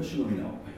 吉野皆を。どう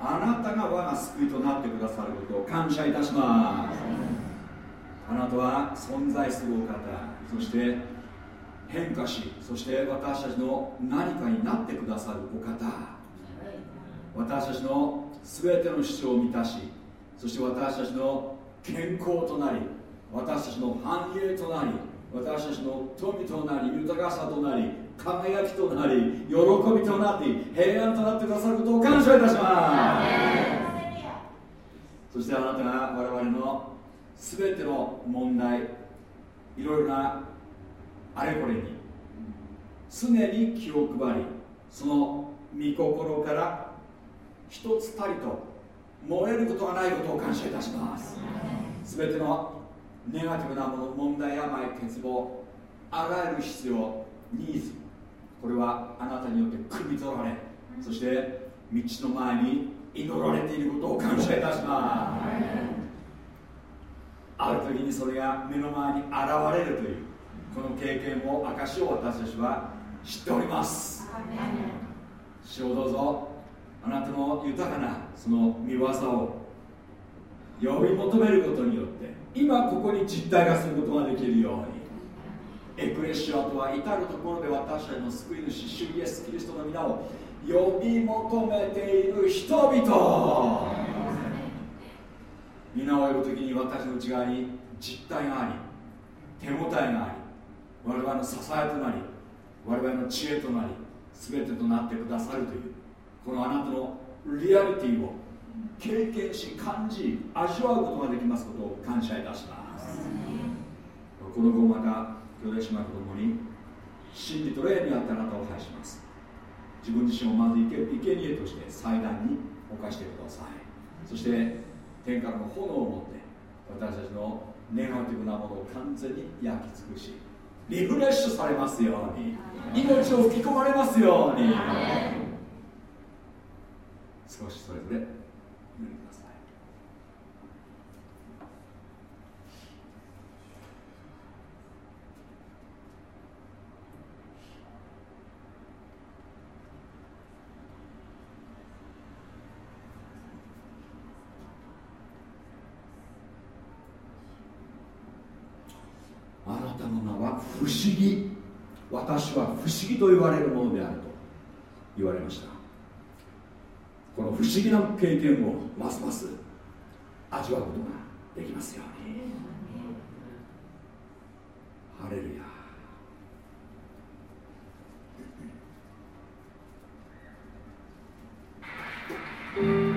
あなたが我が救いとなってくださることを感謝いたします。あなたは存在するお方そして変化しそして私たちの何かになってくださるお方。私たちの全ての主張を満たしそして私たちの健康となり私たちの繁栄となり私たちの富となり豊かさとなり輝きとなり喜びとなり平安となってくださることを感謝いたします。そしてあなたが我々の全ての問題いろいろなあれこれに常に気を配りその御心から一つたりと燃えることがないことを感謝いたします全てのネガティブなもの問題病欠乏あらゆる必要ニーズこれはあなたによって汲み取られそして道の前に祈られていることを感謝いたします。ある時にそれが目の前に現れるというこの経験を証を私たちは知っております。主をどうぞあなたの豊かなその見業を呼び求めることによって今ここに実体化することができるように。エクレシアとは至るところで私たちの救い主主イエス・キリストの皆を呼び求めている人々。皆を呼ぶ時に私の内側に実体があり手応えがあり我々の支えとなり我々の知恵となり全てとなってくださるというこのあなたのリアリティを経験し感じ味わうことができますことを感謝いたします。この後また兄弟姉妹と共に真理と霊にあったあなたを拝します。自分自身をまず生贄として祭壇に犯してください。そして天からの炎を持って私たちのネガティブなものを完全に焼き尽くしリフレッシュされますように命を吹き込まれますように。少しそれぞれ思議。私は不思議と言われるものであると言われました。この不思議な経験をますます味わうことができますように。ハレルヤ。ー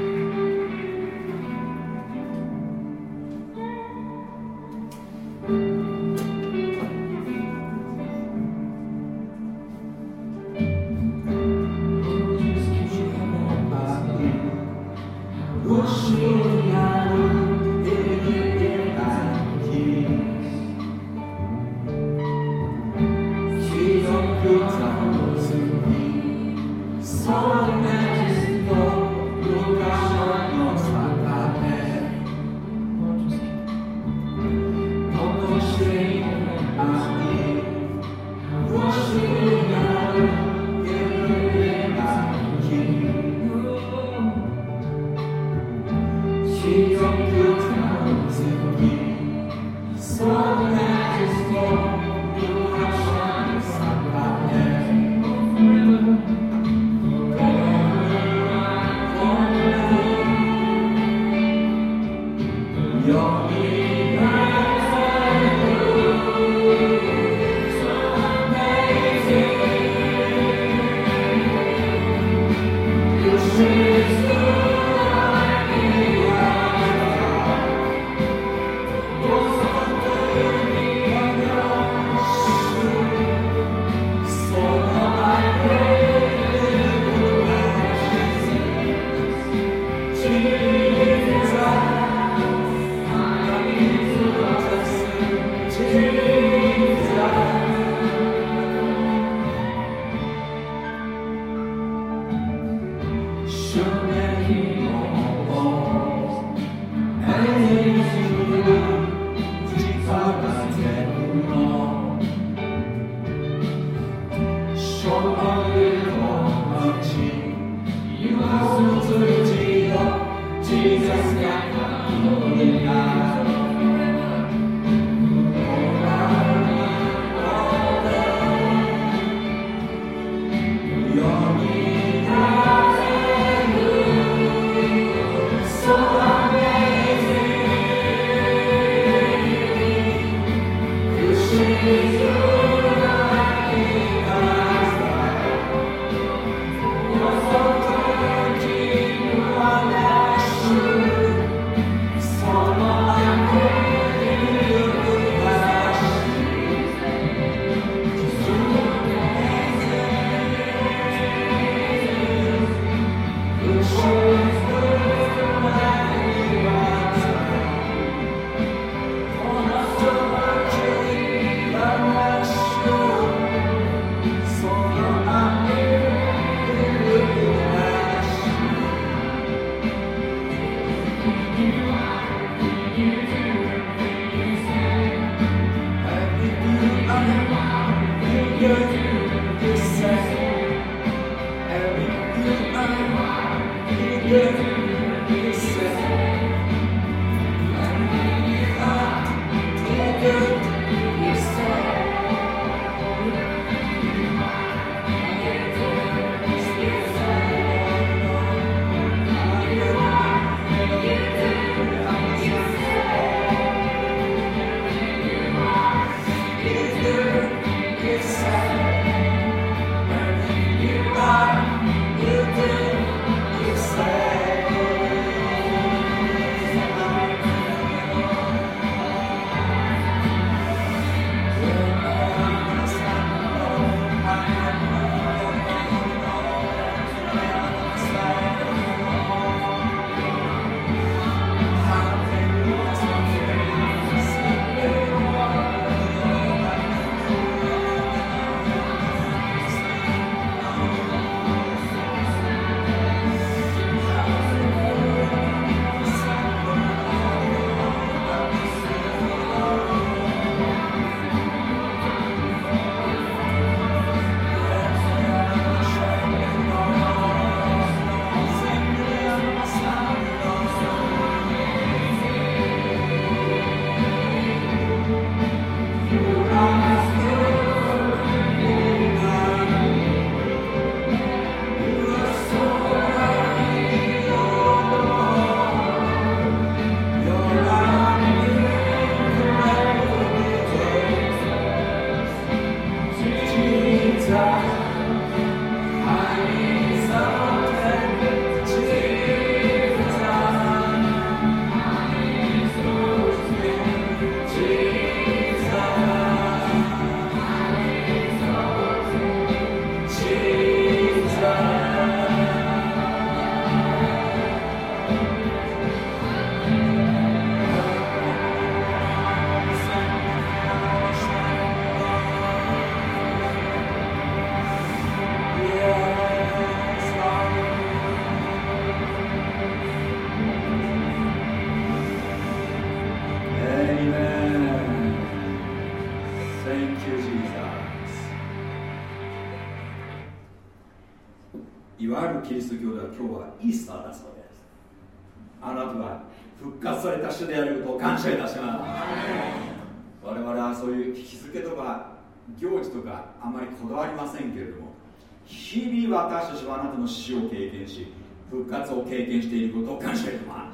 復活を経験していることを感謝いたま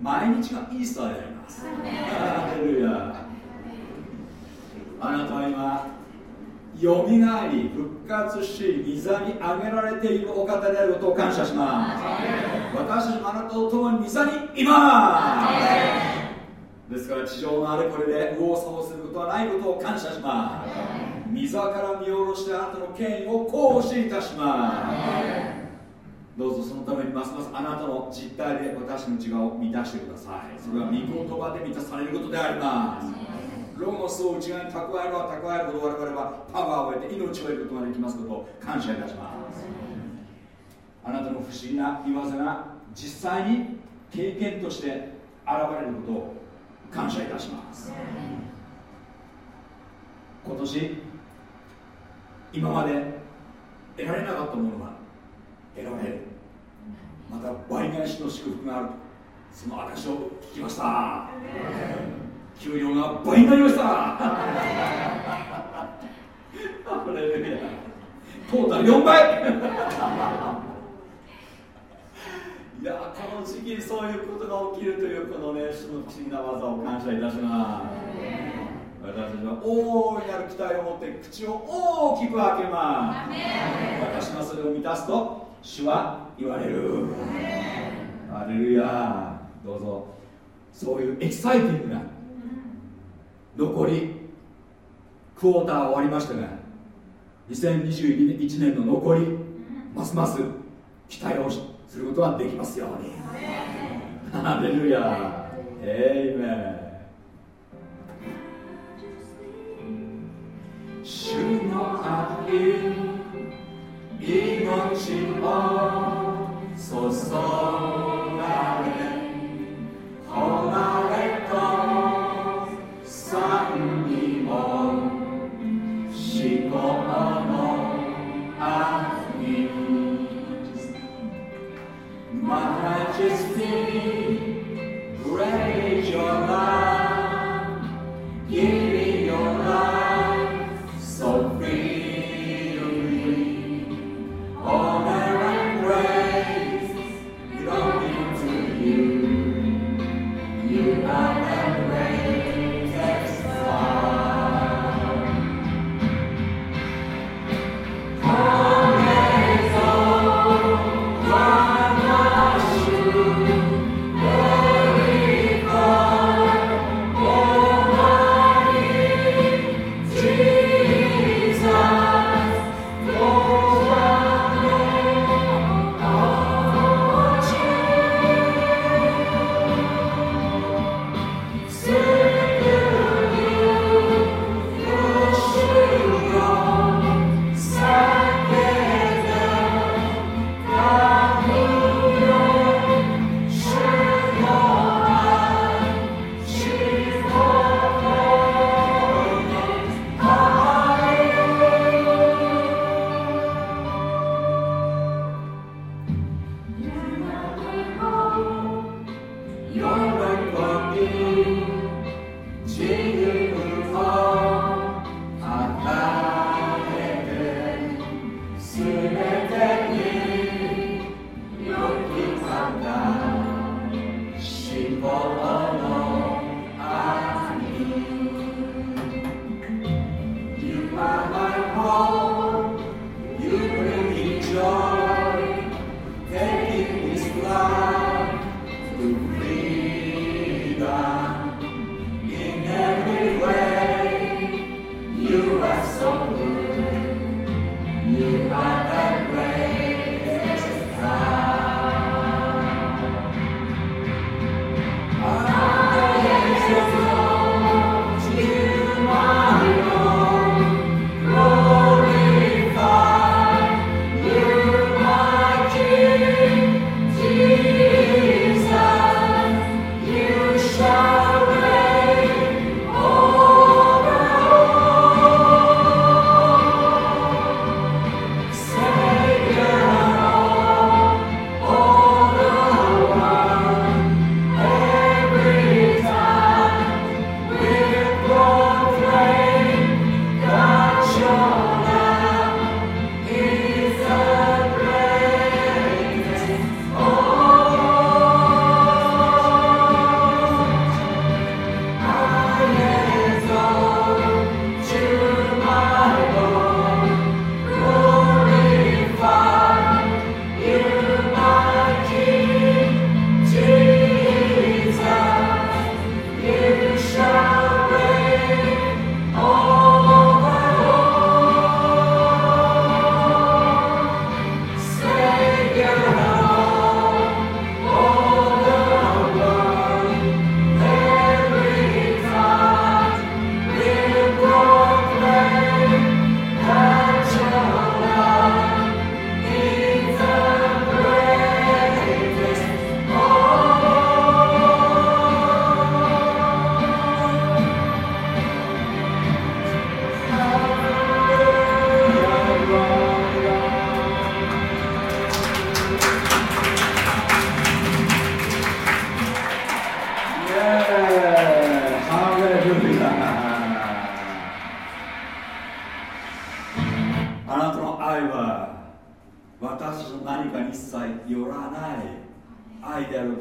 毎日がイースターであります。ハレルヤ。あなたは今よみがえり復活し御座に上げられているお方であることを感謝します。私たちもあなたと共に御座にいますですから地上のあれこれで右往左往することはないことを感謝します。御座から見下ろしてあなたの権威を行使いたします。どうぞそのためにますますあなたの実態で私の内側を満たしてください。それは御言葉で満たされることであります。ロゴスを内側に蓄えれば蓄えるほど我々はパワーを得て命を得ることができますことを感謝いたします。あなたの不思議な言わせが実際に経験として現れることを感謝いたします。今年今まで得られなかったものが得られる。また倍返しの祝福がある。その証を聞きました。給料が倍になりました。トータル4倍。いやこの時期そういうことが起きるというこのね主の不思議な技を感謝いたします私たちは大いなる期待を持って口を大きく開けます。私がそれを満たす。と主は言われる。アレルヤどうぞ。そういうエキサイティングな。残りクォーター終わりましたが2021年の残りますます期待をすることができますように。アレルヤエイメン主の愛命を注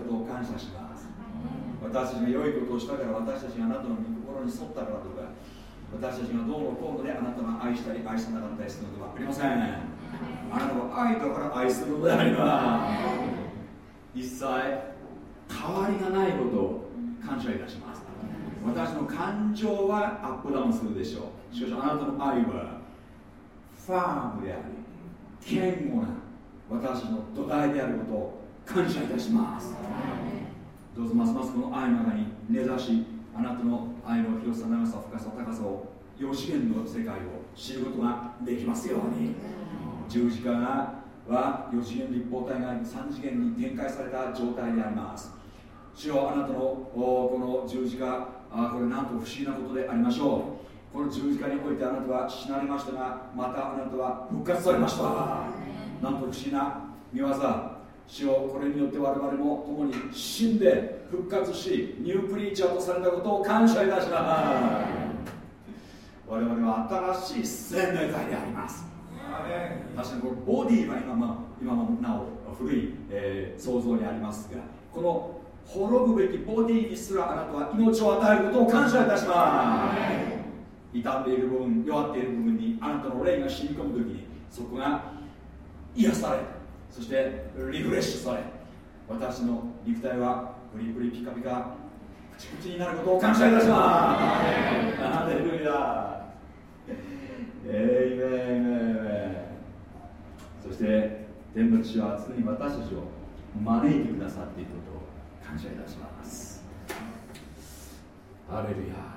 ことを感謝します。私たちが良いことをしたから私たちがあなたの御心に沿ったからとか私たちがどうのこうのであなたが愛したり愛さなかったりするのではありません。あなたは愛だから愛するのであります一切変わりがないことを感謝いたします。私の感情はアップダウンするでしょう。しかしあなたの愛はファームであり堅固な私の土台であることを感謝いたします。どうぞますますこの愛の中に根ざしあなたの愛の広さ長さ深さ高さを4次元の世界を知ることができますように。十字架は4次元立方体が3次元に展開された状態であります。主よあなたのこの十字架あこれなんと不思議なことでありましょう。この十字架においてあなたは死なれましたがまたあなたは復活されました。なんと不思議な見業。主をこれによって我々も共に死んで復活しニュープリーチャーとされたことを感謝いたします我々は新しい生命体であります。確かにこれボディは今も今もなお古い、えー、想像にありますがこの滅ぶべきボディにすらあなたは命を与えることを感謝いたします。傷んでいる部分弱っている部分にあなたの霊が染み込む時にそこが癒されそしてリフレッシュされ私の肉体はプリプリピカピカプチプチになることを感謝いたします。ハレルヤエイメイメン。そして天の父は常に私たちを招いてくださっていることを感謝いたします。ハレルヤ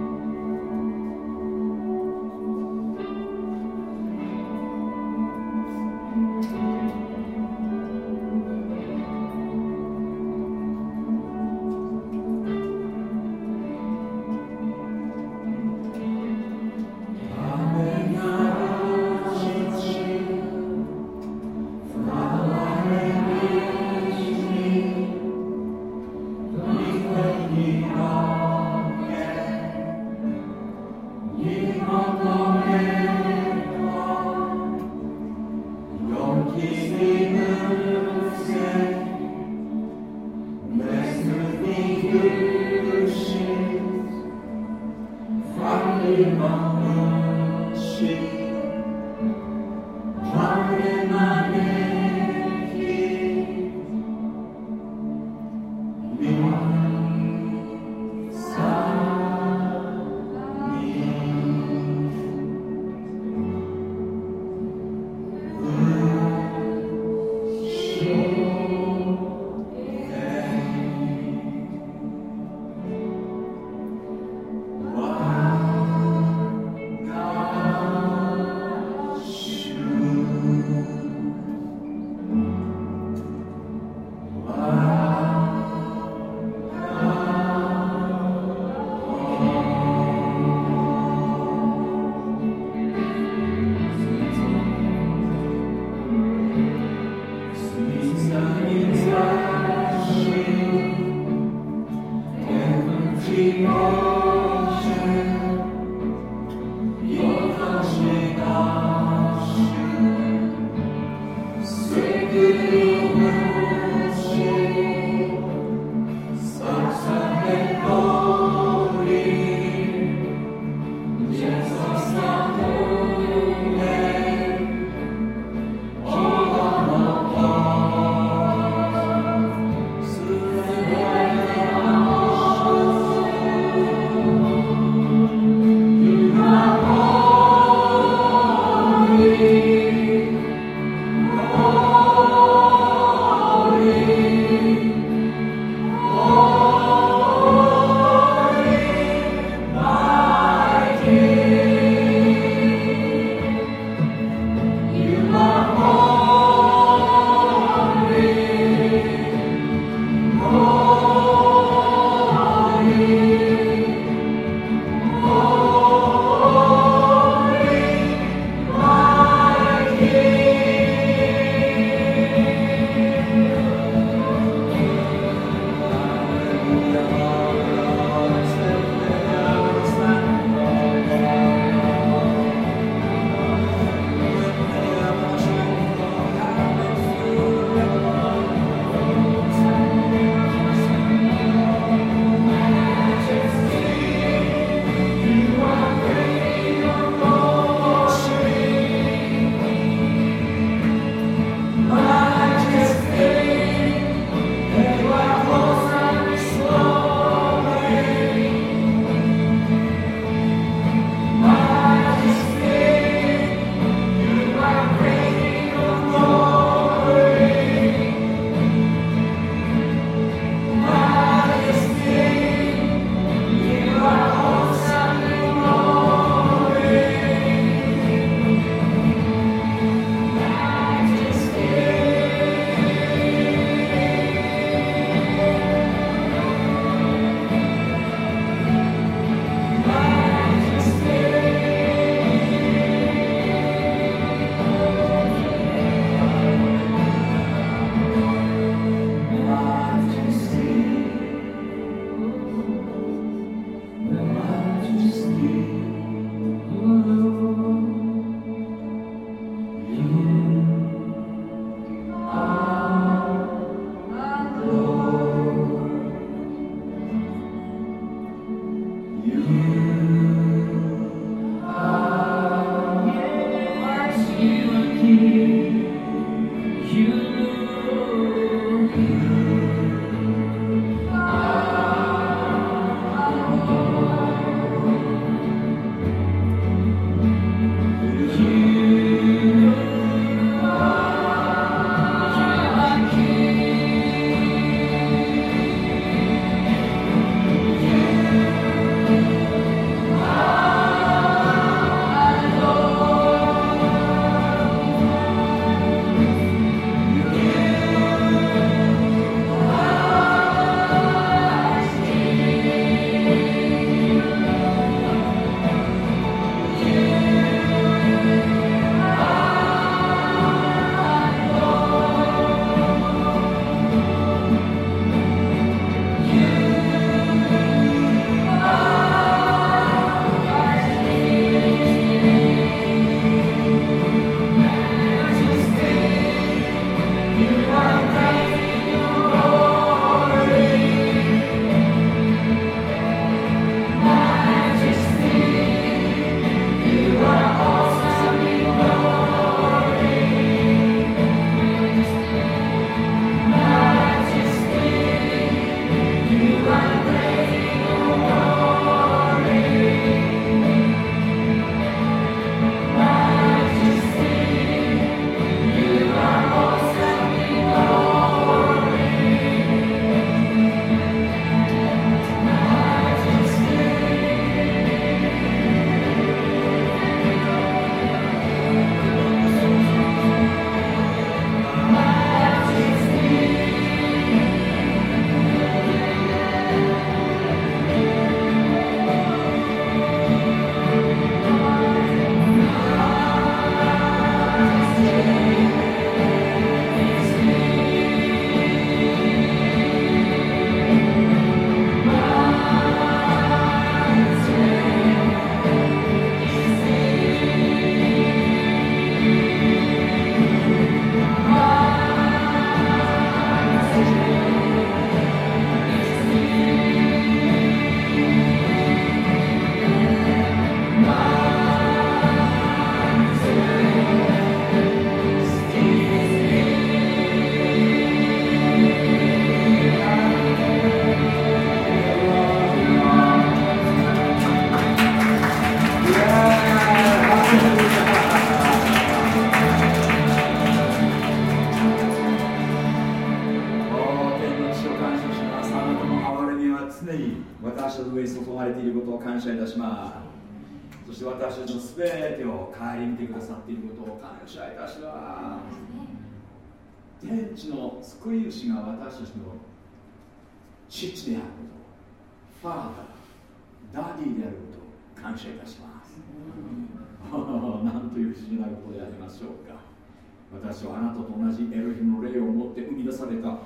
私はあなたと同じエロヒムの霊を持って生み出された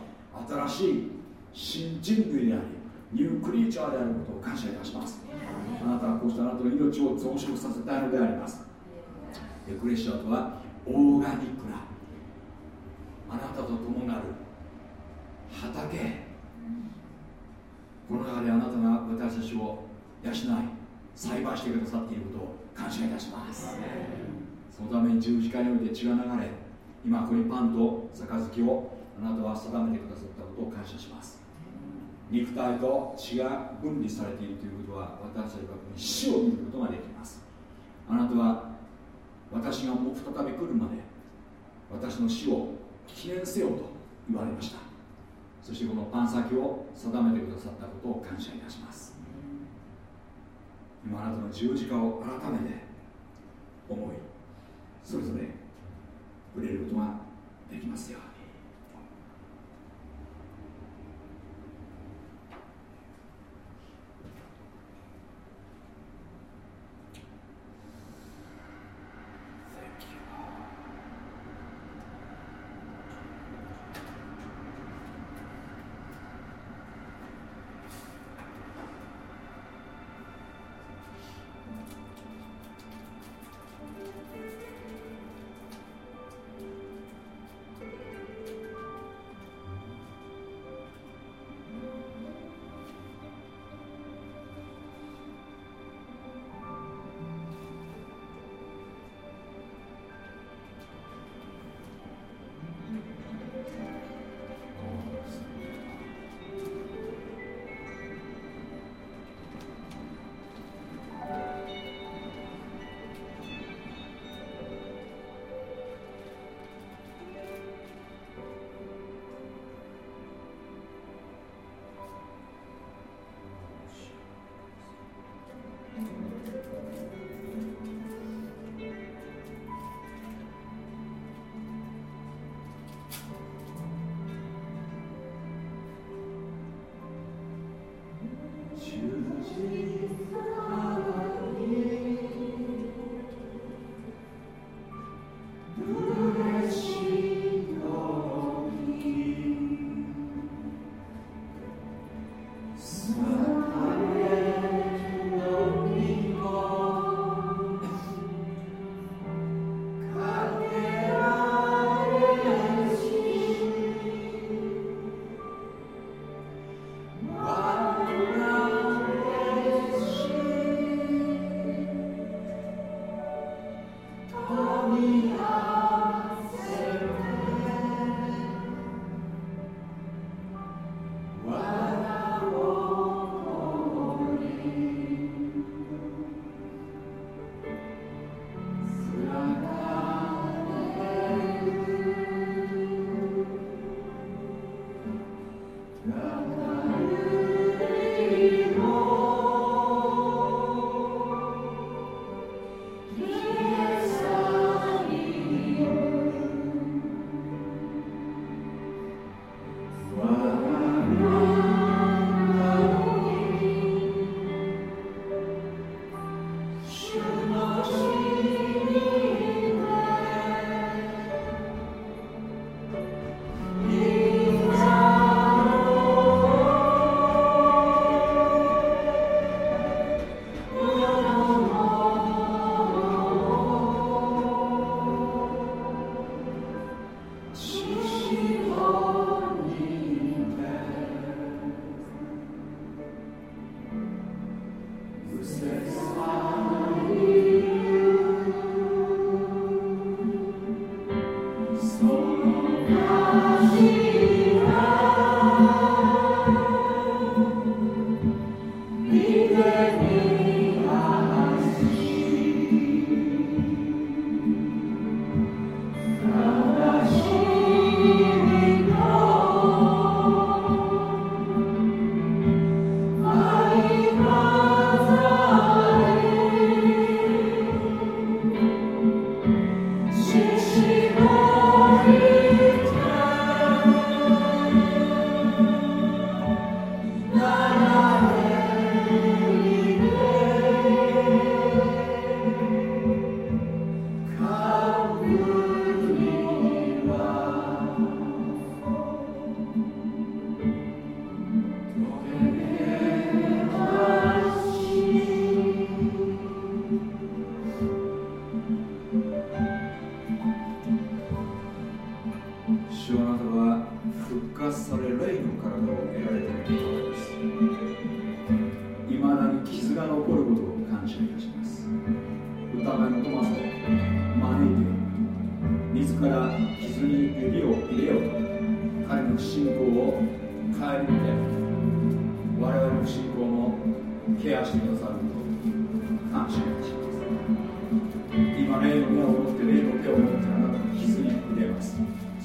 新しい新人類でありニュークリーチャーであることを感謝いたします。あなたはこうしたあなたの命を増殖させたいのであります。エクレシアとはオーガニックなあなたと共なる。畑。この中であなたが私たちを養い栽培してくださっていることを感謝いたします。そのために十字架において血が流れ今ここにパンと杯をあなたは定めてくださったことを感謝します。肉体と血が分離されているということは私たちは死を見ることができます。あなたは私がもう再び来るまで私の死を記念せよと言われました。そしてこのパン先を定めてくださったことを感謝いたします。今あなたの十字架を改めて思いそれぞれ触れることができますように。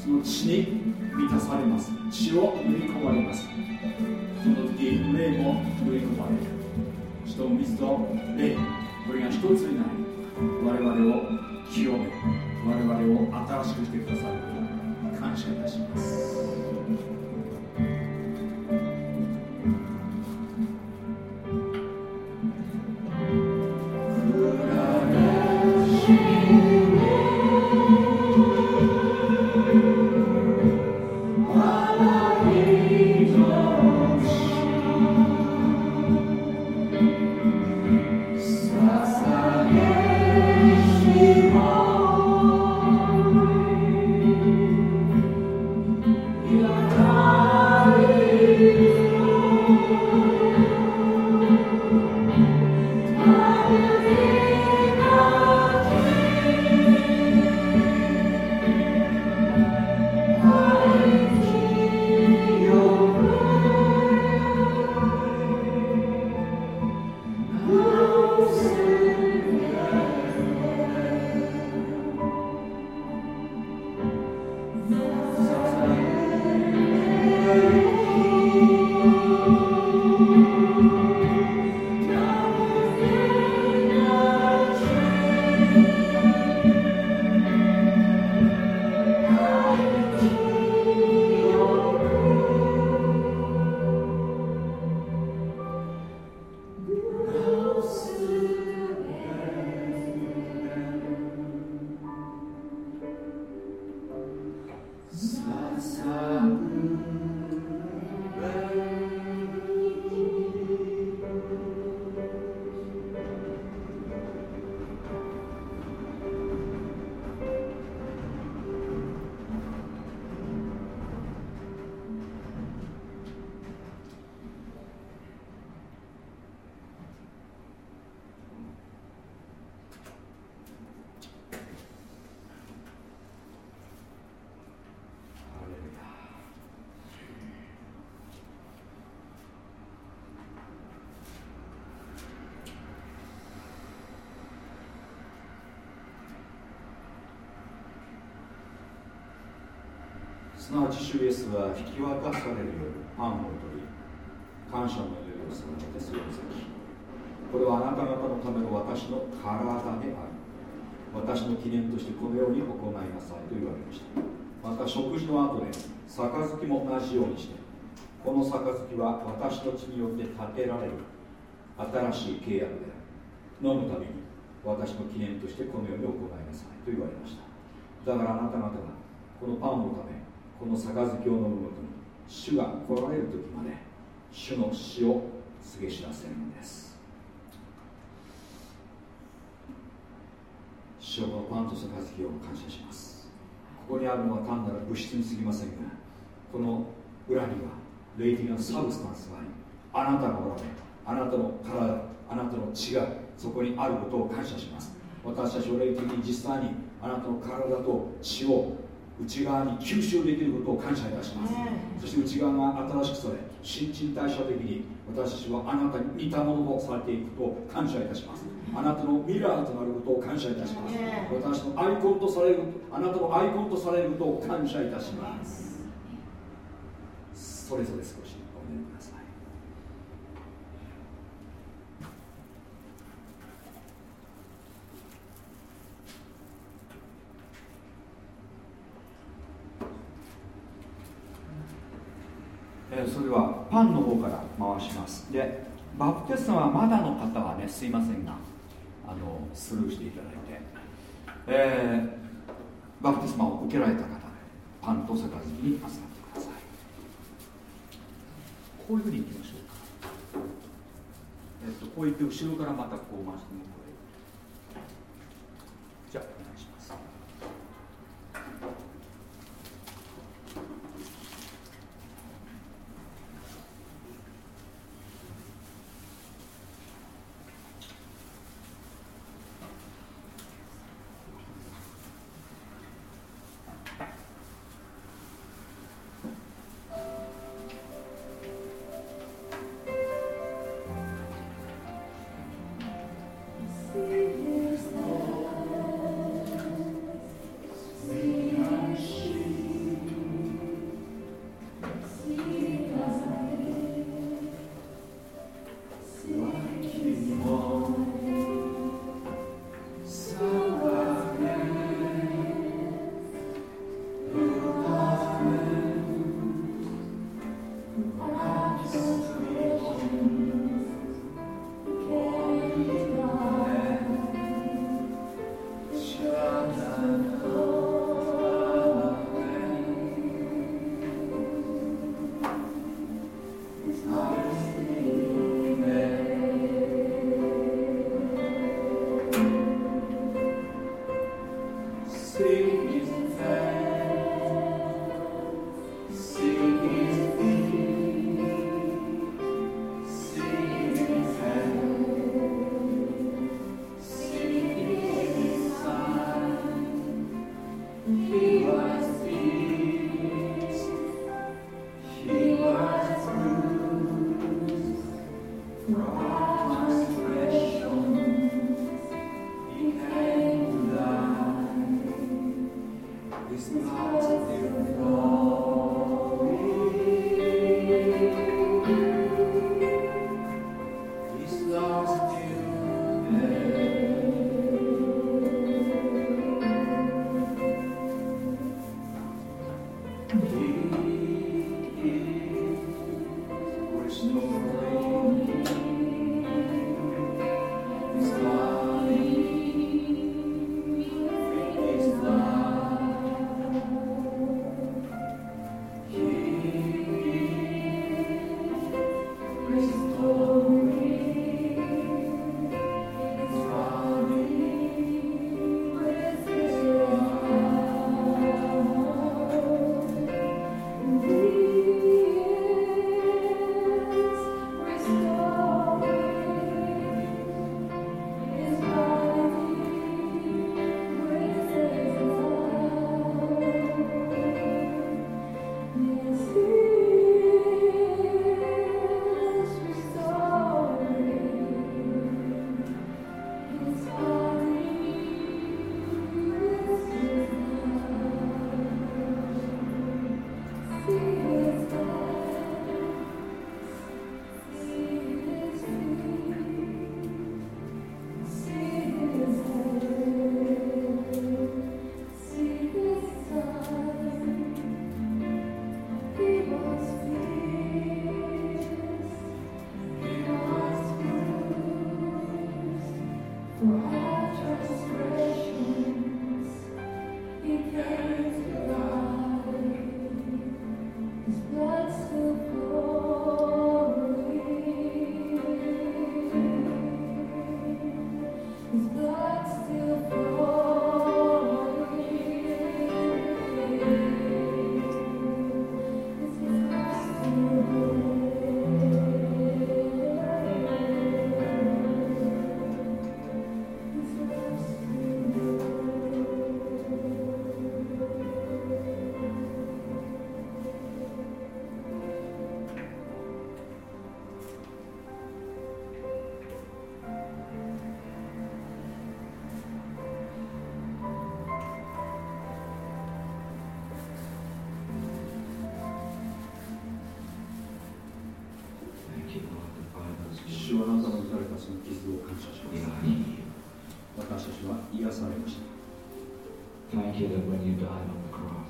その血に満たされます。血を塗り込まれますその時霊も塗り込まれる血と水と霊これが一つになり我々を清め我々を新しくしてくださることを感謝いたします。主イエスは引き渡されるようにパンを取り感謝の祈りをされてそれをきこれはあなた方のための私の体である私の記念としてこのように行いなさいと言われましたまた食事の後で杯も同じようにしてこの杯は私の血によって建てられる新しい契約である飲むたびに私の記念としてこのように行いなさいと言われましただからあなた方がこのパンのためこの杯を飲むごとに主が来られる時まで主の死を告げ知らせるのです。主のパンと杯を感謝します。ここにあるのは単なる物質にすぎませんがこの裏には霊的なサブスタンスがありあなたがおられあなたの体あなたの血がそこにあることを感謝します。私たちを霊的に実際にあなたの体と血を内側に吸収できることを感謝いたします、そして内側が新しくされ新陳代謝的に私たちはあなたに似たものとされていくことを感謝いたします。あなたのミラーとなることを感謝いたします。私のアイコンとされるあなたのアイコンとされることを感謝いたします。それぞれ少しお願いくださいえそれではパンの方から回します。でバプテスマはまだの方はねすいませんがあのスルーしていただいて、えー、バプテスマを受けられた方パンと杯に預かってください。こういうふうにいきましょうか。えっとこう言って後ろからまたこう回して。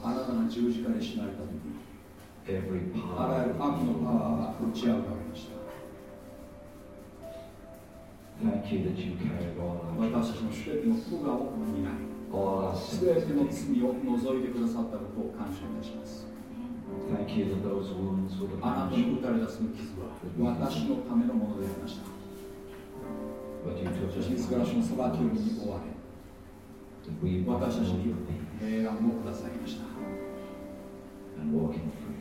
あなたが十字架で死なれたとき、Every power あらゆる悪のパワーが打ち合うわけでした。私たちの全ての負荷を担い、全ての罪を除いてくださったことを感謝いたします。あなたに打たれたその傷は私のためのものでありました。しかし、素晴らしの裁きを見に終わり。私たちに平安をくださいました。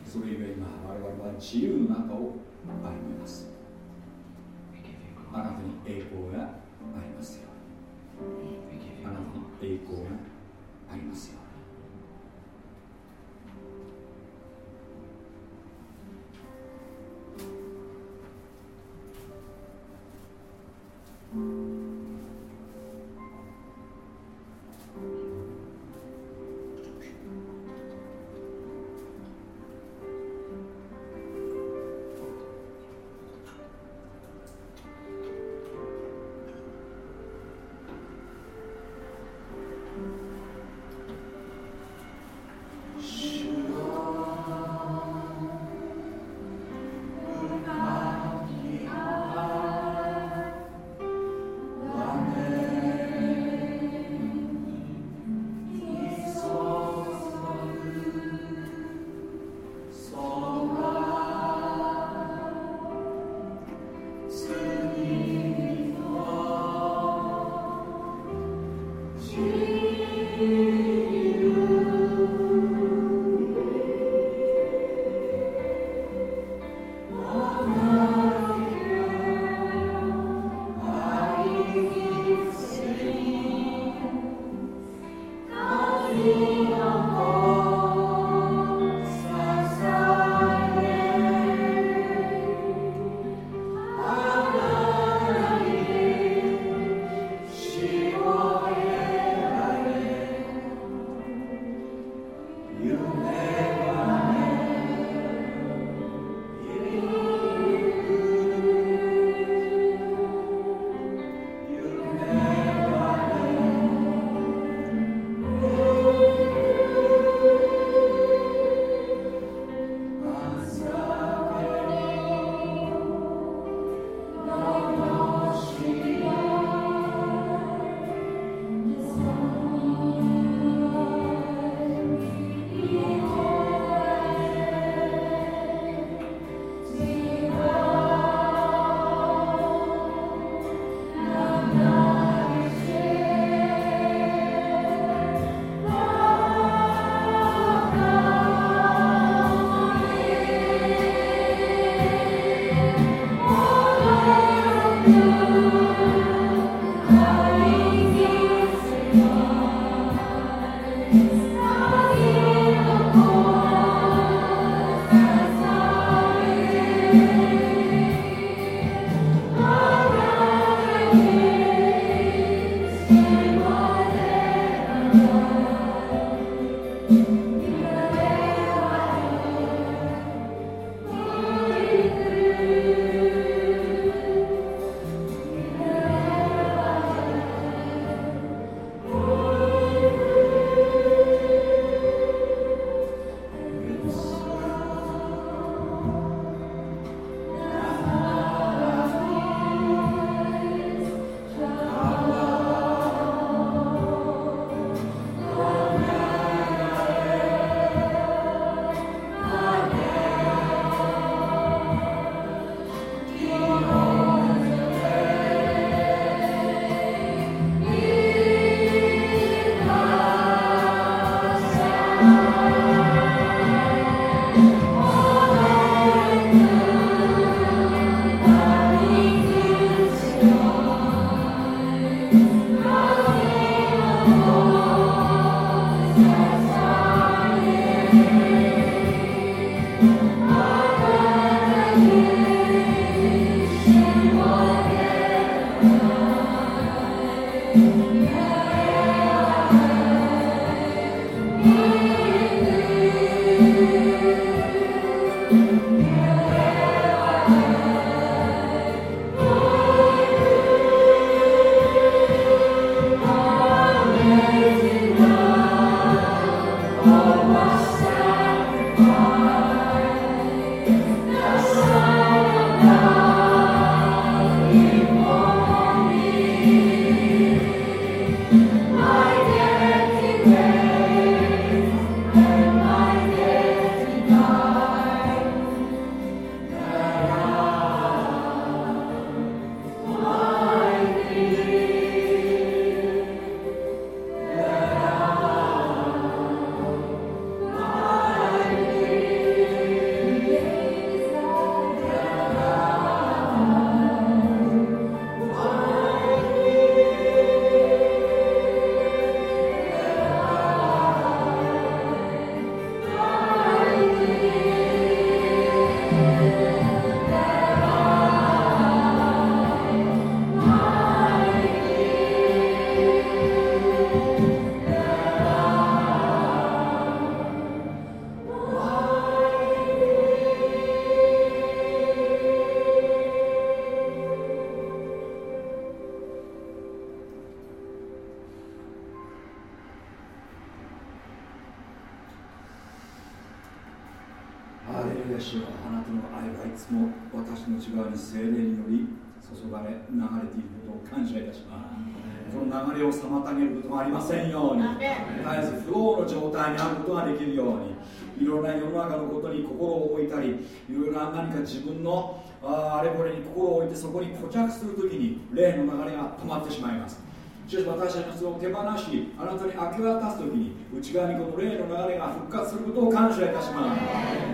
それゆえ今我々は自由の中を歩みます。あなたに栄光がありますよ。あなたに栄光がありますよ。うに、妨げることがありませんように。絶えずフローの状態にあることができるように。いろんな世の中のことに心を置いたりいろいろな何か自分のあれこれに心を置いてそこに固着するときに霊の流れが止まってしまいます。しかし私たちのそれを手放しあなたに明け渡す時に内側にこの霊の流れが復活することを感謝いたしま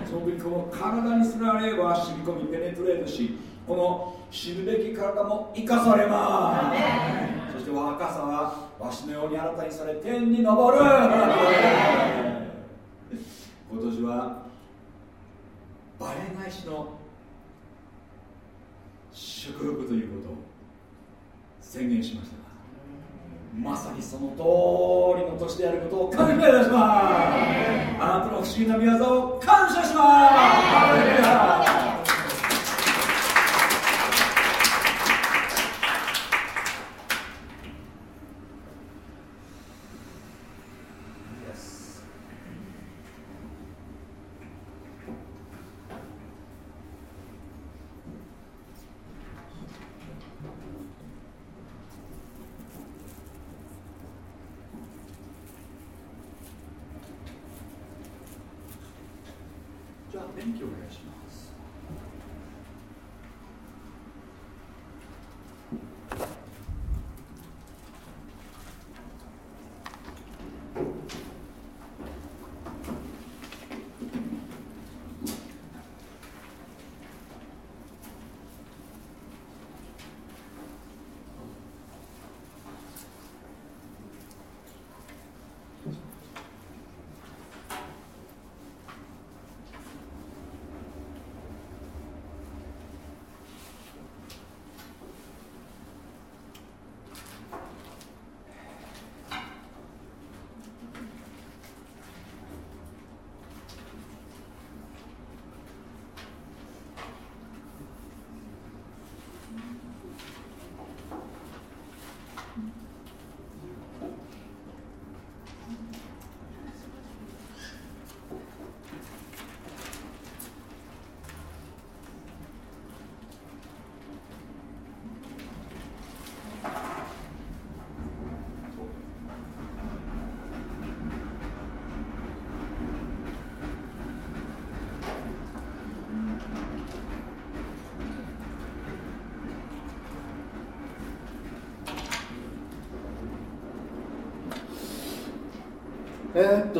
す。その時この体にすら霊は染み込みペネトレートしこの知るべき体も生かされますわしのように新たにされ天に昇る。今年はバレエ返しの祝福ということを宣言しましたまさにその通りの年であることを感謝いたします。あなたの不思議な宮沢を感謝します。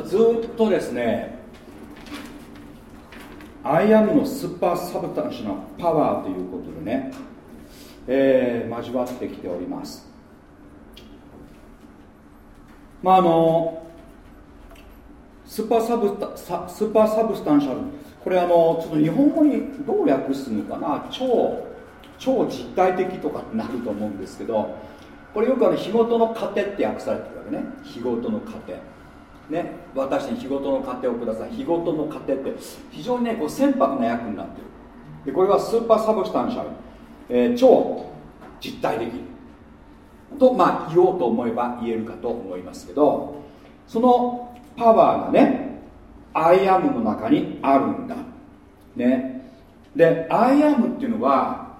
とずっとですね I am の supersubstantial のパワーということでね、えー、交わってきております。まああの supersubsta supersubstantial これあのちょっと日本語にどう訳すのかな超超実体的とかってなると思うんですけどこれよくあの日ごとの糧って訳されてるわけね。日ごとの糧。ね、私に日ごとの糧をください。日ごとの糧って非常にねこう浅薄な訳になってる。でこれは supersubstantial、えー、超実体的。とまあ言おうと思えば言えるかと思いますけどそのパワーがね I am の中にあるんだ。ね。で I am っていうのは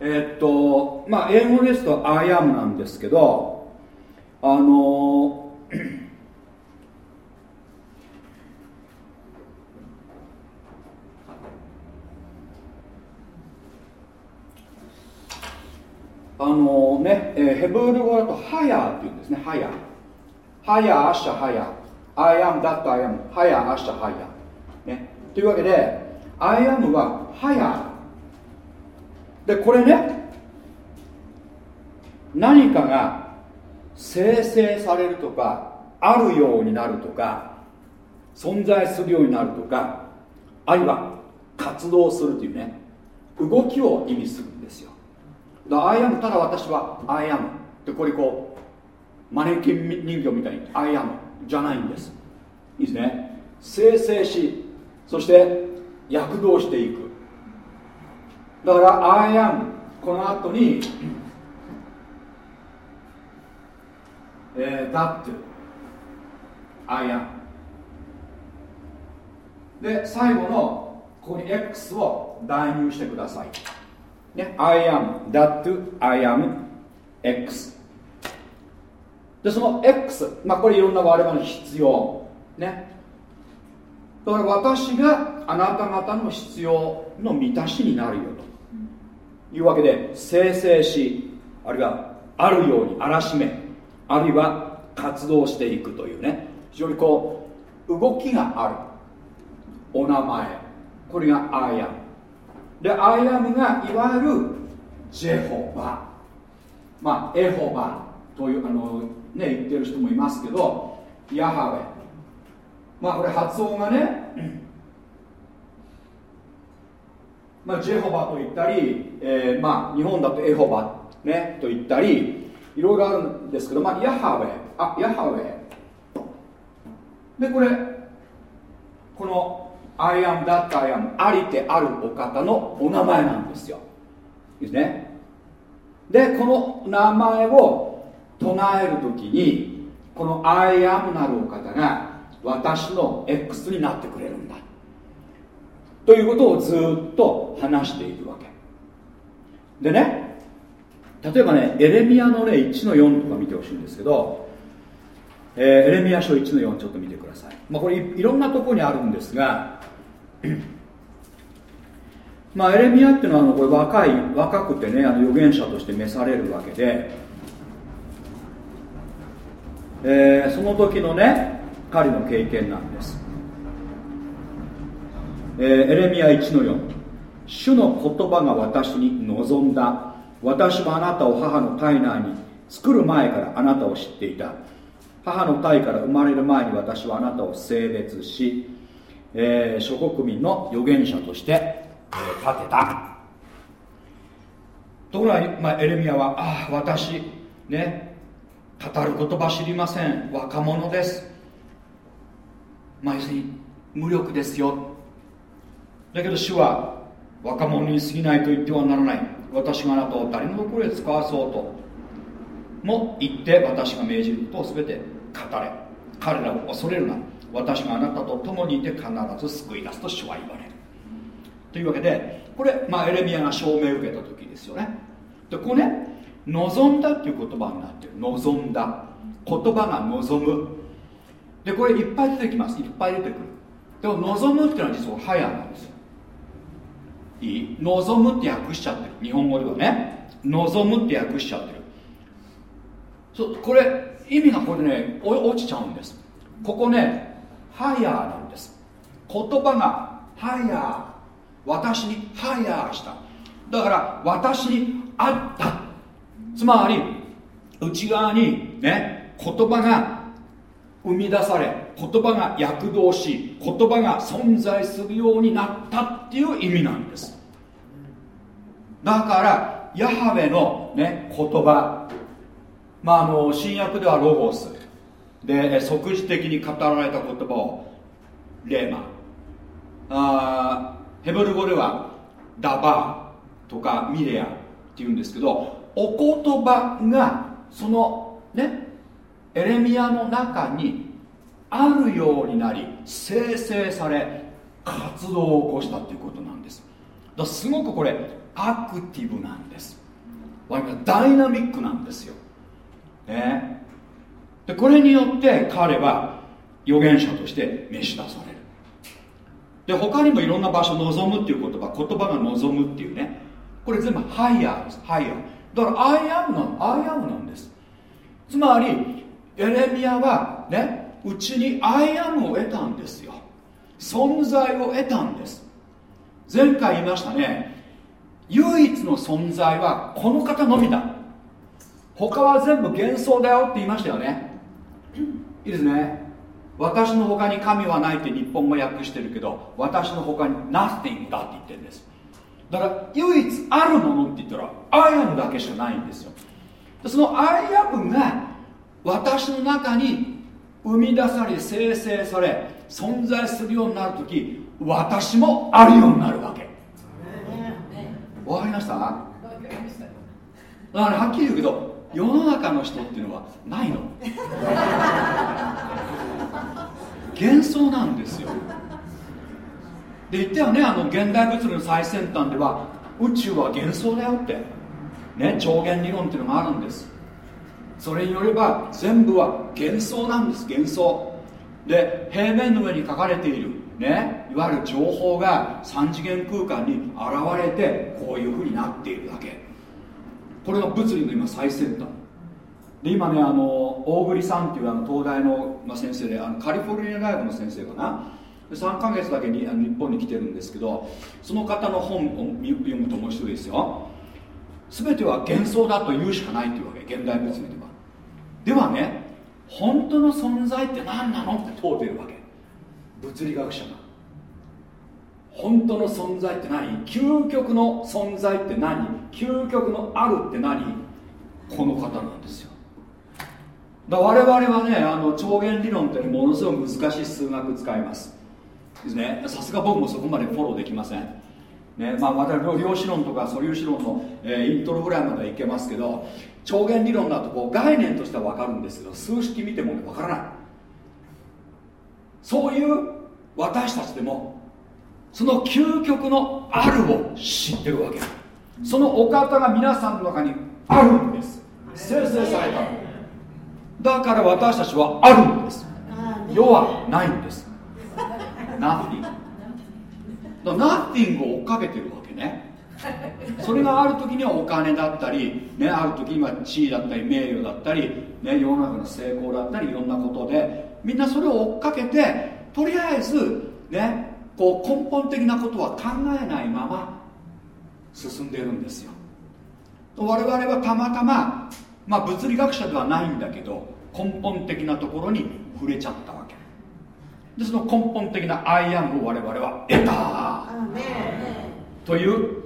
えー、っとまあ英語ですと I am なんですけどあのあのね、えー、ヘブル語だとハヤーっていうんですね。ハヤハヤアシャハヤ I am that I am ハヤアシャハヤね。というわけで I am はハヤでこれね何かが生成されるとかあるようになるとか存在するようになるとかあるいは活動するというね動きを意味するんですよ。だから I am ただ私は I am ってこれこうマネキン人形みたいに I amじゃないんです。いいですね。生成しそして躍動していく。だからアイアムこの後にえー、だって I am で最後のここに X を代入してください。ね I am that I am X でその X まあこれいろんな我々の必要。ね。だから私があなた方の必要の満たしになるよと。いうわけで生成しあるいはあるようにあらしめあるいは活動していくというね。非常にこう動きがある。お名前。これがアイアムでアイアムがいわゆるジェホバ。まあエホバというあのね言ってる人もいますけどヤハウェ。まあこれ発音がね、まあ、ジェホバと言ったり、えー、まあ日本だとエホバ、ね、と言ったりいろいろあるんですけど、まあ、ヤハウェあヤハウェでこれこの I am that I am ありてあるお方のお名前なんですよ。いいですね。でこの名前を唱える時にこの I am なるお方が私の X になってくれるんだ。ということをずっと話しているわけ。でね例えばねエレミアのね1の4とか見てほしいんですけど、えー、エレミア書1の4ちょっと見てください、まあ、これいろんなところにあるんですが まあエレミアっていうのはあのこれ若い若くてねあの預言者として召されるわけで、えー、その時のね彼の経験なんです、えー、エレミア1の4主の言葉が私に望んだ。私はあなたを母の体内に作る前からあなたを知っていた。母の体から生まれる前に私はあなたを性別し、えー、諸国民の預言者として、えー、立てた。ところが、まあ、エレミアはああ私ね語る言葉知りません。若者です。まあ要するに無力ですよ。だけど主は若者に過ぎないと言ってはならない。私があなたを誰のところへ使わそうとも言って私が命じることを全て語れ。彼らを恐れるな。私があなたと共にいて必ず救い出すと主は言われる。というわけでこれ、まあ、エレミアが証明を受けた時ですよね。でここね望んだっていう言葉になってる。望んだ。言葉が望む。でこれいっぱい出てきます。いっぱい出てくる。でも望むっていうのは実は早なんですよ。いい？望むって訳しちゃってる。日本語ではね。望むって訳しちゃってる。そこれ意味がこれね落ちちゃうんです。ここねハイヤーなんです。言葉がハイヤー。私にハイヤーした。だから私にあった。つまり内側にね言葉が生み出され言葉が躍動し言葉が存在するようになったっていう意味なんです。だからヤハウェの、ね、言葉、まあ、あの新約ではロゴス。で即時的に語られた言葉をレーマ。あヘブル語ではダバーとかミレアっていうんですけどお言葉がそのねエレミアの中にあるようになり生成され活動を起こしたということなんです。だすごくこれアクティブなんです。ダイナミックなんですよ、ね、でこれによって彼は預言者として召し出される。で他にもいろんな場所臨むっていう言葉言葉が臨むっていうね。これ全部ハイヤーです。ハイヤー。だから I am なの I am なんです。つまりエレミアはねうちに I am を得たんですよ。存在を得たんです。前回言いましたね。唯一の存在はこの方のみだ。他は全部幻想だよって言いましたよね。いいですね。私の他に神はないって日本語訳してるけど私の他に nothing だって言ってるんです。だから唯一あるものって言ったら I am だけしかないんですよ。その I am が私の中に生み出され生成され存在するようになる時私もあるようになるわけ。わかりました？だからはっきり言うけど世の中の人っていうのはないの。幻想なんですよ。で言ったよね？あの現代物理の最先端では宇宙は幻想だよって。ね？超弦理論っていうのがあるんです。それによれば全部は幻想なんです幻想。で平面の上に書かれているねいわゆる情報が3次元空間に現れてこういうふうになっているだけ。これが物理の今最先端。で今ねあの大栗さんっていうあの東大の、ま、先生であのカリフォルニア大学の先生かな。3ヶ月だけにあの日本に来てるんですけどその方の本を読むと面白いですよ。全ては幻想だと言うしかないっていうわけ現代物理で。ではね本当の存在って何なのって問うてるわけ。物理学者が。本当の存在って何？究極の存在って何？究極のあるって何？この方なんですよ。だ我々はねあの超弦理論ってものすごく難しい数学使いますです。ねさすが僕もそこまでフォローできません。ねまあ、また量子論とか素粒子論の、えー、イントロぐらいまではいけますけど超弦理論だとこう概念としては分かるんですけど数式見ても、ね、分からない。そういう私たちでもその究極のあるを知ってるわけ。そのお方が皆さんの中にあるんです。生成された。だから私たちはあるんです。世はないんです。ナッティングナッティングを追っかけてるわけね。それがある時にはお金だったり、ね、ある時には地位だったり名誉だったり、ね、世の中の成功だったりいろんなことでみんなそれを追っかけてとりあえず、ね、こう根本的なことは考えないまま進んでるんですよ。我々はたまたま、まあ、物理学者ではないんだけど根本的なところに触れちゃったわけ。でその根本的な I am を我々は得た。という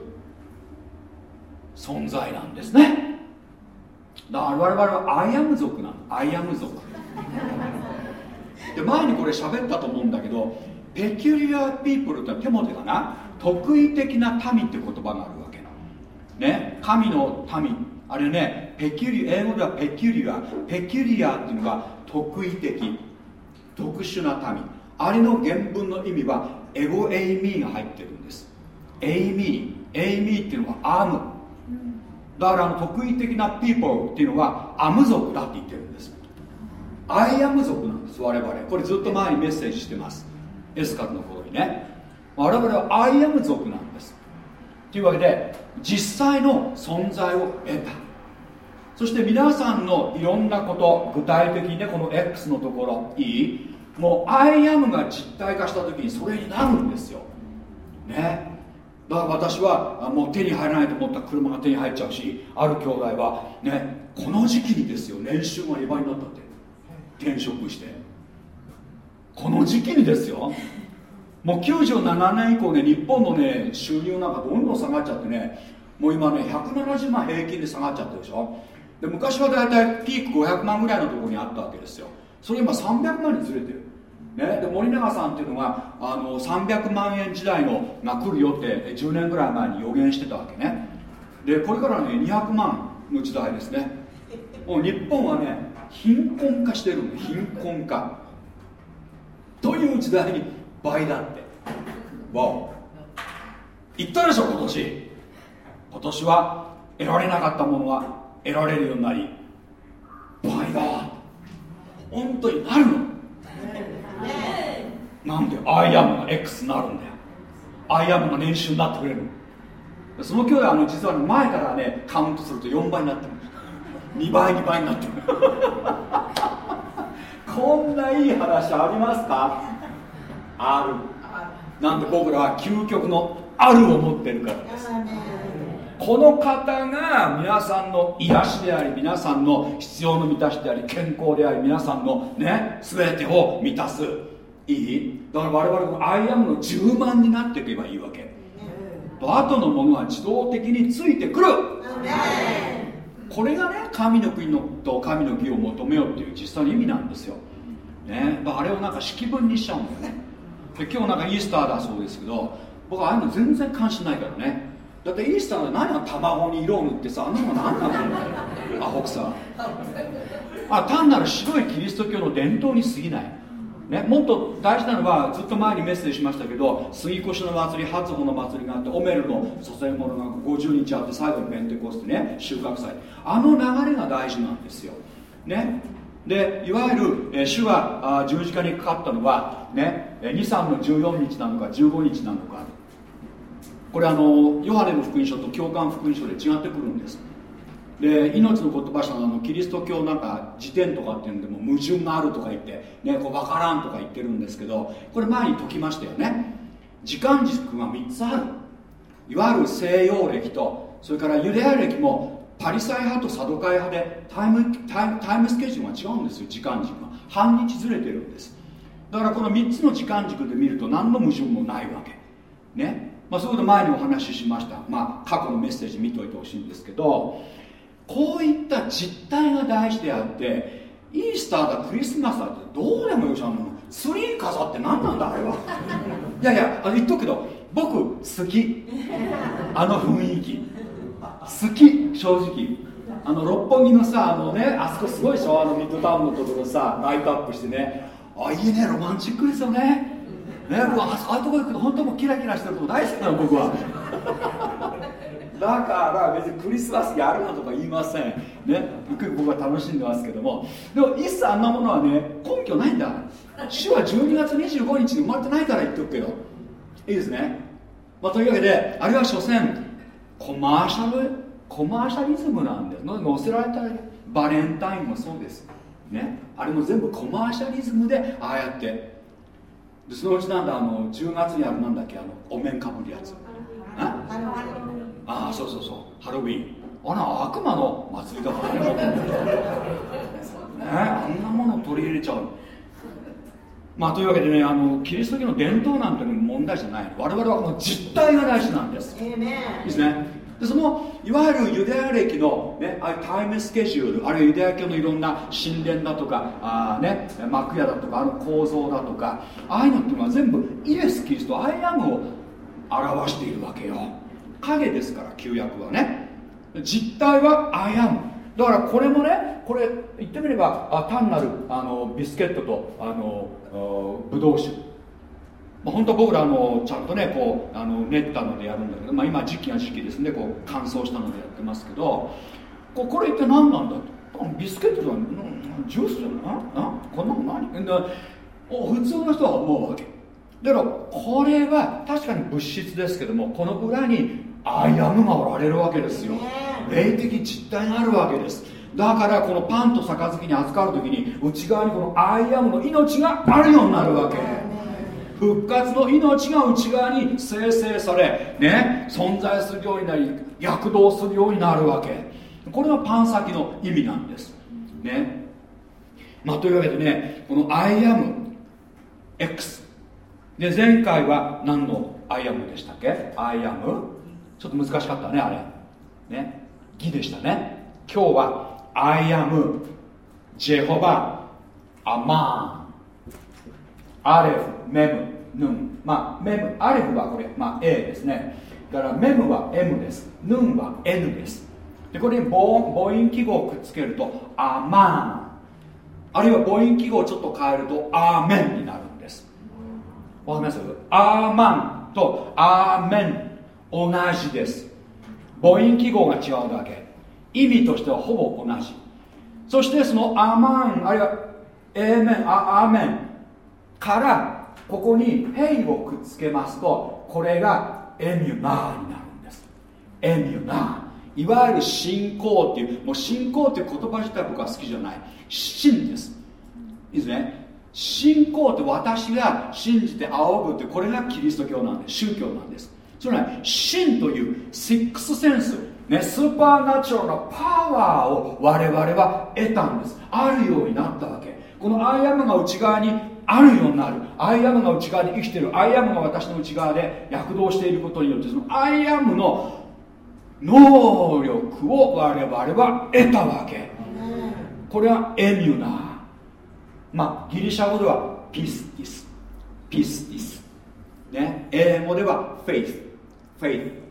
存在なんですね。だから我々は I am 族なの。 I am 族。で前にこれ喋ったと思うんだけど peculiar people って手モテかな？特異的な民って言葉があるわけね？神の民。あれね pecu 英語では peculiar peculiar っていうのが特異的特殊な民あれの原文の意味は ego eimi が入ってるんです。 eimi。eimi っていうのは am。だからあの特異的な people っていうのは am 族だって言ってるんです。 I am 族なんです我々。これずっと前にメッセージしてます。エスカルの頃にね。我々は I am 族なんです。というわけで実際の存在を得た。そして皆さんのいろんなこと具体的にねこの X のところいいもう I am が実体化した時にそれになるんですよ。ね。だから私はもう手に入らないと思った車が手に入っちゃうしある兄弟はねこの時期にですよ年収が2倍になったって。転職して。この時期にですよ。もう97年以降ね日本のね収入なんかどんどん下がっちゃってねもう今ね170万平均で下がっちゃってるでしょ。で昔は大体ピーク500万ぐらいのところにあったわけですよ。それ今300万にずれてる。ね、で森永さんっていうのがあの300万円時代のが来るよって10年ぐらい前に予言してたわけね。でこれからね200万の時代ですね。もう日本はね貧困化してる貧困化。という時代に倍だって。わお。言ったでしょ今年。今年は得られなかったものは得られるようになり倍だ。本当になるの。なんでアイアムが X になるんだよ。 I AM が年収になってくれるその兄弟はね実は前からねカウントすると4倍になってる2倍2倍になってる こんないい話ありますか？ある。なんで僕らは究極のあるを持ってるからです。この方が皆さんの癒しであり皆さんの必要の満たしであり健康であり皆さんのね全てを満たす。いい？だから我々もアイアムの10万になっていけばいいわけ。と後のものは自動的についてくる。これがね神の国のと神の義を求めようっていう実際の意味なんですよ、ね、あれをなんか式文にしちゃうんだよね。で今日なんかイースターだそうですけど僕ああいうの全然関心ないからねだってイースターの何が卵に色を塗ってさあんなの何なの。アホくさあ単なる白いキリスト教の伝統に過ぎない。ね、もっと大事なのはずっと前にメッセージしましたけど杉越の祭り初穂の祭りがあってオメルの捧げ物が50日あって最後にペンテコステね収穫祭。あの流れが大事なんですよ、ね、でいわゆる、えー、主があ十字架にかかったのは、ね、23の14日なのか15日なのか。これあのヨハネの福音書と教官福音書で違ってくるんです。で命の言葉書のあのキリスト教なんか辞典とかっていうのでも矛盾があるとか言って、ね、こう分からんとか言ってるんですけどこれ前に解きましたよね。時間軸が3つある。いわゆる西洋歴とそれからユダヤ歴もパリサイ派とサドカイ派でタイムタイムスケジュールが違うんですよ時間軸が。半日ずれてるんです。だからこの3つの時間軸で見ると何の矛盾もないわけ。ね。まあそういうこと前にお話ししました。まあ過去のメッセージ見といてほしいんですけどこういった実態が大事であってイースターだクリスマスだってどうでもよしあのツリー飾って何なんだあれは。いやいやあ言っとくけど僕好き。あの雰囲気。好き正直。あの六本木のさあのねあそこすごいでしょ？あのミッドタウンのところさライトアップしてね。あいいねロマンチックですよね。ね。僕ああいうとこ行くと本当もキラキラしてるとこ大好きなの僕は。だから別にクリスマスやるなとか言いません。ね。僕は楽しんでますけども。でも一切あんなものはね根拠ないんだ。主は12月25日に生まれてないから言っておくけど。いいですね、まあ、というわけであれは所詮コマーシャルコマーシャリズムなんです載せられたバレンタインもそうです。ね。あれも全部コマーシャリズムでああやってでそのうちなんだあの10月にあるなんだっけあのお面かぶるやつ。ああそうそうそう。ハロウィン。あら悪魔の祭りだからね。ねあんなものを取り入れちゃう。まあというわけでねあのキリスト教の伝統なんていうのも問題じゃない。我々はこの実態が大事なんです。いいですね？でそのいわゆるユダヤ歴の、ね、あタイムスケジュールあるいはユダヤ教のいろんな神殿だとかあ、ね、幕屋だとかあの構造だとかああいうのっていうのは全部イエス・キリストアイアムを表しているわけよ。影ですから旧約はね。実体は I AM。だからこれもねこれ言ってみればあ単なるあのビスケットとあのブドウ酒、まあ、本当僕らあのちゃんとねこうあの練ったのでやるんだけど、まあ、今時期が時期ですねこう乾燥したのでやってますけどここれ一体何なんだと。ビスケットじゃジュースじゃないあこんなの何だ普通の人は思うわけ。だからこれは確かに物質ですけどもこの裏に I AM がおられるわけですよ。霊的実体があるわけです。だからこのパンと杯に預かる時に内側にこの I AM の命があるようになるわけ復活の命が内側に生成されね存在するようになり躍動するようになるわけ。これがパン裂きの意味なんです。ね。まあというわけでねこのアイアム X で前回は何の I AM でしたっけ？ I AMちょっと難しかったねあれ。ね。義でしたね。今日は I am ジェホバアマンアレフメム。ヌンまあメムアレフはこれ、まあ、A ですね。だからメムは M です。ヌンは N です。でこれに母母音記号をくっつけるとアマン。あるいは母音記号をちょっと変えるとアーメンになるんです。わかります？アーマンとアーメン同じです。母音記号が違うだけ。意味としてはほぼ同じ。そしてそのアマンあるいはエーメンアアーメンからここにヘイをくっつけますとこれがエミュナーになるんです。エミュナー。いわゆる信仰っていうもう信仰っていう言葉自体僕は好きじゃない。信です。いいですね。信仰って私が信じて仰ぐってこれがキリスト教なんで宗教なんです。つまり真という sixth sense、ね、 supernatural なパワーを我々は得たんです。あるようになったわけ。この I AM が内側にあるようになる。 I AM が内側で生きてる。 I AM が私の内側で躍動していることによってその I AM の能力を我々は得たわけ。これはאמונה。まあギリシャ語ではπίστις。πίστις。ね。英語ではフェイス。フェイ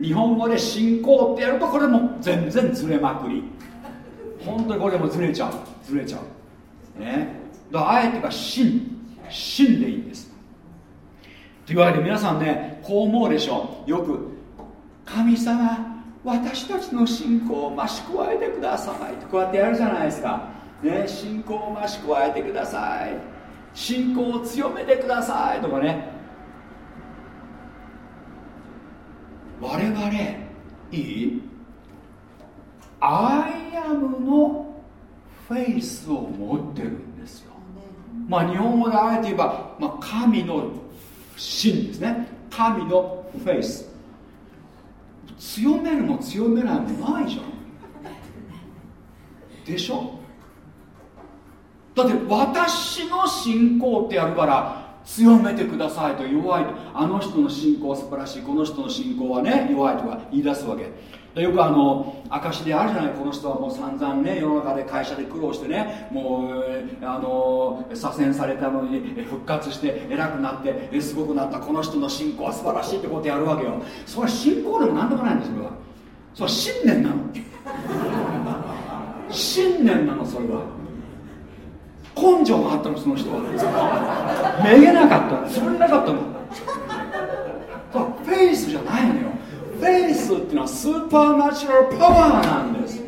日本語で信仰ってやるとこれも全然ずれまくり。本当にこれもずれちゃう。ずれちゃう。ね。だあえて言えば真。真でいいんです。というわけで皆さんねこう思うでしょう。よく神様私たちの信仰を増し加えてください。ってこうやってやるじゃないですか。ね信仰を増し加えてください。信仰を強めてください。とかね。我々いい？アイアムのフェイスを持ってる。まあ日本語であえて言えば、まあ、神の真ですね。神のフェイス。強めるも強めないもないじゃん。でしょ？だって私の信仰ってやるから強めてくださいと弱い。とあの人の信仰は素晴らしい。この人の信仰はね弱いとか言い出すわけ。よくあの証であるじゃないこの人はもう散々ね世の中で会社で苦労してねもうあの左遷されたのに復活して偉くなってすごくなったこの人の信仰は素晴らしいってことやるわけよ。それは信仰でも何でもないんですそれは。それは信念なの。信念なのそれは。根性があったのその人は。めげなかった潰れなかったの。フェイスじゃないのよ。 faith っていうのは supernatural power なんです。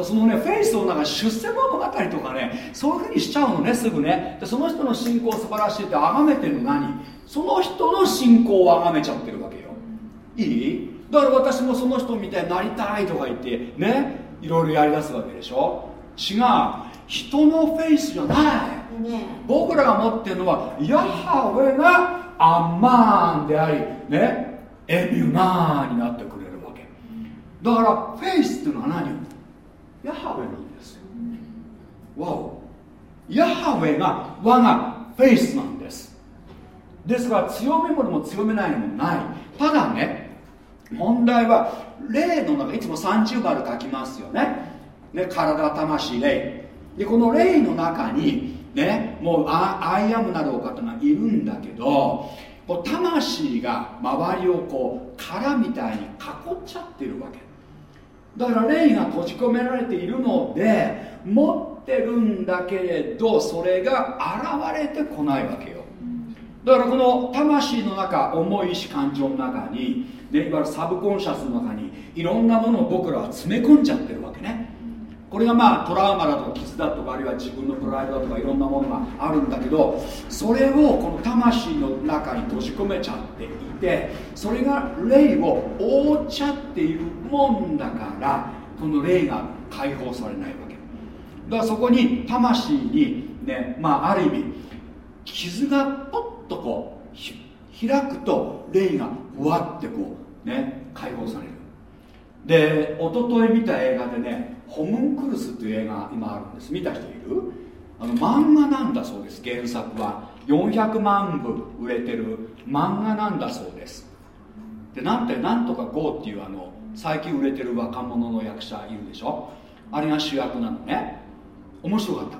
そのねフェイスの中出世物語とかねそういうふうにしちゃうのねすぐね。でその人の信仰素晴らしいって崇めてるの何？その人の信仰を崇めちゃってるわけよ。いい？だから私もその人みたいになりたいとか言ってね？いろいろやりだすわけでしょ？違う。人のフェイスじゃない、ね、僕らが持ってるのはヤハウェがアンマーンでありね？エミュナーになってくれるわけ。だからフェイスっていうのは何ヤハウェなんですよ。わおヤハウェが我がフェイスなんです。ですから強めものも強めないのもない。ただね問題は霊の中いつも三重丸書きますよね。ね体魂霊。でこの霊の中にねもう I AM なるお方がいるんだけどこう魂が周りをこう殻みたいに囲っちゃってるわけ。だから霊が閉じ込められているので持ってるんだけれどそれが現れてこないわけよ。だからこの魂の中重い意志感情の中に、ね、いわゆるサブコンシャスの中にいろんなものを僕らは詰め込んじゃってるわけね。これがまあトラウマだとか傷だとかあるいは自分のプライドだとかいろんなものがあるんだけどそれをこの魂の中に閉じ込めちゃっていてそれが霊を覆っちゃっているもんだからこの霊が解放されないわけ。だからそこに魂にねまあある意味傷がポッとこう開くと霊がふわってこうね解放される。で一昨日見た映画でねホムンクルスっていう映画今あるんです。見た人いる？あの漫画なんだそうです原作は。400万部売れてる漫画なんだそうです。でなんてなんとか GO っていうあの最近売れてる若者の役者いるでしょ？あれが主役なのね。面白かった。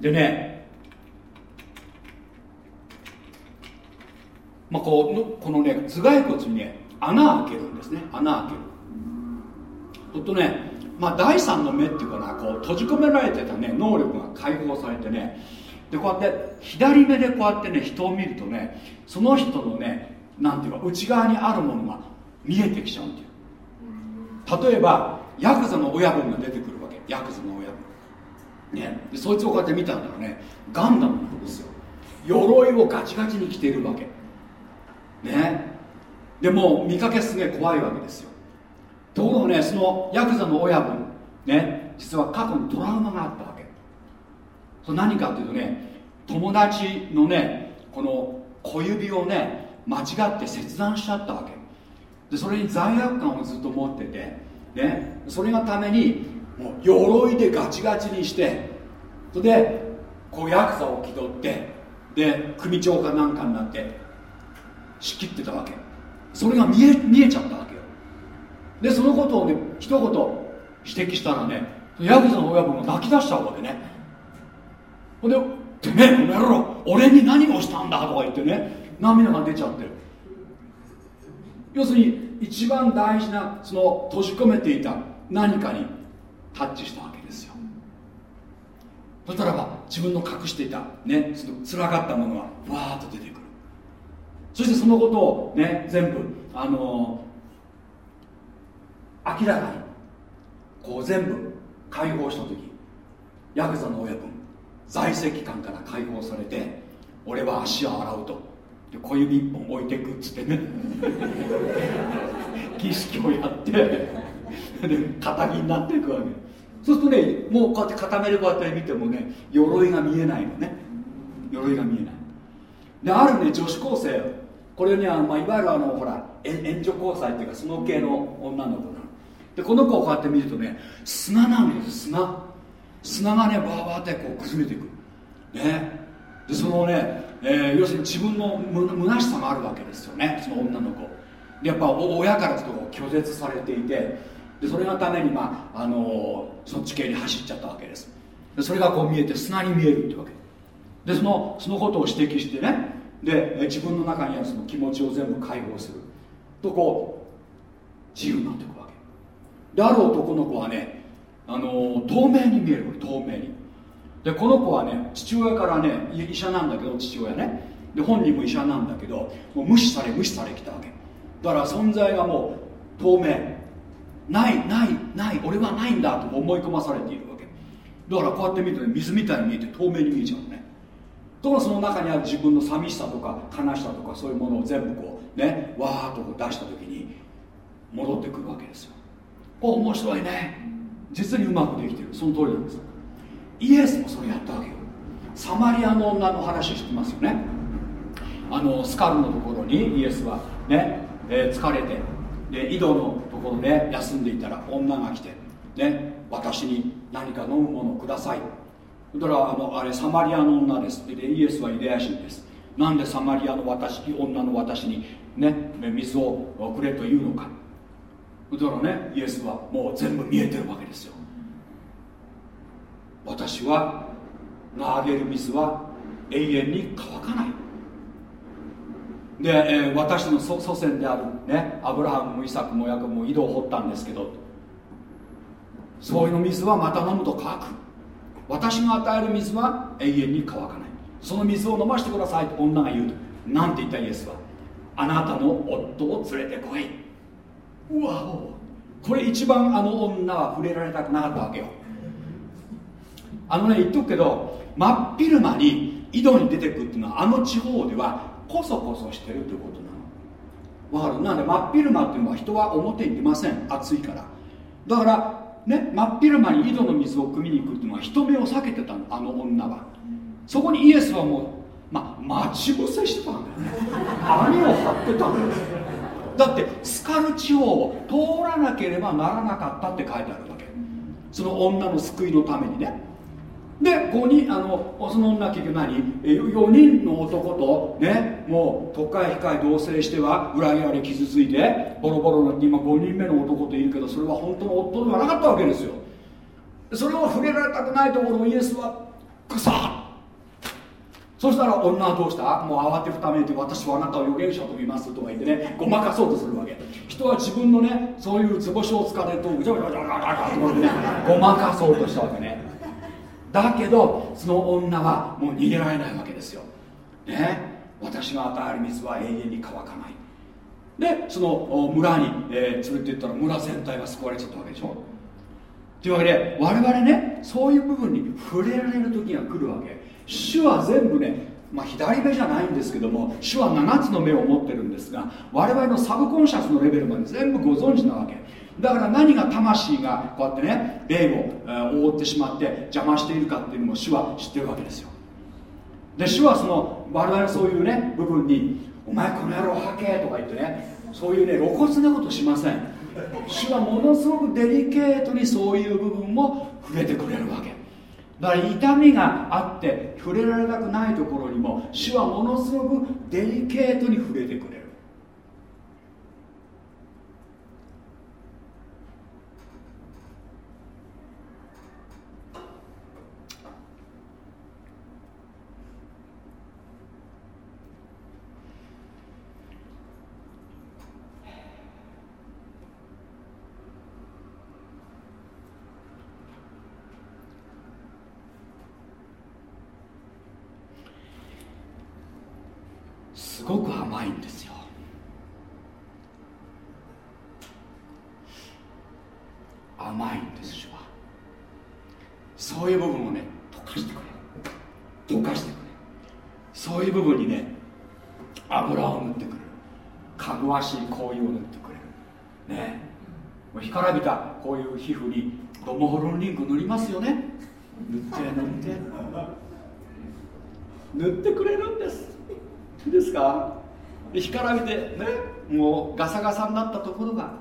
でねまあ、こうこのね頭蓋骨にね穴開けるんですね。穴開ける。ほんとねまあ第三の目っていうかなこう閉じ込められてたね能力が解放されてねでこうやって左目でこうやってね人を見るとねその人のねなんていうか内側にあるものが見えてきちゃうっていう例えばヤクザの親分が出てくるわけ。ヤクザの親。分ね。でそいつをこうやって見たんだらね。ガンダムなんですよ。鎧をガチガチに着ているわけ。ね。でも見かけすげえ怖いわけですよ。ところがねそのヤクザの親分ね実は過去にトラウマがあったわけ。それ何かっていうとね友達のねこの小指をね間違って切断しちゃったわけ。でそれに罪悪感をずっと持っててねそれがためにもう鎧でガチガチにしてそれでこうヤクザを気取ってで組長かなんかになって仕切ってたわけ。それが見え見えちゃったわけよ。でそのことをね一言指摘したらねヤクザの親分が泣き出しちゃうわけね。ほんで「てめえこの野郎俺に何をしたんだ」とか言ってね涙が出ちゃって。る要するに一番大事なその閉じ込めていた何かにタッチしたわけですよ。そしたらば自分の隠していたねその辛かったものがわーっと出てくる。そしてそのことをね全部あの、明らかにこう全部解放した時ヤクザの親分在籍官から解放されて俺は足を洗うと。で小指一本置いていくっつってね。儀式をやって。で肩着になっていくわけ。そうするとねもうこうやって固めるこうやって見てもね鎧が見えないのね。鎧が見えない。であるね女子高生これねあの、まあ、いわゆるあのほら援助交際っていうかその系の女の子なのでこの子をこうやって見るとね砂なんです砂。砂がねバーバーってこう崩れていく。ね。でそのね、えー、要するに自分のむ虚しさがあるわけですよねその女の子。でやっぱ親からちょっと拒絶されていてでそれがために、まあ、あのー、そっち系に走っちゃったわけです。でそれがこう見えて砂に見えるってわけ。でそのそのことを指摘してねで自分の中にあるその気持ちを全部解放する。とこう自由になっていくわけ。である男の子はねあの透明に見える透明に。でこの子はね父親からね医者なんだけど父親ね。で本人も医者なんだけどもう無視され無視されきたわけ。だから存在がもう透明。ないないない俺はないんだと思い込まされているわけ。だからこうやって見ると、ね、水みたいに見えて透明に見えちゃうのね。ところがその中にある自分の寂しさとか悲しさとかそういうものを全部こうねわーっとこう出した時に戻ってくるわけですよ。お面白いね。実にうまくできてる。その通りなんです。イエスもそれやったわけよ。サマリアの女の話してますよね。あのスカルのところにイエスはね、えー、疲れてで井戸のところで休んでいたら女が来て、ね、私に何か飲むものをください。だからあのあれサマリアの女です。でイエスはユダヤ人です。なんでサマリアの私女の私にね水をくれというのか。だからねイエスはもう全部見えてるわけですよ。私はがあげる水は永遠に乾かない。で、えー、私の祖先である、ね、アブラハムもイサクもヤクも井戸を掘ったんですけどそういうの水はまた飲むと乾く。私が与える水は永遠に乾かない。その水を飲ませてくださいと女が言うと何て言ったイエスは。あなたの夫を連れてこい。うわお。これ一番あの女は触れられたくなかったわけよ。あのね言っとくけど真っ昼間に井戸に出てくっていうのはあの地方ではこそこそしてるということなの。わかる？なんで真っ昼間っていうのは人は表に出ません。暑いから。だからね真っ昼間に井戸の水を汲みに行くっていうのは人目を避けてたのあの女は。そこにイエスはもうま待ち伏せしてたんだよね網を張ってたんだよだってスカル地方を通らなければならなかったって書いてあるわけ。その女の救いのためにね。で5人あのその女結局何？4人の男とねもう都会控え同棲しては裏切られ傷ついてボロボロになって今5人目の男といるけどそれは本当の夫ではなかったわけですよ。それを触れられたくないところをイエスはくさそしたら女はどうした？もう慌てふためいて私はあなたを預言者と見ますとか言ってねごまかそうとするわけ。人は自分のねそういう図星を使れるとぐちゃぐちゃぐちゃぐちゃとってごまかそうとしたわけねだけどその女はもう逃げられないわけですよ。ね。私が与える水は永遠に乾かない。でその村に、えー、連れてったら村全体が救われちゃったわけでしょ。というわけで我々ねそういう部分に触れられる時が来るわけ。主は全部ねまあ、左目じゃないんですけども主は7つの目を持ってるんですが我々のサブコンシャスのレベルまで全部ご存知なわけ。だから何が魂がこうやってね霊を覆ってしまって邪魔しているかっていうのも主は知ってるわけですよ。で主はその我々そういうね部分に「お前この野郎はけ」とか言ってねそういうね露骨なことしません。主はものすごくデリケートにそういう部分も触れてくれるわけ。だから痛みがあって触れられたくないところにも主はものすごくデリケートに触れてくれる。部分にね油を塗ってくれる。かぐわしい香油を塗ってくれる。ね。もう干からびたこういう皮膚にドモホロンリンク塗りますよね。塗って塗って。塗ってくれるんです。いいですか？で干からびてねもうガサガサになったところが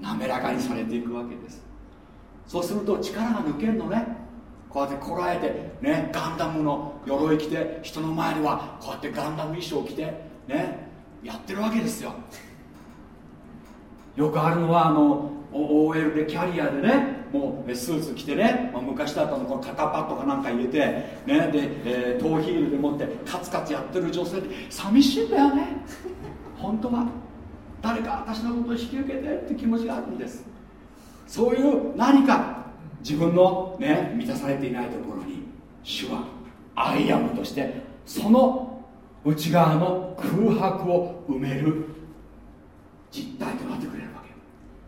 滑らかにされていくわけです。そうすると力が抜けるのね。こうやってこらえてねガンダムの鎧着て人の前ではこうやってガンダム衣装着てねやってるわけですよ。よくあるのはあの OL でキャリアでねもうスーツ着てね、まあ、昔だったのこの肩パッドかなんか入れて、ねでえー、トーヒールでもってカツカツやってる女性って寂しいんだよね。本当は。誰か私のことを引き受けてって気持ちがあるんです。そういう何か自分のね満たされていないところに主はアイアムとしてその内側の空白を埋める実体となってくれるわけ。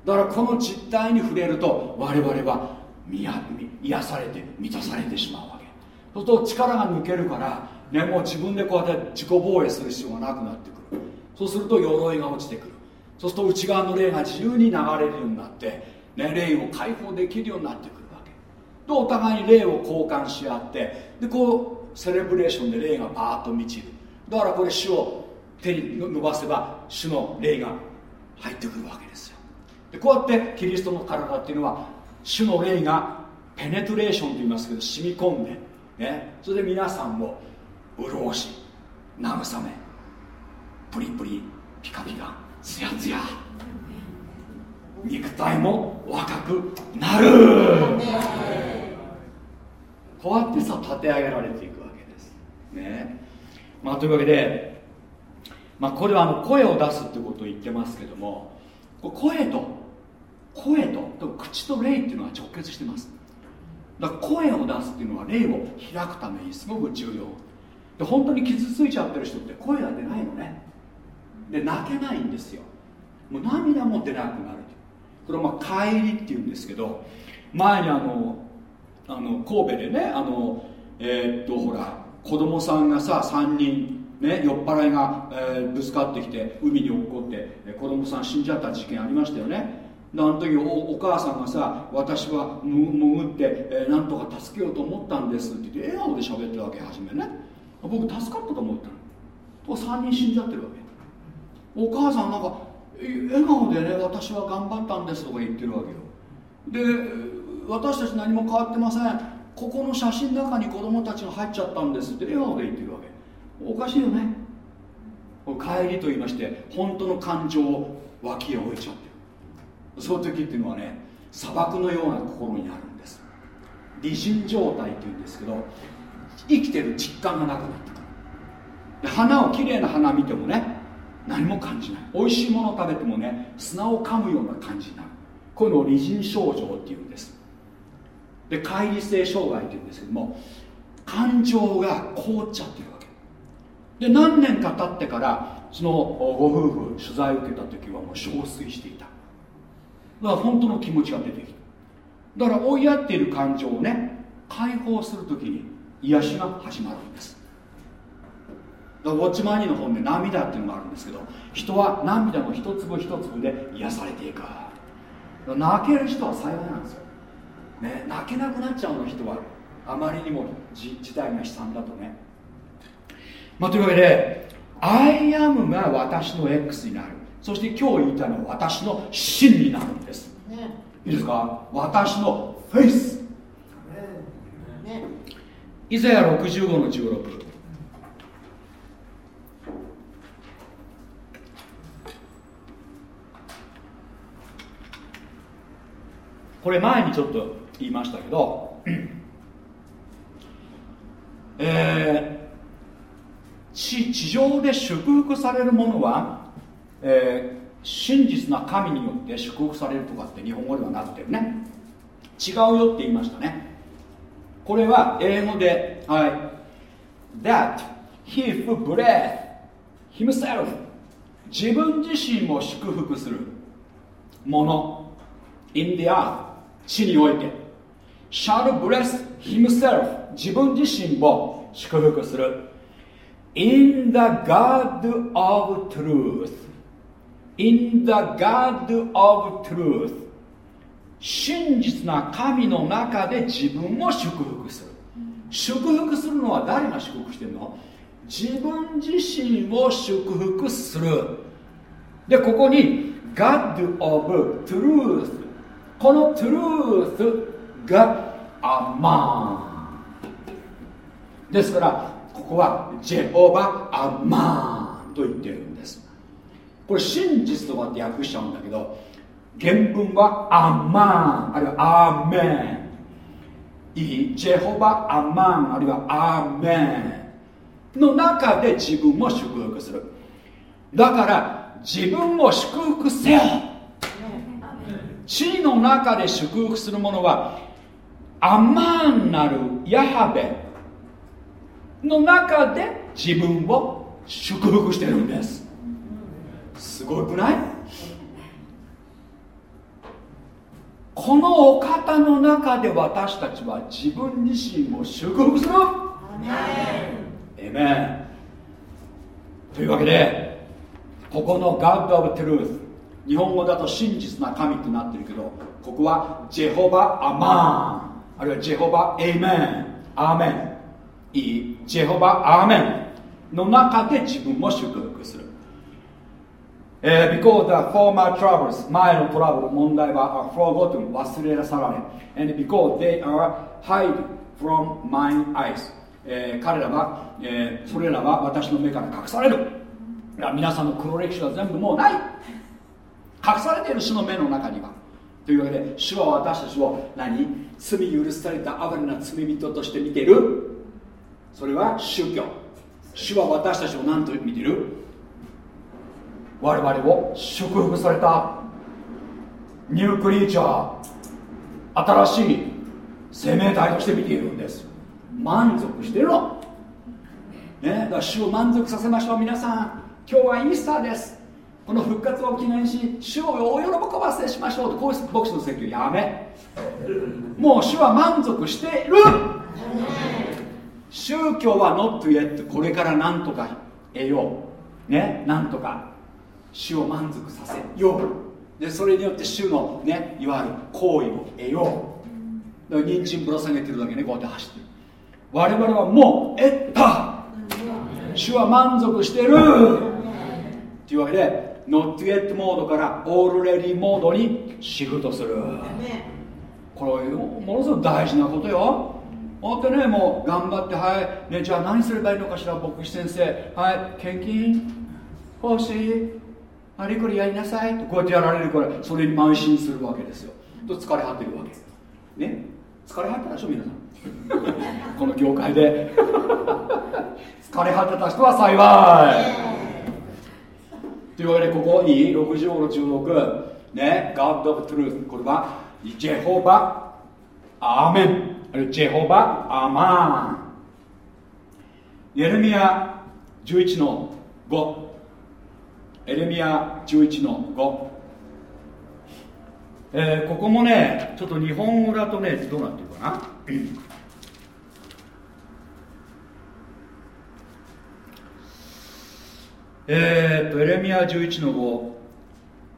だからこの実体に触れると我々は癒されて満たされてしまうわけそうすると力が抜け。るから、ね、もう自分でこうやって自己防衛する必要がなくなってくるそうすると鎧が落ちてくる。そうすると内側の霊が自由に流れる。ようになって、ね、霊を解放できる。ようになってくるわけとお互いに霊を交換し合ってでこうセレブレーションで霊がバーッと満ちる。だからこれ主を手に伸ばせば主の霊が入ってくるわけですよ。でこうやってキリストの体っていうのは主の霊がペネトレーションと言いますけど染み込んで、ね、それで皆さんを潤し慰めプリプリピカピカツヤツヤ肉体も若くなる。こうやってさ立て上げられていくわけです。ね。まあというわけでまあこれはあの声を出すってことを言ってますけども声と声とと口と霊っていうのは直結してます。だから声を出すっていうのは霊を開くためにすごく重要。で本当に傷ついちゃってる人って声が出ないのね。で泣けないんですよ。もう涙も出なくなるこれはまあ帰りっていうんですけど前にあのあの神戸でねあのえー、っとほら子供さんがさ3人ね、酔っ払いが、えー、ぶつかってきて海に落っこって子供さん死んじゃった事件ありましたよね。あの時おお母さんがさ私は潜って、えー、なんとか助けようと思ったんですって言って笑顔で喋ってるわけ初めね。僕助かったと思ったの。3人死んじゃってるわけ。お母さんなんか笑顔でね私は頑張ったんですとか言ってるわけよ。で私たち何も変わってません。ここの写真の中に子供たちが入っちゃったんですって。笑顔で言ってるわけ。おかしいよね。帰りと言いまして本当の感情を脇へ置いちゃってる。そういう時っていうのはね砂漠のような心になるんです。理人状態っていうんですけど生きてる実感がなくなってくる。花をきれいな花見てもね何も感じない。美味しいものを食べてもね砂を噛むような感じになる。こういうのを理人症状っていうんですで乖離性障害っていうんですけども感情が凍っちゃってるわけ。で何年か経ってからそのご夫婦取材を受けた時はもう憔悴していた。だから本当の気持ちが出てきた。だから追いやっている感情をね解放する時に癒しが始まるんです。だからウォッチマニーの本で涙っていうのがあるんですけど人は涙の一粒一粒で癒されていく。泣ける人は幸いなんですよ、ね、泣けなくなっちゃうの人はあまりにも事態が悲惨だとね。まあ、というわけで I am が私の X になる。そして今日言いたいのは私の真になるんです、ね、いいですか？私のフェイス、ね、イザヤ65の16これ前にちょっと言いましたけどえー地地上で祝福されるものは、えー、真実な神によって祝福されるとかって日本語ではなくてるね違うよって言いましたね。これは英語で、はい、That he who breath himself 自分自身を祝福するもの。In the earth 地において。Shall bless himself 自分自身を祝福する in the God of truth in the God of truth 真実な神の中で自分を祝福する祝福するのは誰が祝福してるの自分自身を祝福するでここに God of Truth この Truth がアマンですからここはジェホバアマンと言ってるんです。これ真実とかって訳しちゃうんだけど原文はアマンあるいはアーメンいいジェホバアマンあるいはアーメンの中で自分を祝福する。だから自分を祝福せよ。地の中で祝福する者はアマンなるヤハベの中で自分を祝福してるんです。すごくない？このお方の中で私たちは自分自身を祝福するエメン。というわけでここの God of Truth 日本語だと真実な神となってるけどここはジェホバアマン。あるいはジェホバエイメンアーメンいい。ジェホバアーメンの中で自分を祝福する。えー、because the former troubles 前のトラブル問題は are forgotten 忘れ去られ。And because they are hide from my eyes、えー、彼らは、えー、それらは私の目から隠される。皆さんの黒歴史は全部もうない。隠されている主の目の中には。というわけで主は私たちを何？罪許された哀れな罪人として見ている？それは宗教。主は私たちを何と見ている？我々を祝福された。ニュークリーチャー。新しい生命体として見ているんです。満足してるのねだから主を満足させましょう皆さん。今日はイースターです。この復活を記念し主をお喜ばせしましょうとこういう牧師の説教やめ。もう主は満足している。宗教は not yet これから何とか得よう。ねなんとか。主を満足させよう。でそれによって主のねいわゆる行為を得よう。だから人参ぶら下げてるだけねこうやって走ってる。我々はもう得た。主は満足してる。というわけでノットゲットモードからオールレディモードにシフトする。これものすごく大事なことよ。本当ねもう頑張ってはいねじゃあ何すればいいのかしら牧師先生。はい献金。欲しいあれこれやりなさい。とこうやってやられるからそれに慢心するわけですよ。と疲れ果てるわけ。ね。疲れ果てたでしょ皆さん。この業界で。疲れ果てた人は幸いというわけでここに65の16ね God of Truth これはジェホバアーメン。ジェホバアーマン。エレミア11の5エレミア11の5、えー、ここもねちょっと日本語だとねどうなってるかな？えー、とエレミア11の5、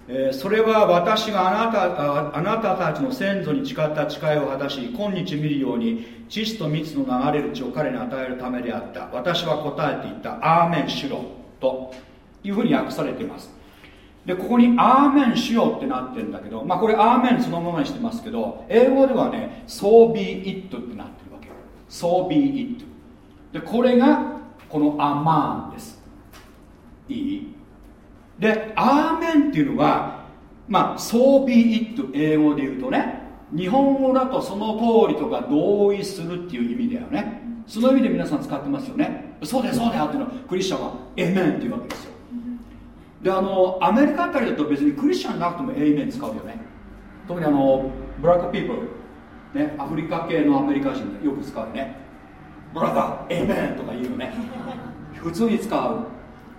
えー、それは私があなたあなたたちの先祖に誓った誓いを果たし今日見るように知識と蜜の流れる血を彼に与えるためであった。私は答えていった。アーメンシロというふうに訳されています。でここに「アーメンしよ」ってなってるんだけどまあこれ「アーメン」そのままにしてますけど英語ではね「そうビー・イット」ってなってるわけ「そうビー・イット」でこれがこの「アマーン」です。いい？で「アーメン」っていうのはまあ「そうビー・イット」英語で言うとね日本語だとその通りとか同意するっていう意味だよね。その意味で皆さん使ってますよね。そうだよそうだよっていうのはクリスチャンは「エメン」っていうわけですよ。であのアメリカあたりだと別にクリスチャンなくてもエイメン使うよね。特にあのブラックピープル、ね、アフリカ系のアメリカ人でよく使うね。ブラザーエイメンとか言うよね。普通に使う。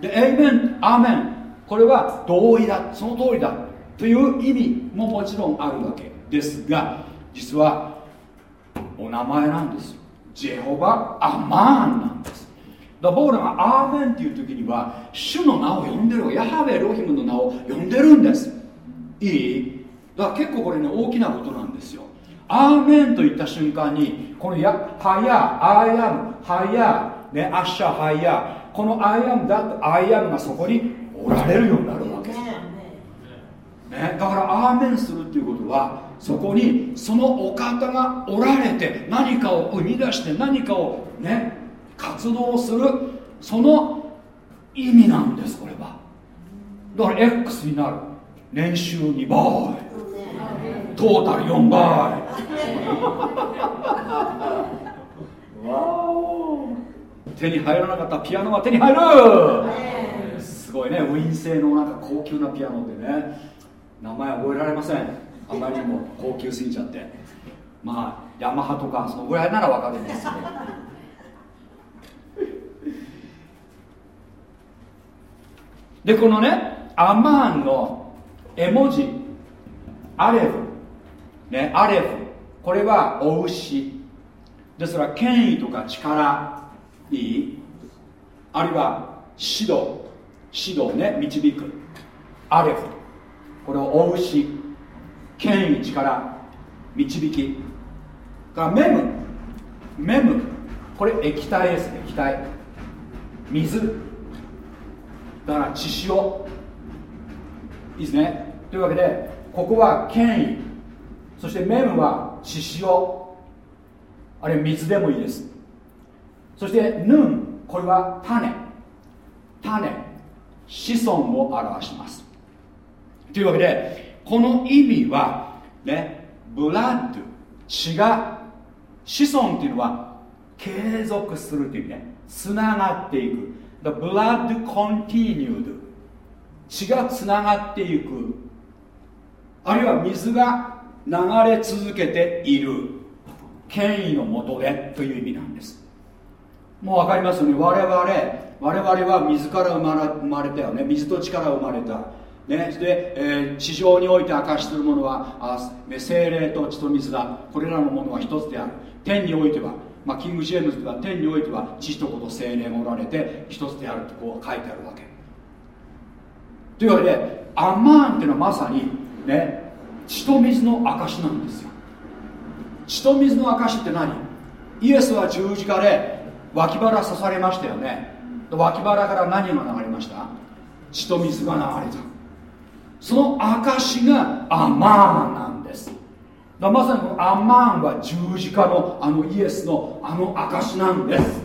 でエイメンアーメンこれは同意だその通りだという意味ももちろんあるわけですが実はお名前なんですよ。ジェホバ・アマーンなんです。だから僕らがアーメンっていう時には主の名を呼んでるヤハベロヒムの名を呼んでるんです。いい？だから結構これね大きなことなんですよ。アーメンと言った瞬間にこのやハヤアイアムハヤねアッシャハヤこのアイアムだとアイアムがそこにおられるようになるわけ、ね、だからアーメンするっていうことはそこにそのお方がおられて何かを生み出して何かをね活動するその意味なんですこれは。だから X になる。年収2倍。トータル4倍。わお手に入らなかったピアノは手に入る。すごいねウィン製のなんか高級なピアノでね。名前覚えられません。あまりにも高級すぎちゃって。まあヤマハとかそのぐらいなら分かるんですけど。でこのねアマーンの絵文字。アレフ。ねアレフ。これはお牛。ですから権威とか力。いい？あるいは指導。指導ね導く。アレフこれをお牛権威力。導き。からメム。メム。これ液体です液体。水。だから血潮。いいですね。というわけでここは権威。そしてメムは血潮。あるいは水でもいいです。そしてヌン。これは種種子孫を表します。というわけでこの意味はねブラッド。血が子孫っていうのは継続するという意味ね。つながっていく。The blood continued 血がつながっていく。あるいは水が流れ続けている。権威のもとでという意味なんです。もう分かりますよね。我々我々は水から生まれ生まれたよね。水と力生まれた。ね、で、えー、地上において明かしするものはあ精霊と血と水だ。これらのものは一つである。天においては、まあ、キング・ジェームズでは天においては血と子と精霊がおられて一つであるとこう書いてあるわけ。というわけでアンマーンっていうのはまさにね血と水の証なんですよ。血と水の証って何？イエスは十字架で脇腹刺されましたよね。脇腹から何が流れました？血と水が流れた。その証がアマーンなんです。だまさにこのアマーンは十字架のあのイエスのあの証なんです。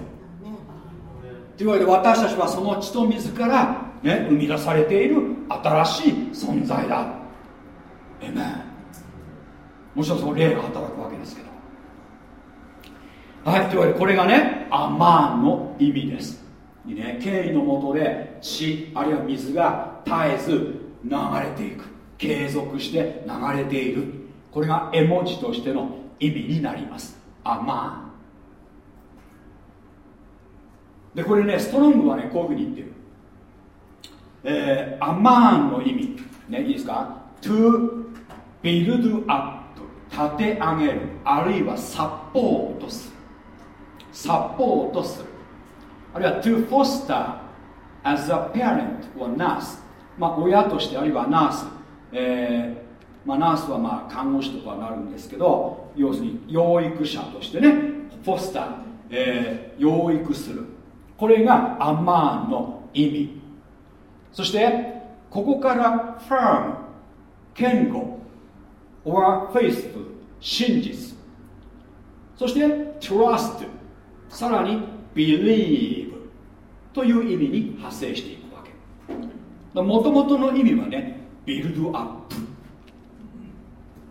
というわけで私たちはその血と水から、ね、生み出されている新しい存在だ。えめもちろんその霊が働くわけですけど。はいというわけでこれがねアマンの意味です。いいね。権威のもとで血あるいは水が絶えず流れていく。継続して流れている。これが絵文字としての意味になります。アマンでこれねストロングはねこういうふうに言ってる。えー、アマーンの意味。ねいいですか？to build up 立て上げる。あるいはサポートする。サポートする。あるいは to foster as a parent or nurse まあ親としてあるいはナース、えーまあ、ナースはまあ看護師とかなるんですけど要するに養育者としてねフォスター、えー、養育する。これがアマーンの意味。そしてここからファーム堅固。or faithful 真実。そして trust さらに believe という意味に派生していくわけ。もともとの意味はねビルドアップ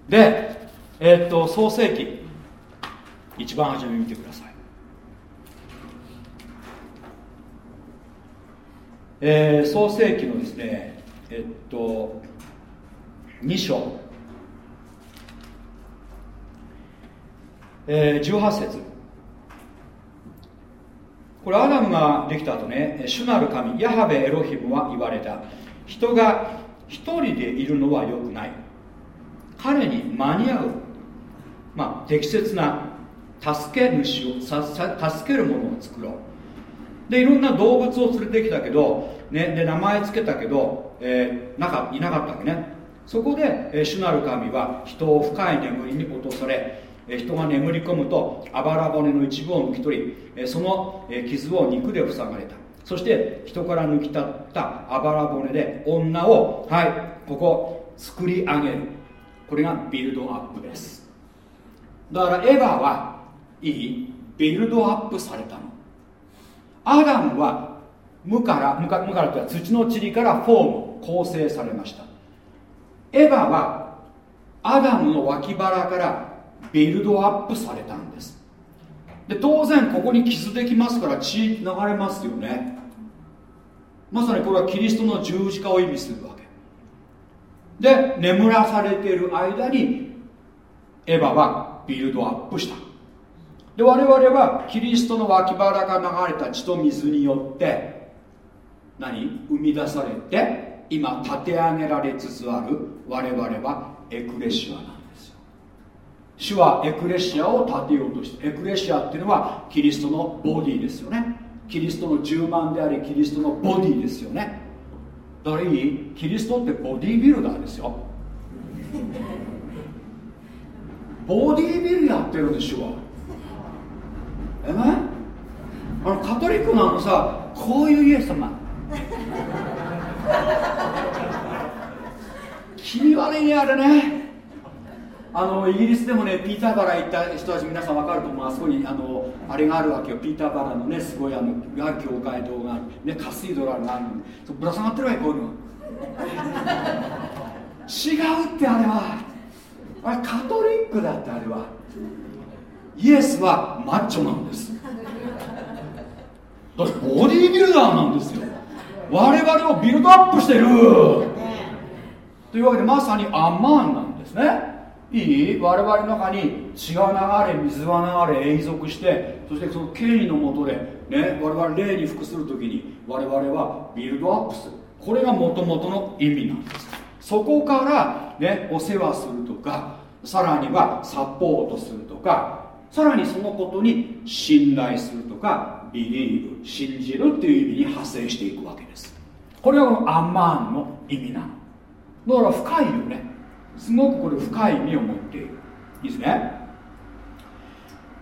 でえー、っと創世記。一番初め見てください。えー、創世記のですねえっと2章。えー、18節。これアダムができた後ね主なる神ヤハベエロヒムは言われた。人が一人でいるのは良くない。彼に間に合う、まあ、適切な助け主を助けるものを作ろう。でいろんな動物を連れてきたけど、ね、で名前つけたけど、えー、なかいなかったわけね。そこで、えー、主なる神は人を深い眠りに落とされ、人が眠り込むとあばら骨の一部を抜き取り、その、傷を肉で塞がれた。そして人から抜き取ったあばら骨で女をはいここ作り上げる。これが build up です。だからエヴァはいい build up されたの。アダムは無から無から無からというのは土の塵からフォーム構成されました。エヴァはアダムの脇腹から build up されたんです。で当然ここに傷できますから血流れますよね。まさにこれはキリストの十字架を意味するわけ。で眠らされている間にエヴァはビルドアップした。で我々はキリストの脇腹が流れた血と水によって何？生み出されて今立て上げられつつある我々はエクレシアなん主はエクレシアを立てようとしてエクレシアっていうのはキリストのボディですよね。キリストの10万でありキリストのボディですよね。だからいいキリストってボディービルダーですよ。ボディービルやってるでしょえ？あのカトリックのあのさこういうイエス様。気味悪いねあれね。あのイギリスでもねピーターバラ行った人たち皆さん分かると思う。あそこにあのあれがあるわけよ。ピーターバラのねすごいあのある教会堂がある、ね、カスイドラルがあるの。ぶら下がってるわけこういうの。違うってあれは。あれカトリックだってあれは。イエスはマッチョなんです。だってボディービルダーなんですよ。我々をビルドアップしてる。というわけでまさにアンマーンなんですねいい？我々の中に血が流れ水が流れ永続してそしてその権威のもとで、ね、我々霊に服するときに我々はビルドアップする。これがもともとの意味なんです。そこから、ね、お世話するとかさらにはサポートするとかさらにそのことに信頼するとかビリーブ信じるっていう意味に派生していくわけです。これはこのアマーンの意味なの。だから深いよね。すごくこれ深い意味を持っている。いいですね。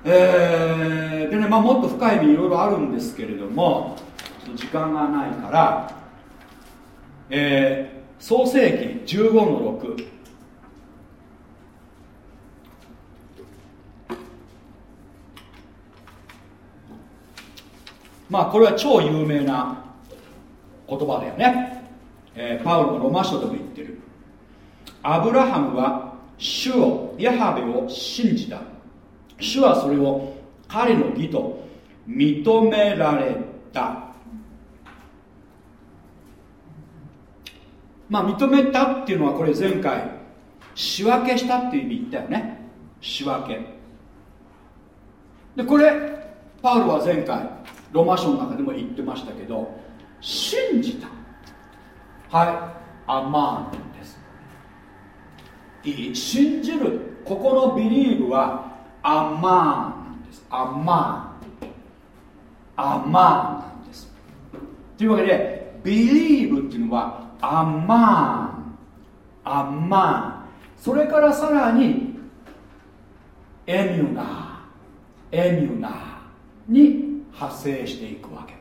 えー、でね、まあ、もっと深い意味いろいろあるんですけれども時間がないからえー、創世紀15の6まあこれは超有名な言葉だよね、えー、パウロのロマ書でも言ってる。アブラハムは主をヤハベを信じた。主はそれを彼の義と認められた。まあ認めたっていうのはこれ前回仕分けしたっていう意味言ったよね。仕分け。でこれパウロは前回ロマ書の中でも言ってましたけど信じた。はい。アマーンです。信じるここのビリーブはアマーンなんです。アマーン。アマーンなんです。というわけでビリーブっていうのはアマーン。アマーン。それからさらにエミュナー。エミュナーに派生していくわけ。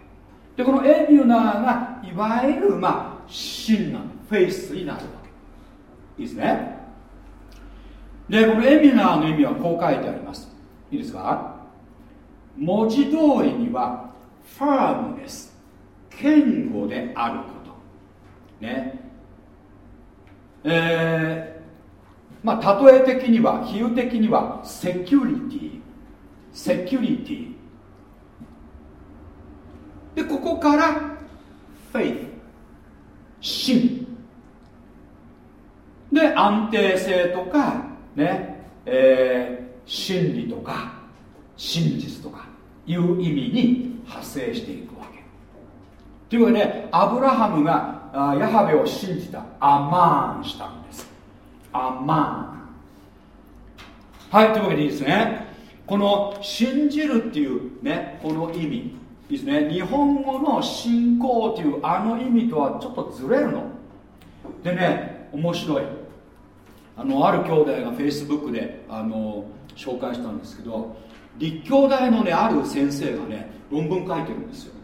でこのエミュナーがいわゆるまあ真なフェイスになるわけ。いいですね。でこのエミナーの意味はこう書いてあります。いいですか？文字通りにはファームネス堅固であること。ね。えー、まあ例え的には比喩的にはセキュリティ。セキュリティ。でここからフェイス。信で安定性とかねえー、真理とか真実とかいう意味に派生していくわけ。というわけでアブラハムがヤハベを信じたアマーンしたんです。アマーン。はいというわけでいいですね。この信じるっていうねこの意味。いいですね。日本語の信仰というあの意味とはちょっとずれるの。でね面白い。あのある兄弟がフェイスブックであの紹介したんですけど立教大のねある先生がね論文書いてるんですよ。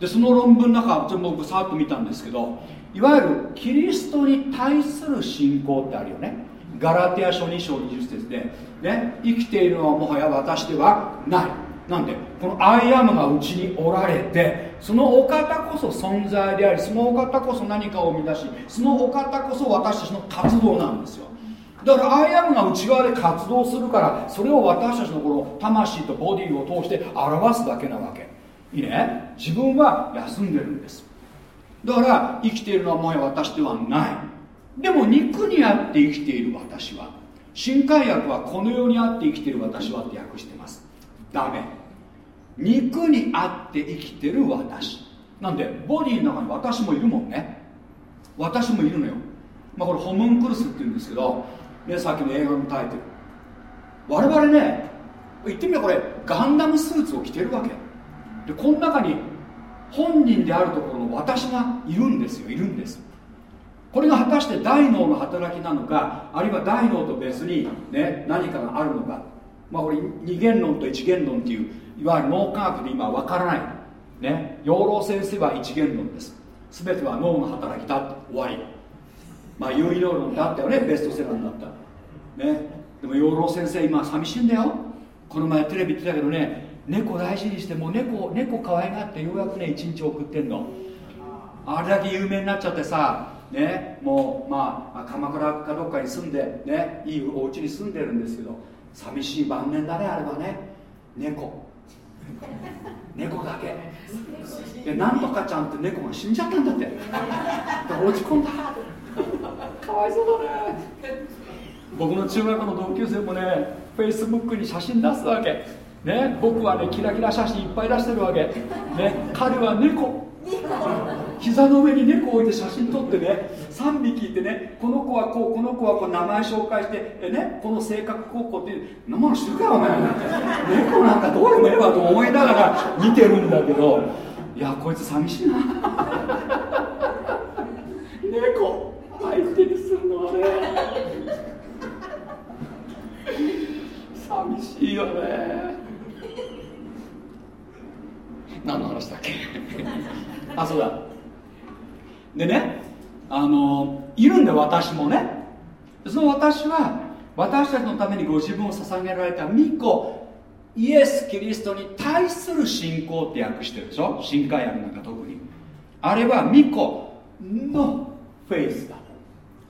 でその論文の中ちょっと僕さっと見たんですけどいわゆるキリストに対する信仰ってあるよね。ガラテヤ書2章20節で、ね、生きているのはもはや私ではない。なんでこの I AM がうちにおられてそのお方こそ存在でありそのお方こそ何かを生み出しそのお方こそ私たちの活動なんですよ。だから I AM が内側で活動するからそれを私たちのこの魂とボディを通して表すだけなわけ。いいね？自分は休んでるんです。だから生きているのはもう私ではない。でも肉にあって生きている私は新海薬はこの世にあって生きている私はって訳してます。ダメ。肉にあって生きてる私。なんでボディの中に私もいるもんね。私もいるのよ。まあこれホムンクルスって言うんですけどねさっきの映画のタイトル我々ね言ってみればこれ。ガンダムスーツを着てるわけ。でこの中に本人であるところの私がいるんですよ。いるんです。これが果たして大脳の働きなのかあるいは大脳と別に、ね、何かがあるのか。まあこれ二元論と一元論っていういわゆる脳科学で今わからないね養老先生は一元論です。全ては脳の働きだ終わり。まあ有意論ってあったよねベストセラーになった。ね。でも養老先生今寂しいんだよ。この前テレビ言ってたけどね猫大事にしてもう猫猫可愛がってようやくね一日送ってんの。あれだけ有名になっちゃってさねもうまあ鎌倉かどっかに住んでねいいお家に住んでるんですけど寂しい晩年だねあれはね。猫。猫だけ。でなんとかちゃんって猫が死んじゃったんだって。落ち込んだ。かわいそうだね。僕の中学の同級生もねフェイスブックに写真出すわけ。ね僕はねキラキラ写真いっぱい出してるわけ。ね彼は猫。膝の上に猫を置いて写真撮ってね3匹いてねこの子はこうこの子はこう名前紹介してえねこの性格こうこうっていうなもの知るかお前猫なんかどうでもええわと思いながら見てるんだけどいやこいつ寂しいな。猫相手にするのはね寂しいよね。何の話だっけ？あそうだ。でねあのいるんで私もね。その私は私たちのためにご自分を捧げられた巫女イエス・キリストに対する信仰って訳してるでしょ？新海訳なんか特に。あれは巫女のフェイスだ。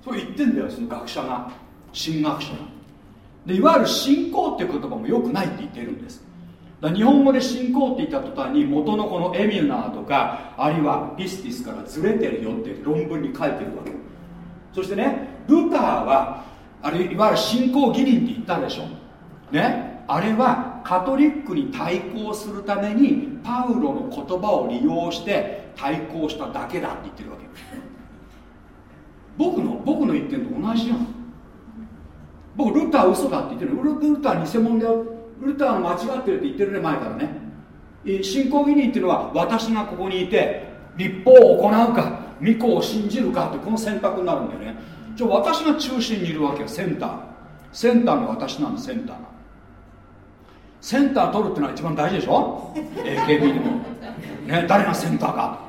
そう言ってんだよその学者が。神学者が。でいわゆる信仰っていう言葉もよくないって言ってるんです。だ日本語で信仰って言った途端に元のこのエミュナーとかあるいはピスティスからずれてるよって論文に書いてるわけ。そしてねルターはあれいわゆる信仰義人って言ったでしょ。ね？あれはカトリックに対抗するためにパウロの言葉を利用して対抗しただけだって言ってるわけ。僕の僕の言ってるのと同じじゃん。僕ルター嘘だって言ってるルルター偽物だよ。ルターの間違ってるって言ってるね前からね。信仰義人っていうのは私がここにいて立法を行うか御子を信じるかってこの選択になるんだよね。じゃあ私が中心にいるわけよセンター。センターが私なんですセンターが。センター取るってのは一番大事でしょ？AKB でも。ね誰がセンターか、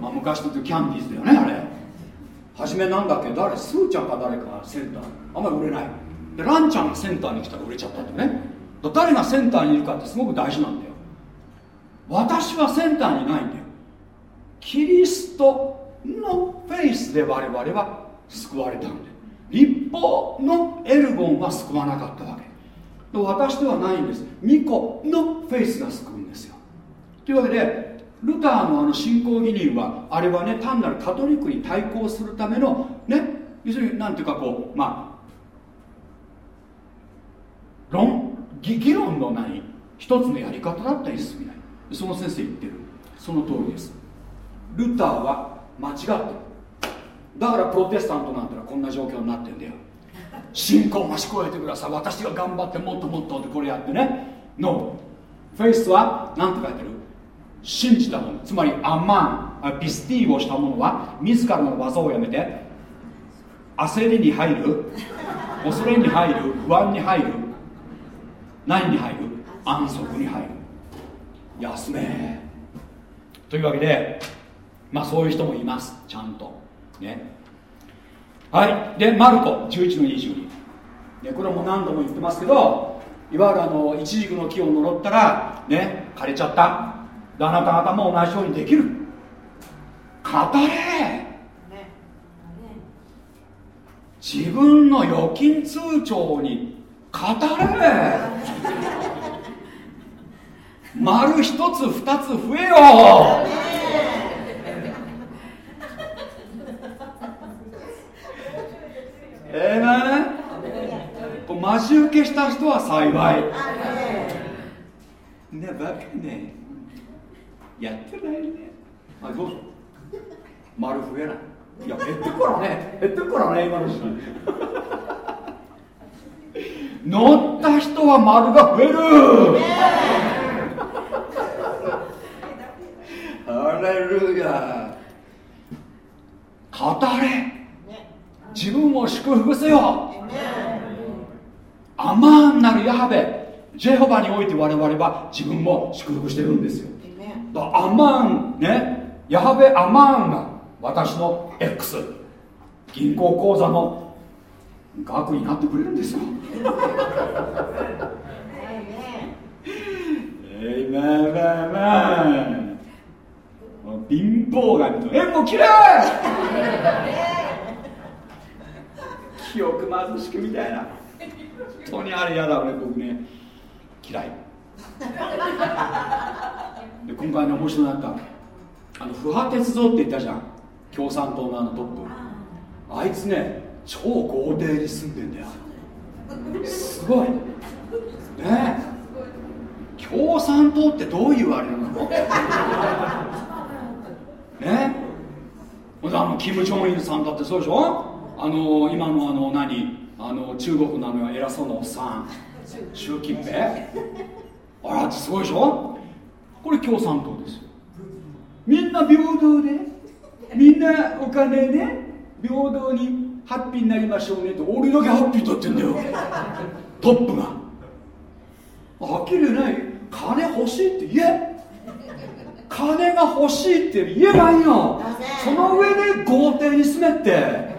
まあ、昔のキャンディーズだよねあれ。初めなんだっけ？誰？スーちゃんか誰かがセンター。あんまり売れない。でランちゃんがセンターに来たら売れちゃったんだよね。誰がセンターにいるかってすごく大事なんだよ。私はセンターにないんだよ。キリストのフェイスで我々は救われたんだよ。立法のエルゴンは救わなかったわけ。私ではないんです。巫女のフェイスが救うんですよ。というわけでルターのあの信仰義人はあれはね単なるカトリックに対抗するためのね要するになんていうかこうまあ論。議論の何一つのやり方だったりするみたいその先生言ってる。その通りです。ルターは間違ってる。だからプロテスタントなんてのはこんな状況になってんだよ。信仰を増し加えてください。私が頑張ってもっともっとってこれやってね。ノーフェイスは何て書いてる？信じたもの。つまりアマン。ピスティーをしたものは自らの技をやめて焦りに入る恐れに入る不安に入る何に入る？安息に入る。休め。というわけでまあそういう人もいます。ちゃんと。ね。はい。でマルコ。11の22でこれも何度も言ってますけどいわゆるあのイチジクの木を呪ったらね枯れちゃった。であなた方も同じようにできる。語れ。自分の預金通帳に語れ。丸一つ二つ増えよ。ええー、ね待ち受けした人は幸い。ねバカねやってないね。あどうぞ。丸増えない。いや減ってくからね。減ってくからね今の時期乗った人は丸が増える。ハレルヤ。語れ。自分を祝福せよ。アマンなるヤハベ。ジェホバにおいて我々は自分も祝福してるんですよ。だアマンね。ヤハベアマンが私の X 銀行口座の額になってくれるんですよ。えいめめめ貧乏神とえもうきれい記憶貧しくみたいな。本当にあれ嫌だ俺僕ね。嫌い。で今回ね面白かった。あの不破鉄道って言ったじゃん。共産党のあのトップ。あいつね超豪邸に住んでんだよ。すごい。ね。え共産党ってどういうあれなの？ね。ほんであのキム・ジョンイルさんだってそうでしょ？あの今のあの何？あの中国のあの偉そうなおっさん。習近平？あらってすごいでしょ？これ共産党ですよ。みんな平等でみんなお金で平等にハッピーになりましょうねって俺だけハッピーだってんだよ。トップが。はっきり言ない？金欲しいって言え。金が欲しいって言えばいいよその上で豪邸に住めって。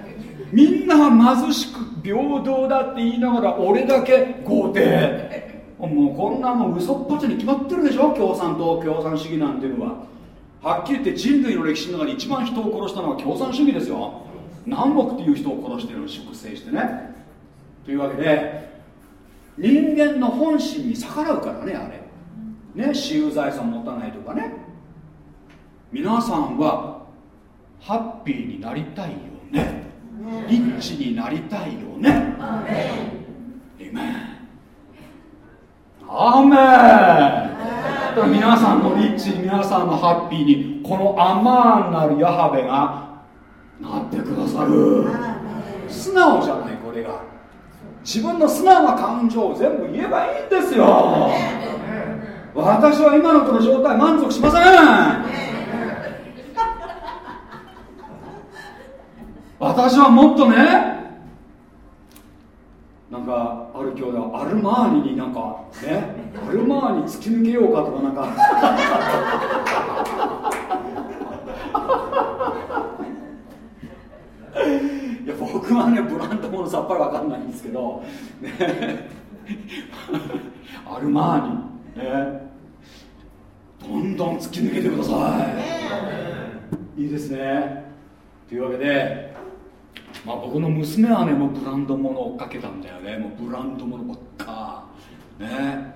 みんな貧しく平等だって言いながら俺だけ豪邸。もうこんなもん嘘っぱちに決まってるでしょ？共産党共産主義なんていうのは。はっきり言って人類の歴史の中で一番人を殺したのは共産主義ですよ南北っていう人を殺してるのを粛清してね。というわけで人間の本心に逆らうからねあれ。ね私有財産持たないとかね。皆さんはハッピーになりたいよね。リッチになりたいよね。アーメン。アーメン。皆さんのリッチ皆さんのハッピーにこのアマーなるヤハベがなってくださる。素直じゃないこれが。自分の素直な感情を全部言えばいいんですよ。私は今のこの状態満足しません。私はもっとねなんかある兄弟アルマーニになんかねアルマーニ突き抜けようかとかなんかいや僕はねブランドものさっぱりわかんないんですけど。ね。アルマーニ。ね。どんどん突き抜けてください。いいですね。というわけでまあ、僕の娘はねもうブランド物を追っかけたんだよね。もうブランド物ばっか。ね。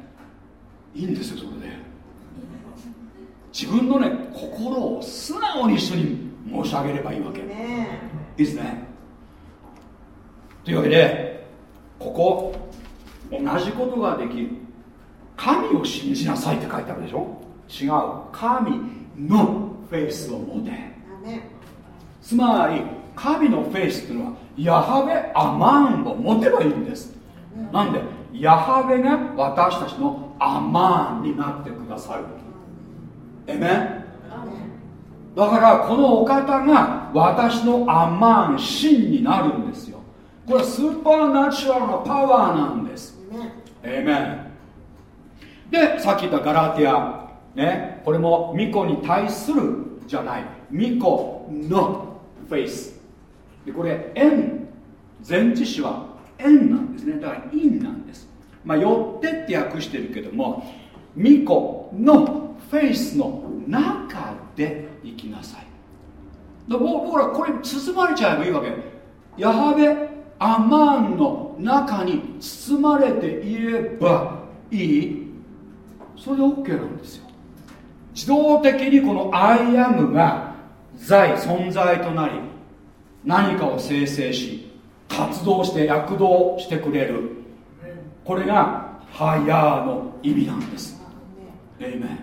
いいんですよそれで。自分のね心を素直に一緒に申し上げればいいわけ、ね、いいですねというわけでここ同じことができる。神を信じなさいって書いてあるでしょ？違う。神のフェイスを持て。つまり神のフェイスっていうのはヤハベアマンを持てばいいんです。なんでヤハベが私たちのアマンになってくださる。えめだからこのお方が私のアマン真になるんですよこれはスーパーナチュラルなパワーなんです。えめでさっき言ったガラティアねこれも巫女に対するじゃない。巫女のフェイス。でこれ円前置詞は円なんですね。だから陰なんです。まあよってって訳してるけども巫女のフェイスの中で生きなさい。だ僕らこれ包まれちゃえばいいわけ。ヤハベアマンの中に包まれていればいい。それで OK なんですよ。自動的にこの I AM が在存在となり何かを生成し活動して躍動してくれる。これがハイヤーの意味なんです。エイメン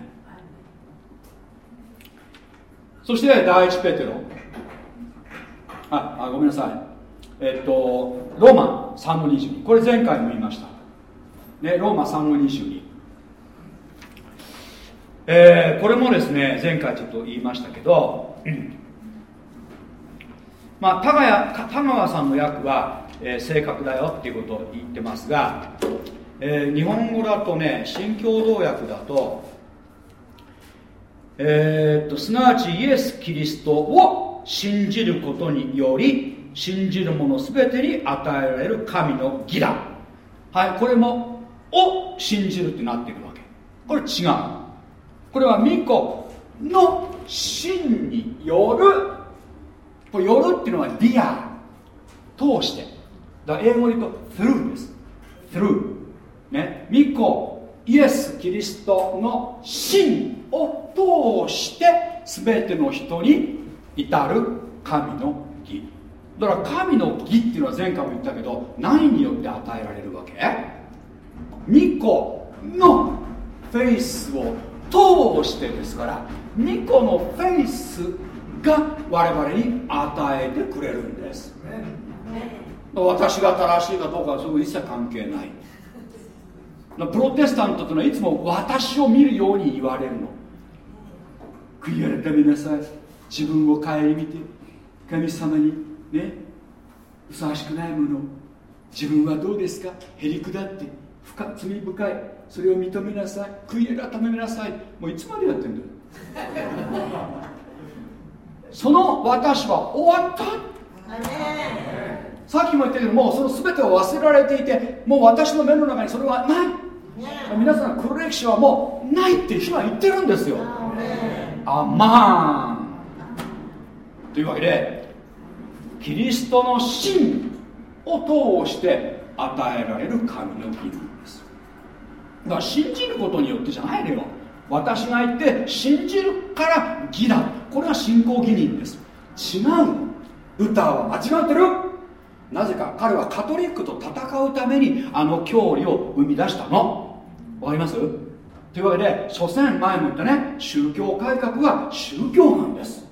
そして第一ペテロ。ああごめんなさい。えっとローマ3の22これ前回も言いました。ねローマ3の22えー、これもですね前回ちょっと言いましたけど、まあ、田川田川さんの訳は、えー、正確だよっていうことを言ってますが、えー、日本語だとね新共同訳だと,、えー、っとすなわちイエス・キリストを信じることにより信じる者全てに与えられる神の義だ。はいこれもを信じるってなってくるわけ。これ違う。これは巫女の真による。これよるっていうのはδιά。通して。だから英語で言うと through です。through ね。御子イエス・キリストの真を通して全ての人に至る神の義だから神の義っていうのは前回も言ったけど何によって与えられるわけ？巫女のフェイスを通してですから巫女のフェイスが我々に与えてくれるんです。私が正しいかどうかはそこ一切関係ない。プロテスタントというのはいつも私を見るように言われるの。悔い改めなさい。自分を顧みて神様にねふさわしくないもの。自分はどうですか？へりくだって深罪深い。それを認めなさい。悔い改めなさい。もういつまでやってんだよ。その私は終わった。さっきも言ったけどもうその全てを忘れられていてもう私の目の中にそれはない。皆さん黒歴史はもうないって主は言ってるんですよ。アマーン。というわけでキリストの真を通して与えられる神の義なんです。だから信じることによってじゃないのよ。私が言って信じるから義だ。これは信仰義人です。違う。ルターは間違ってる。なぜか彼はカトリックと戦うためにあの教理を生み出したの。わかります？というわけで所詮前も言ったね。宗教改革は宗教なんです。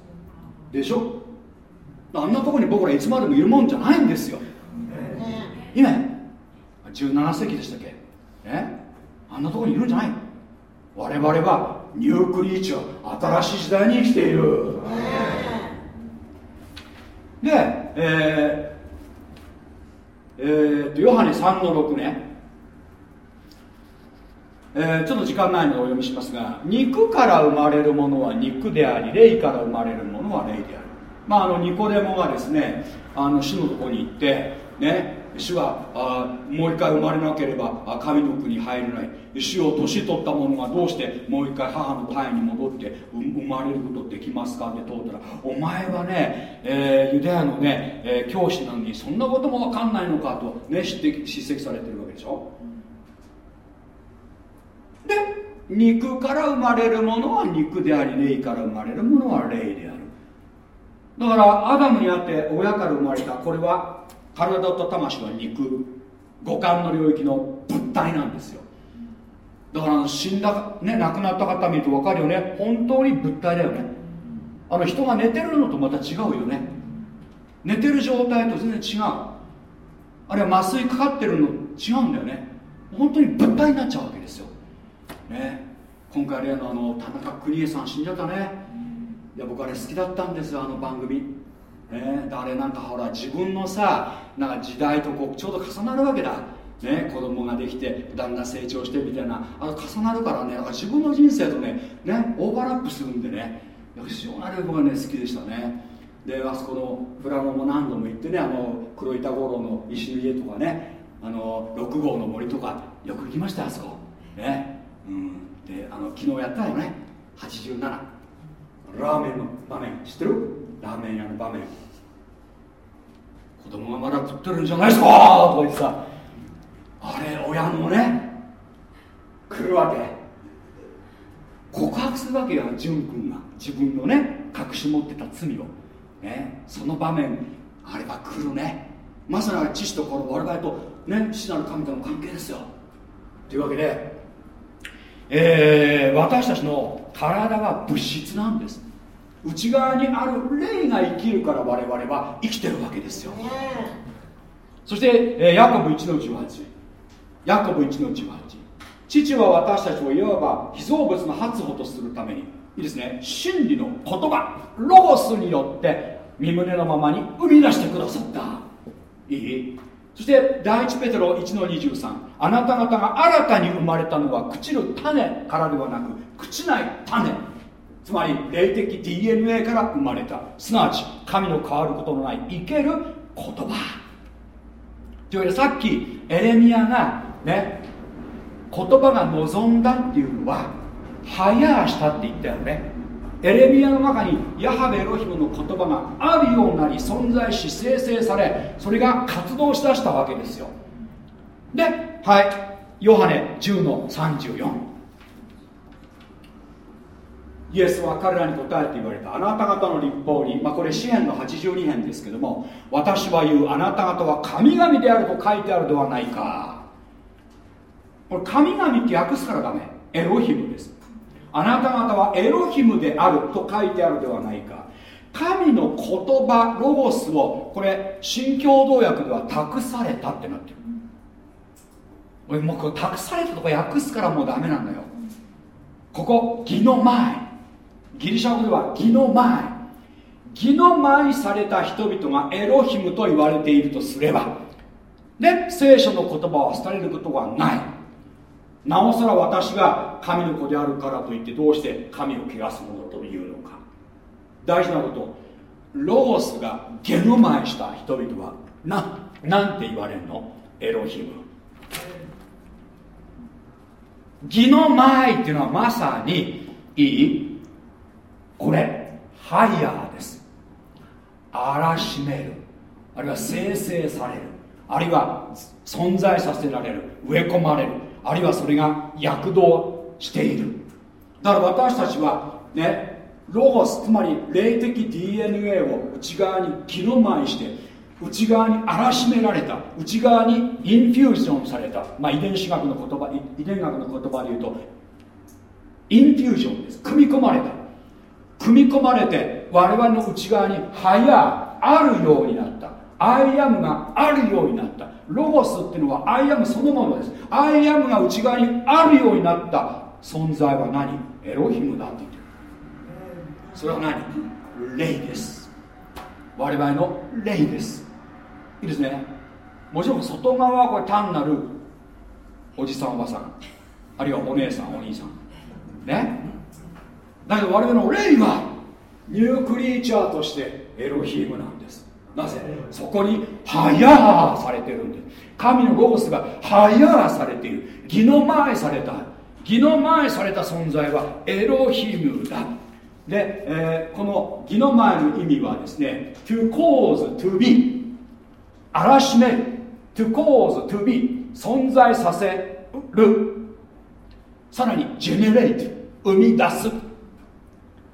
でしょ？あんなとこに僕らいつまでもいるもんじゃないんですよ。今17世紀でしたっけ？ねあんなとこにいるんじゃない。我々はニュークリーチャー新しい時代に生きている。でえー、えー、とヨハネ3の6ね。えー、ちょっと時間ないのでお読みしますが肉から生まれるものは肉であり霊から生まれるものは霊であるまああのニコデモがですねあの主のとこに行ってね主はあもう一回生まれなければ神の国に入れない。主を年取った者がどうしてもう一回母の体に戻って生まれることできますかって問うたらお前はね、えー、ユダヤのね、えー、教師なのにそんなことも分かんないのかとね指摘されてるわけでしょ。で肉から生まれるものは肉であり霊から生まれるものは霊である。だからアダムにあって親から生まれたこれは体と魂は肉。五感の領域の物体なんですよ。だから死んだ、ね、亡くなった方見ると分かるよね。本当に物体だよね。あの人が寝てるのとまた違うよね。寝てる状態と全然違う。あるいは麻酔かかってるの違うんだよね。本当に物体になっちゃうわけですよ、ね、今回例のあの田中邦衛さん死んじゃったね。いや僕あれ好きだったんですよあの番組。ねあれなんかほら自分のさなんか時代とこうちょうど重なるわけだ。ね、子供ができてだんだん成長してみたいな。あの重なるからねだか自分の人生とねねオーバーラップするんでね。非常にあれ僕はね好きでしたね。であそこのフラノも何度も行ってねあの黒板五郎の石の家とかねあの六号の森とかよく行きましたあそこ。ね。うん。であの昨日やったよね87ラーメンの場面知ってる？ラーメン屋の場面。子供がまだ食ってるんじゃないですか？とか言ってさ。あれ親のね来るわけ。告白するわけよ淳君が。自分のね隠し持ってた罪を、ね、その場面あれは来るね。まさに父とこの我々とね父なる神との関係ですよ。というわけで、えー、私たちの体は物質なんです。内側にある霊が生きるから我々は生きてるわけですよ、そして、えー、ヤコブ1の18ヤコブ1の18父は私たちをいわば被造物の発歩とするためにいいですね。真理の言葉。ロゴスによって身胸のままに生み出してくださった。いい？そして第一ペテロ1の23あなた方が新たに生まれたのは朽ちる種からではなく朽ちない種。つまり霊的 DNA から生まれた。すなわち神の変わることのない生ける言葉。というわけでさっきエレミアがね言葉が望んだっていうのは早したって言ったよね。エレミアの中にヤハベロヒムの言葉があるようになり存在し生成されそれが活動しだしたわけですよ。ではいヨハネ10の34イエスは彼らに答えて言われた。あなた方の立法に、まあ、これ詩篇の82編ですけども私は言うあなた方は神々であると書いてあるではないか。これ神々って訳すからダメ。エロヒムです。あなた方はエロヒムであると書いてあるではないか。神の言葉ロゴスをこれ新共同訳では託されたってなってる。俺もうこれ託されたとか訳すからもうダメなんだよ。ここ義の前。ギリシャ語では義の前。義の前された人々がエロヒムと言われているとすれば。で聖書の言葉は廃れることはない。なおさら私が神の子であるからといってどうして神を汚すものというのか。大事なこと。ロゴスがゲノマイした人々はななんて言われるの？エロヒム。義の前っていうのはまさにいいこれ。ハイヤーです。荒らしめる。あるいは生成される。あるいは存在させられる。植え込まれる。あるいはそれが躍動している。だから私たちはねロゴスつまり霊的 DNA を内側に気の舞して内側に荒らしめられた内側にインフュージョンされた、まあ、遺伝子学の言葉遺伝学の言葉で言うとインフュージョンです。組み込まれた。組み込まれて我々の内側に早あるようになった。I AM があるようになった。ロゴスっていうのは I AM そのものです。 I AM が内側にあるようになった。存在は何？エロヒムだって言ってる。それは何？霊です。我々の霊です。いいですね。もちろん外側はこれ単なるおじさんおばさん。あるいはお姉さんお兄さん。ね？だけど我々の霊はニュークリーチャーとしてエロヒムなんなぜ？そこにハヤーされてるんです。神のロゴスがハヤーされている。義の前された。義の前された存在はエロヒムだ。で、えー、この義の前の意味はですね to cause to be あらしめ。る to cause to be 存在させる。さらに generate 生み出す。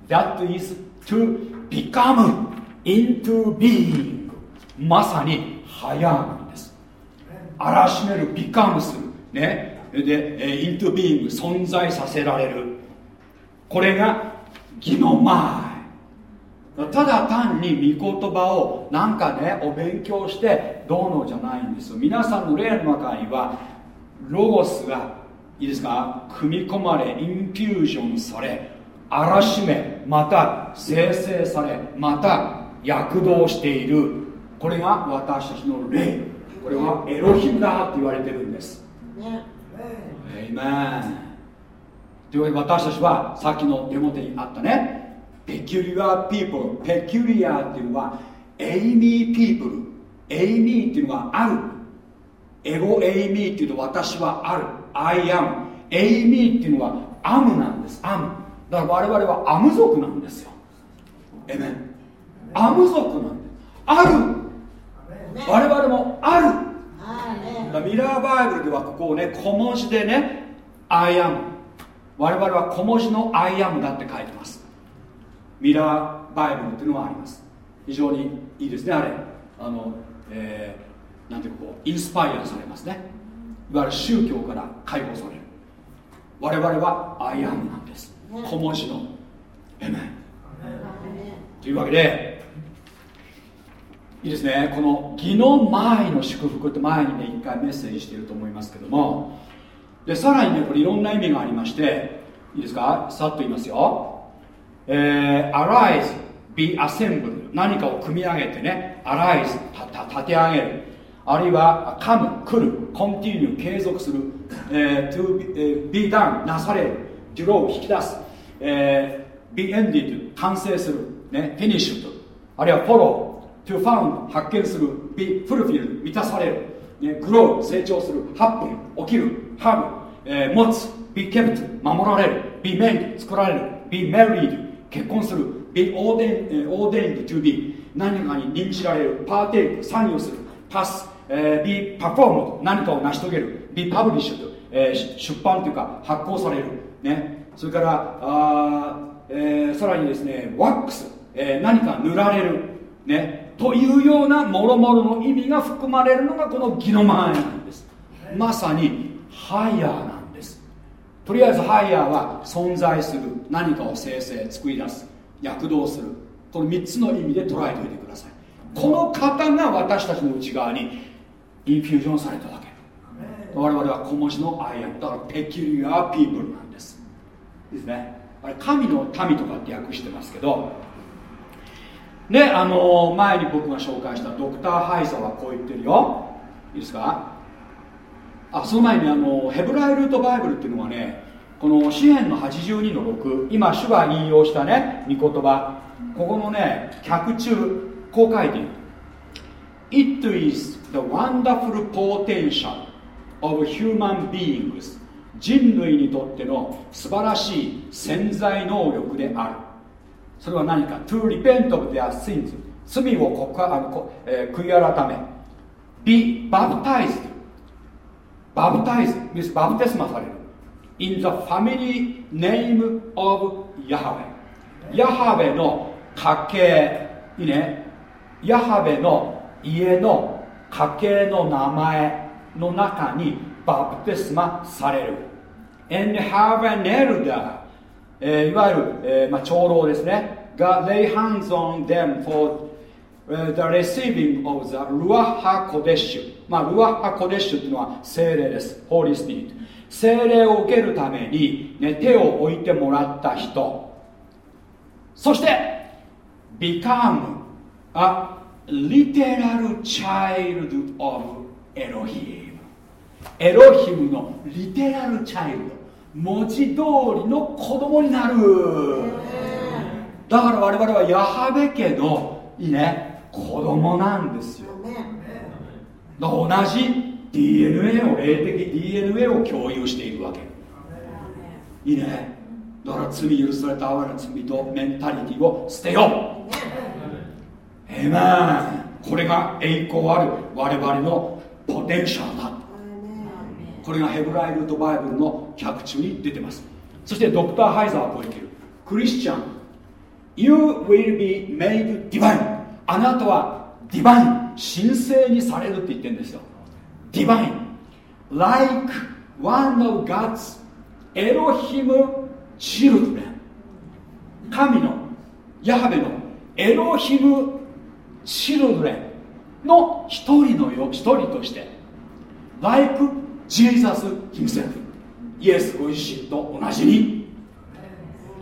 that is to become into being まさに早なんです。あらしめるビカムする。ね。で、えー、イントビーム存在させられる。これが義の前。ただ単に御言葉をなんかねお勉強してどうのじゃないんです。よ皆さんの霊の中にはロゴスがいいですか組み込まれ infusion されあらしめまた生成されまた躍動している。これが私たちの霊。これはエロヒムだって言われてるんです。エイメンというわけで私たちはさっきのテモテにあったね。 peculiar people peculiar っていうのは I AM peopleエイミーっていうのはある。エゴエイミーっていうと私はある。I am エイミーっていうのはアムなんです。アム。だから我々はアム族なんですよ。エメンアム族なんですある。我々もある。ミラーバイブルではここをね小文字でね I am 我々は小文字の I am だって書いてます。ミラーバイブルっていうのはあります。非常にいいですねあれ。あの、えー、なんていうかこうインスパイアされますね。いわゆる宗教から解放される。我々は I am なんです。小文字の。エメン。というわけでいいですね。この義の前の祝福って前にね一回メッセージしてると思いますけども。でさらにねこれいろんな意味がありましていいですか？さっと言いますよ。えー、arise be assembled. 何かを組み上げてね arise 立て上げる。あるいは come 来る。continue 継続する、えー、to be,、be done なされる。draw 引き出す、えー、be ended 完成する、ね、finish. あるいは follow. To found 発見する be fulfilled 満たされる、ね、grow 成長する happen 起きる have、えー、持つ be kept 守られる be made 作られる be married 結婚する be ordained,、ordained to be 何かに認知られる partake 参与する pass、えー、be performed 何かを成し遂げる be published、えー、出版というか発行される、ね、それからあ、えー、さらにですねワックス、えー、何か塗られる、ね、というようなもろもろの意味が含まれるのがこの義の前なんです。まさにハイヤーなんです。とりあえずハイヤーは存在する何かを生成作り出す躍動する。この3つの意味で捉えておいてください。この方が私たちの内側に infusion されたわけ。我々は小文字の I AM だから peculiar people なんです。ですね。あれ神の民とかって訳してますけどであの前に僕が紹介したドクター・ハイザーはこう言ってるよ。いいですか？あその前にあのヘブライルートバイブルっていうのはねこの詩篇の82の6今主が引用したね御言葉。ここのね脚中こう書いている。It is the wonderful potential of human beings 人類にとっての素晴らしい潜在能力である。それは何か to repent of their sins 罪を告あの、えー、悔い改め be baptized baptized means バプテスマされる in the family name of Yahweh ヤハベの家系いいねヤハベの家の家系の名前の中にバプテスマされる and have an elder えー、いわゆる、えーまあ、長老ですね。が lay hands on them for、uh, the receiving of the ルアハコデッシュまあルアハコデッシュっていうのは精霊です。ホーリースピリット精霊を受けるために、ね、手を置いてもらった人。そして become a literal child of Elohim エロヒムのリテラルチャイルド文字通りの子供になる。だから我々はヤハベ家のいいね子供なんですよ。だから同じ DNA を霊的 DNA を共有しているわけ。いいね。だから罪許された哀れな罪とメンタリティを捨てよう。えまあこれが栄光ある我々のポテンシャルだこれがヘブライルとバイブルの脚中に出てます。そしてドクター・ハイザーはこう言ってる。クリスチャン。You will be made divine あなたはディバイン神聖にされるって言ってるんですよ。ディバイン like one of God's エロヒムチルドレン。神のヤハベのエロヒムチルドレンの一人のよ一人として。Like Jesus himself イエスご自身と同じに。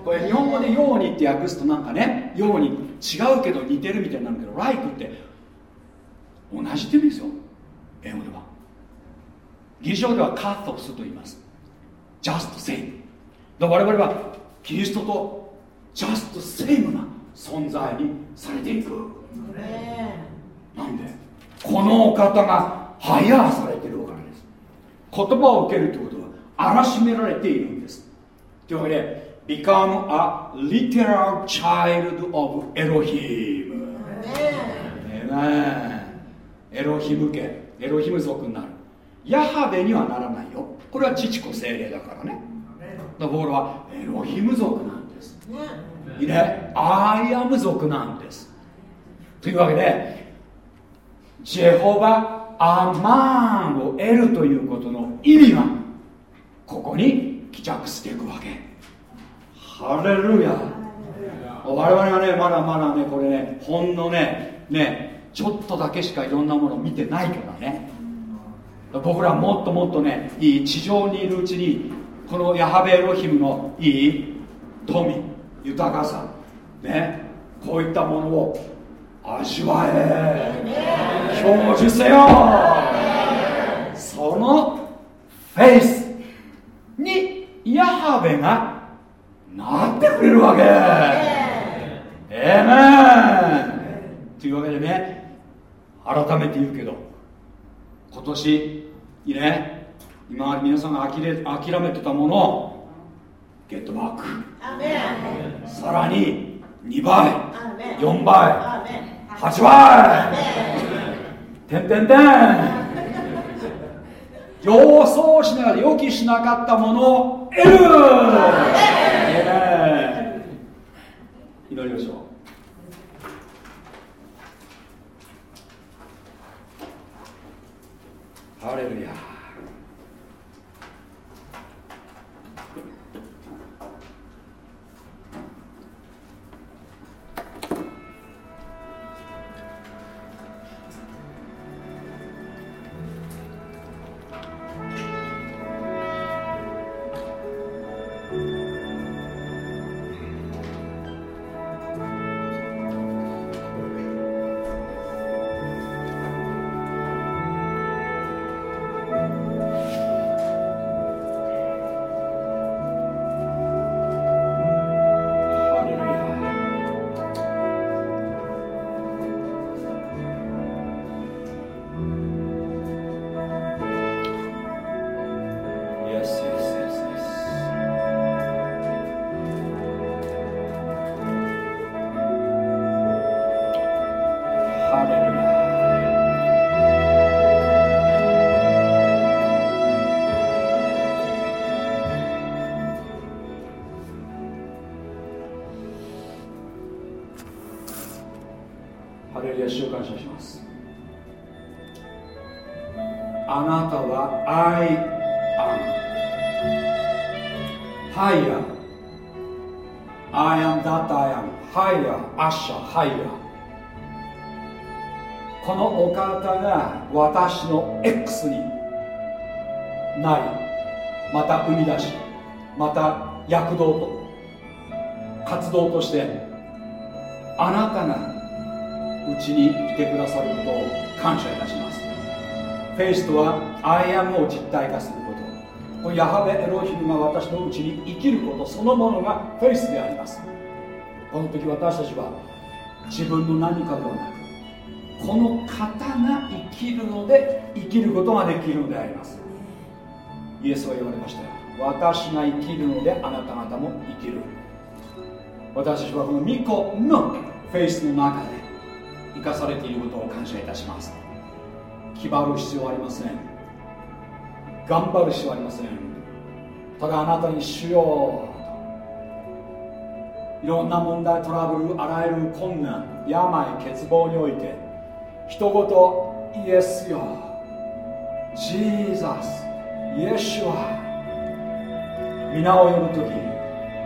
これ日本語で「ように」って訳すとなんかね「ように」違うけど似てるみたいになるけど「like」って同じって意味ですよ。英語では。ギリシャ語ではカトスと言います。just same だ我々はキリストと just same な存在にされていく。なんでこのお方がハイヤーされ言葉を受けるということはあらしめられているんです。というわけで become a literal child of Elohim エロヒム家。エロヒム族になる。ヤハベにはならないよ。これは父子精霊だからね。だからはエロヒム族なんです。いいね。アイアム族なんです。というわけでジェホバ・アマーンを得るということの意味がここに帰着していくわけ。ハレルヤ。我々はねまだまだねこれねほんのねねちょっとだけしかいろんなものを見てないからね。僕らもっともっとねいい地上にいるうちにこのヤハベエロヒムのいい富豊かさねこういったものを味わえ。享受せよ。そのフェイスにヤハベがなってくれるわけ。えめんというわけでね改めて言うけど今年いいね今まで皆さんが諦めてたものをゲットバック。さらに2倍4倍8倍てんてんてん。予想しながら予期しなかったものを得る。祈りましょう。ハレルヤまた生み出しまた躍動と活動としてあなたがうちにいてくださることを感謝いたします。フェイスとはアイアムを実体化すること。このヤハベエロヒムが私のうちに生きることそのものがフェイスであります。この時私たちは自分の何かではなくこの方が生きるので生きることができるのであります。イエスは言われました私が生きるのであなた方も生きる。私はこの巫女のフェイスの中で生かされていることを感謝いたします。気張る必要はありません。頑張る必要はありません。ただあなたにしよういろんな問題トラブルあらゆる困難病欠乏において一言イエスよ。ジーザスイエシュは皆を呼ぶ時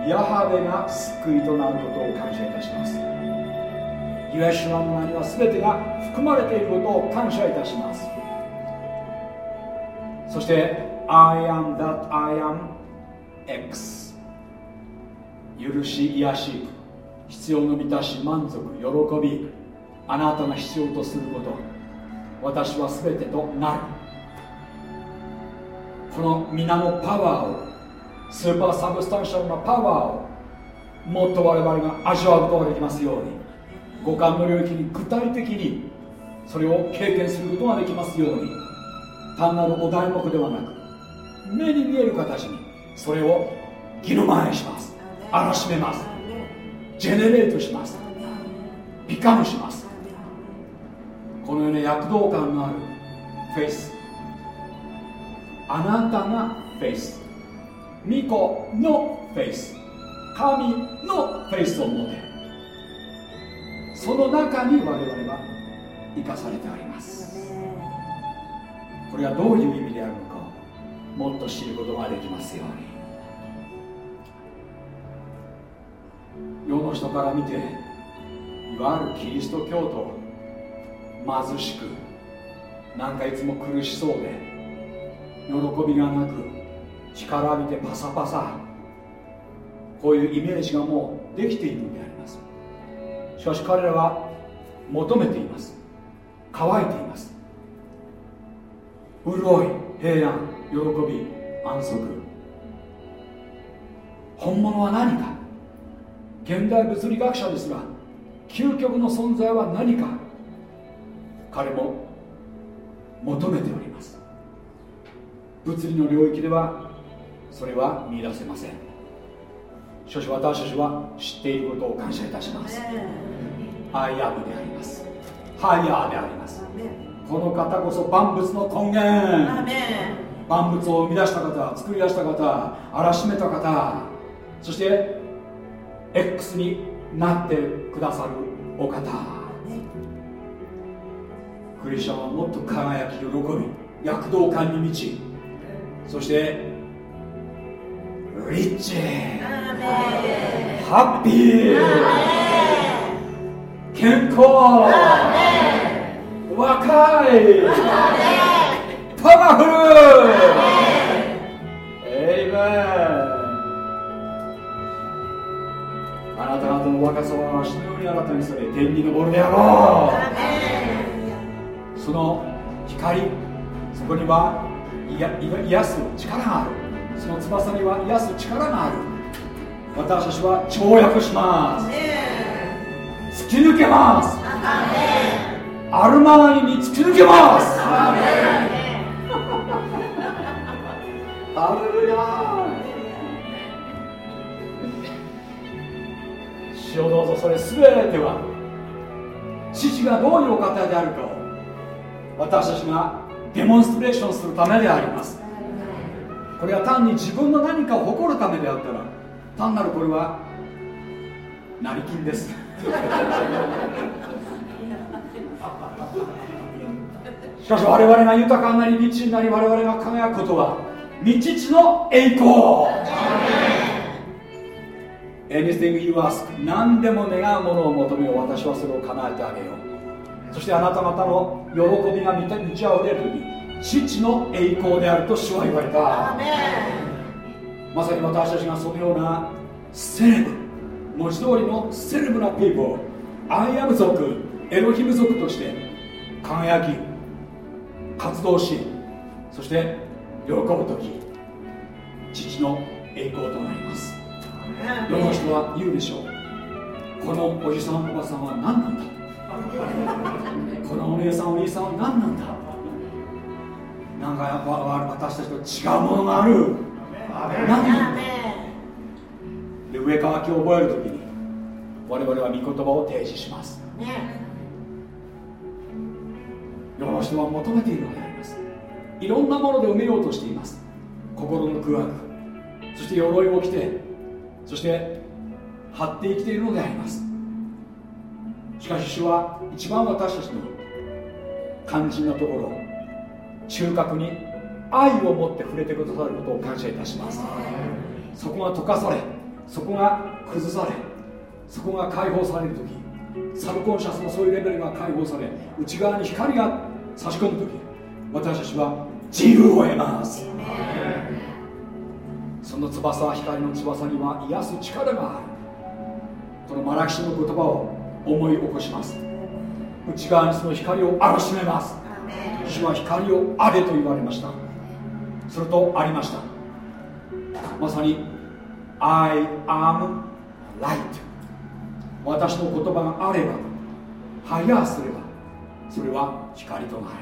ヤハベが救いとなることを感謝いたします。イエシュアの名には全てが含まれていることを感謝いたします。そして I am that I am X 許し癒し必要の満たし満足喜びあなたが必要とすること。私は全てとなる。この御名のパワーを super substantial なパワーをもっと我々が味わうことができますように五感の領域に具体的にそれを経験することができますように単なるお題目ではなく目に見える形にそれを義の前にします。あらしめます。 generate します。 become します。このような躍動感のあるフェイスあなたがフェイス。巫女のフェイス。神のフェイスを持て。その中に我々は生かされております。これがどういう意味であるのかもっと知ることができますように。世の人から見ていわゆるキリスト教徒貧しくなんかいつも苦しそうで喜びがなく力浴びてパサパサ。こういうイメージがもうできているのであります。しかし彼らは求めています。乾いています。潤い平安喜び安息。本物は何か。現代物理学者ですが究極の存在は何か。彼も求めております。物理の領域ではそれは見出せません。しかし私たちは知っていることを感謝いたします。アイアムであります。ハイヤーであります。この方こそ万物の根源。万物を生み出した方作り出した方荒らしめた方そして X になってくださるお方。クリスチャンはもっと輝き喜び躍動感に満ちそしてリッチ。ハッピー。健康。若い。パワフル。エイメン。あなた方の若さは足のように新たにされ天に昇るであろう。その光そこには癒す力がある。その翼には癒す力がある。私たちは跳躍します。突き抜けます。アルマーニに突き抜けます。ハレルヤ主をどうぞそれ全ては。父がどういうお方であるかを。私たちがデモンストレーションするためであります。これは単に自分の何かを誇るためであったら単なるこれは成金です。しかし我々が豊かになり道になり我々が輝くことは道地の栄光。Anything you ask 何でも願うものを求めよう私はそれを叶えてあげようそしてあなた方の喜びが満ち溢れる時父の栄光であると主は言われた。まさに私たちがそのようなセレブ文字通りのセレブな people I AM 族エロヒム族として輝き活動しそして喜ぶ時。父の栄光となります。世の人は言うでしょう。このおじさんおばさんは何なんだ このお姉さんお兄さんは何なんだ？なんかやっぱ私たちと違うものがある。何？で上乾きを覚えるときに我々は御言葉を提示します、世の人は求めているのであります。いろんなもので埋めようとしています。心の空白。そして鎧を着てそして張って生きているのであります。しかし主は一番私たちの肝心なところ中核に愛を持って触れてくださることを感謝いたします。そこが溶かされそこが崩されそこが解放される時サブコンシャスのそういうレベルが解放され内側に光が差し込む時私たちは自由を得ます。その翼光の翼には癒す力がある。このマラキシの言葉を思い起こします。内側にその光を荒らしめます。主は光をあげと言われました。それとありました。まさに I am light 私の言葉があれば早すればそれは光となる。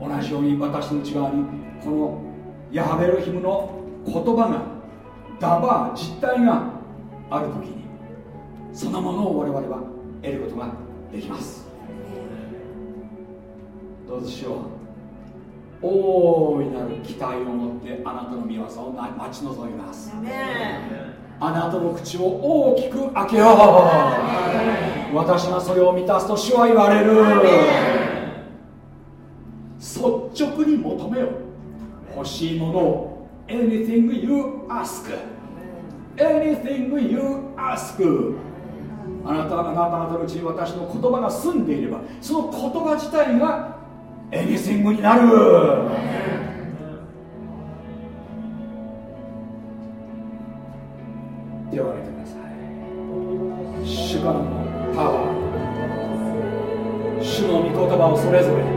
同じように私の内側にこのヤハベルヒムの言葉がダバー実体がある時にそのものを我々は得ることができます。どうぞしよう。大いなる期待を持ってあなたの御業を待ち望みます。あなたの口を大きく開けよう。私がそれを満たすと主は言われる。率直に求めよ欲しいものを。anything you ask anything you ask あなたあなた方のうちに私の言葉が住んでいればその言葉自体がエニシングになる。手を挙げてください。主からのパワー主の御言葉をそれぞれ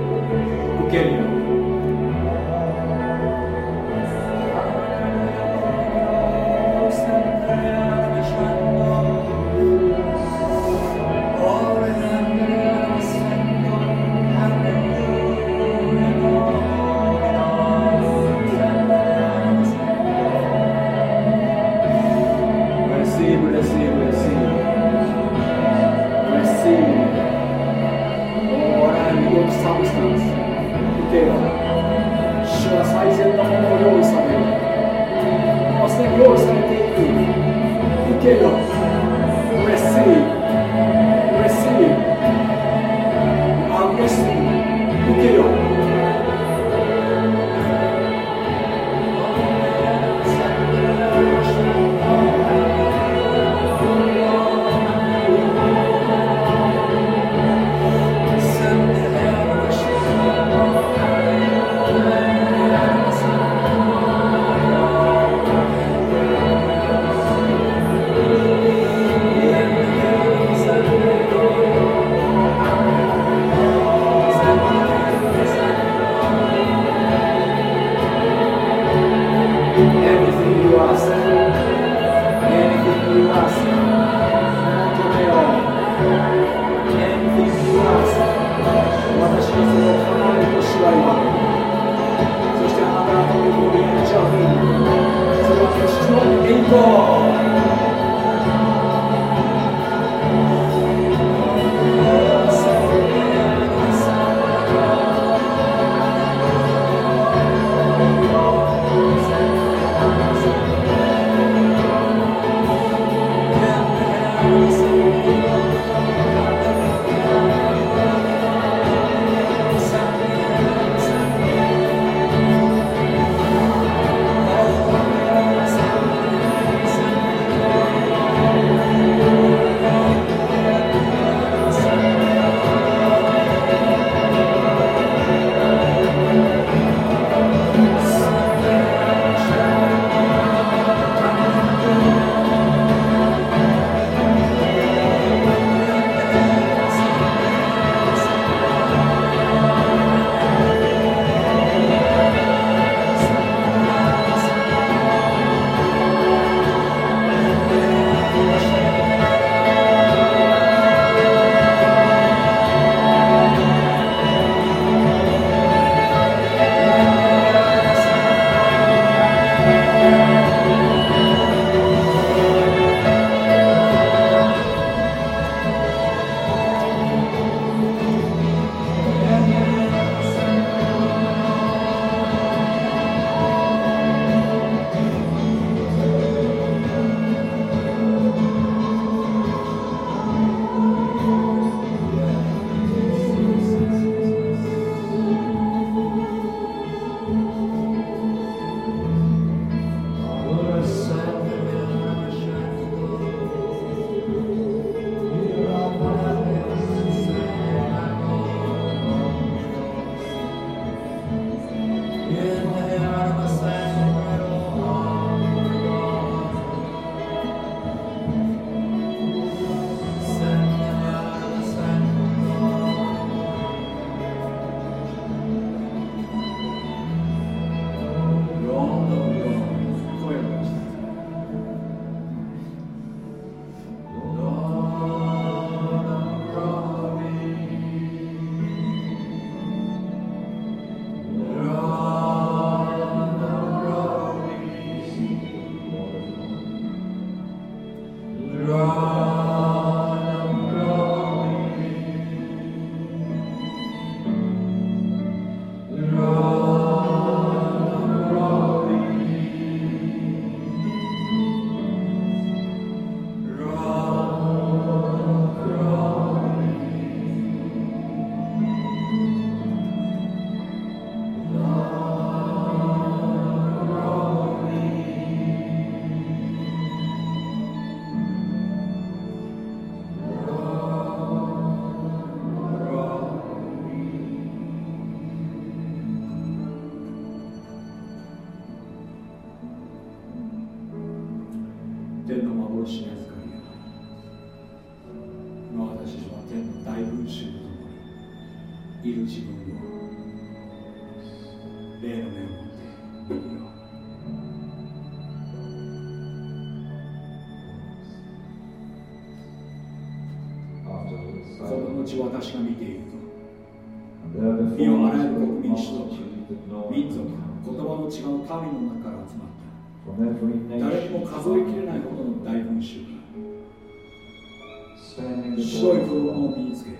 白い衣を身につけ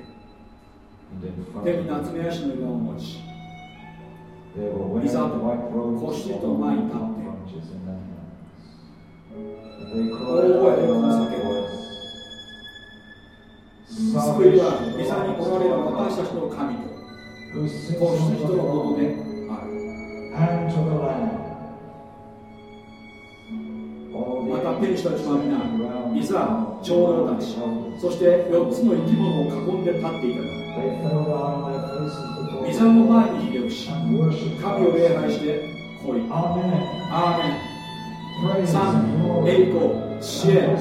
手に夏目足の色を持ち。いざと腰と前に立って。大声でこの叫ぶ救いはいざにおられる私たちの神と。子羊人のものである。また天使たちは皆いざ長老たちそして4つの生き物を囲んで立っていたが座の前に秀吉神を礼拝して来い。アーメン賛美栄光知恵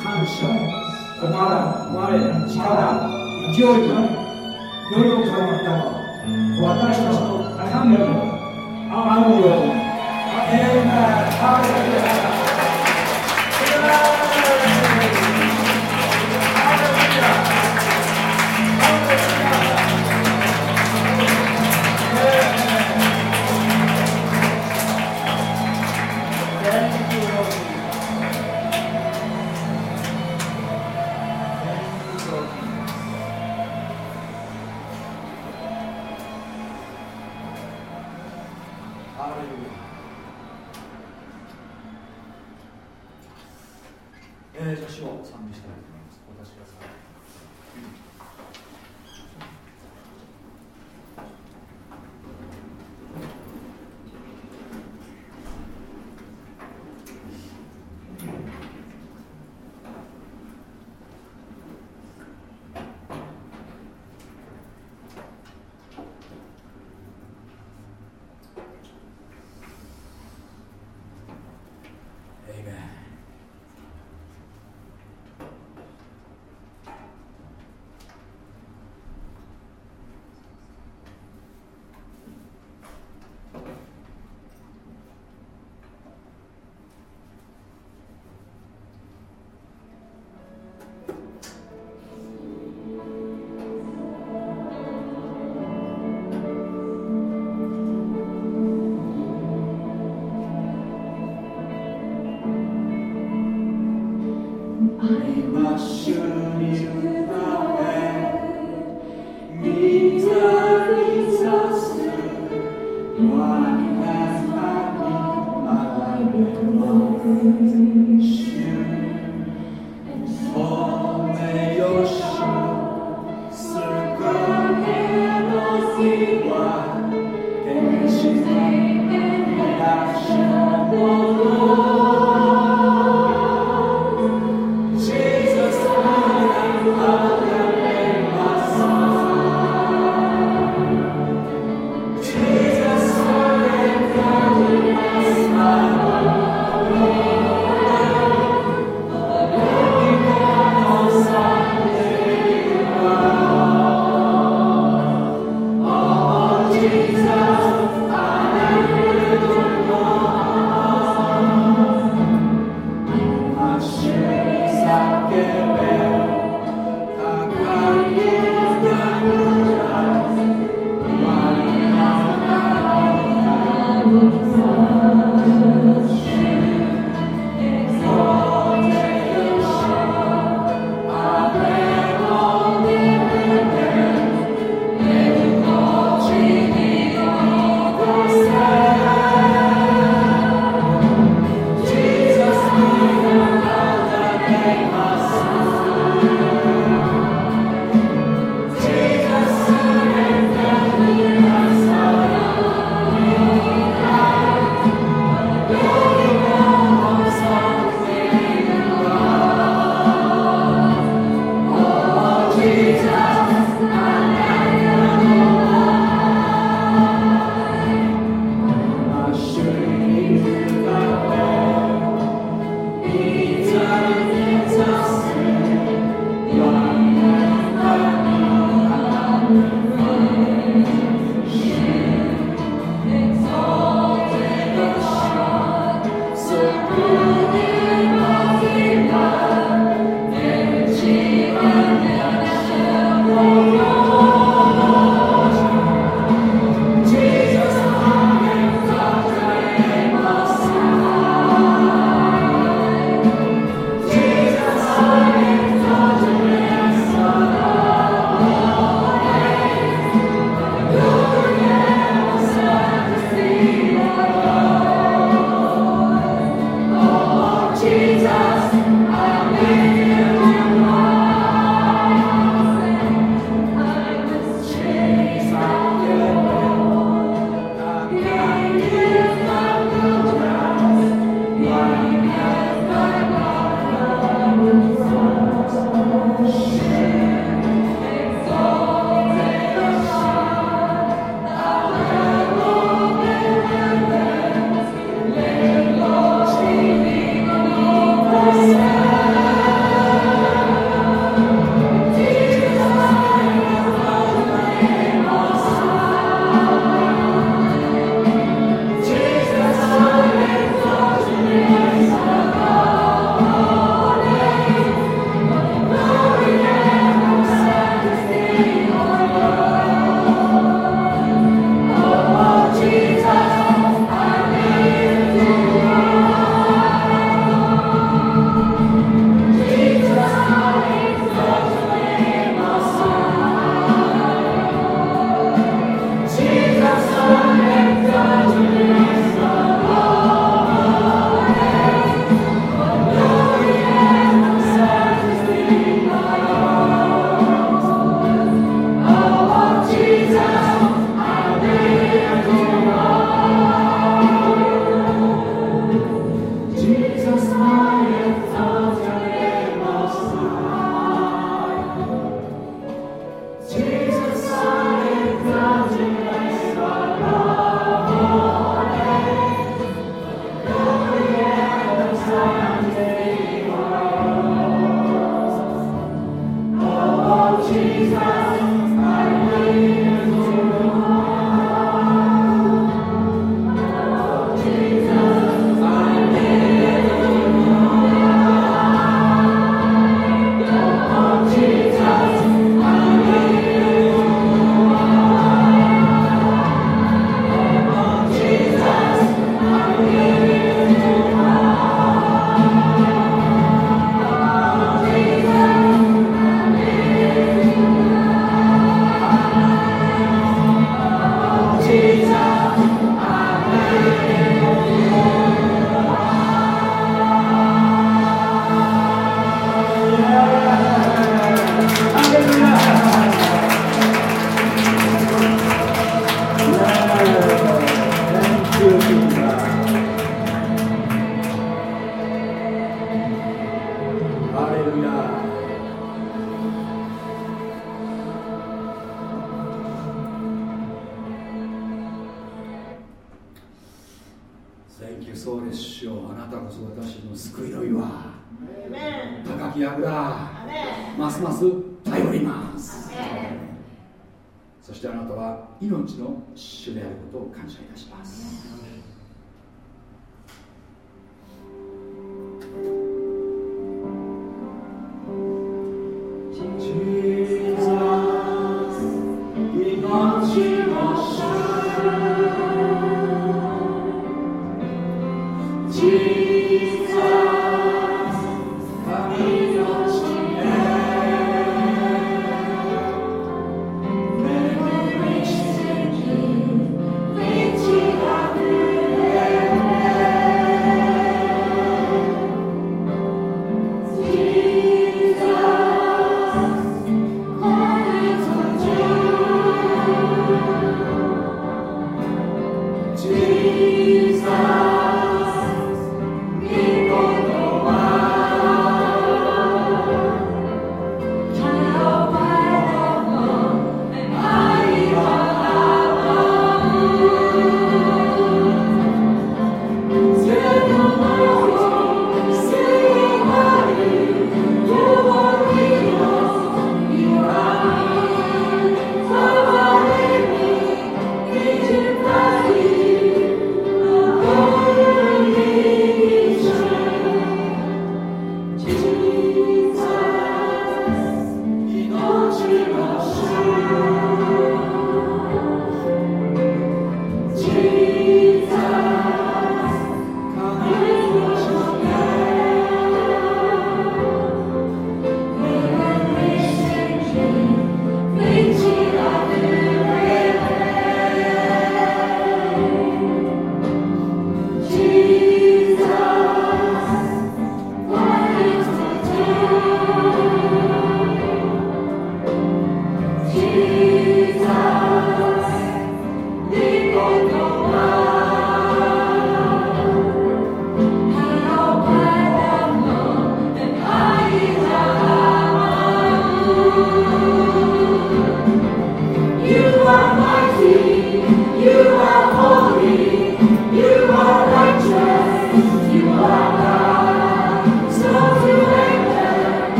感謝困ら我力勢いと世を変わった私たちの神のアーメン Amen. Hallelujah.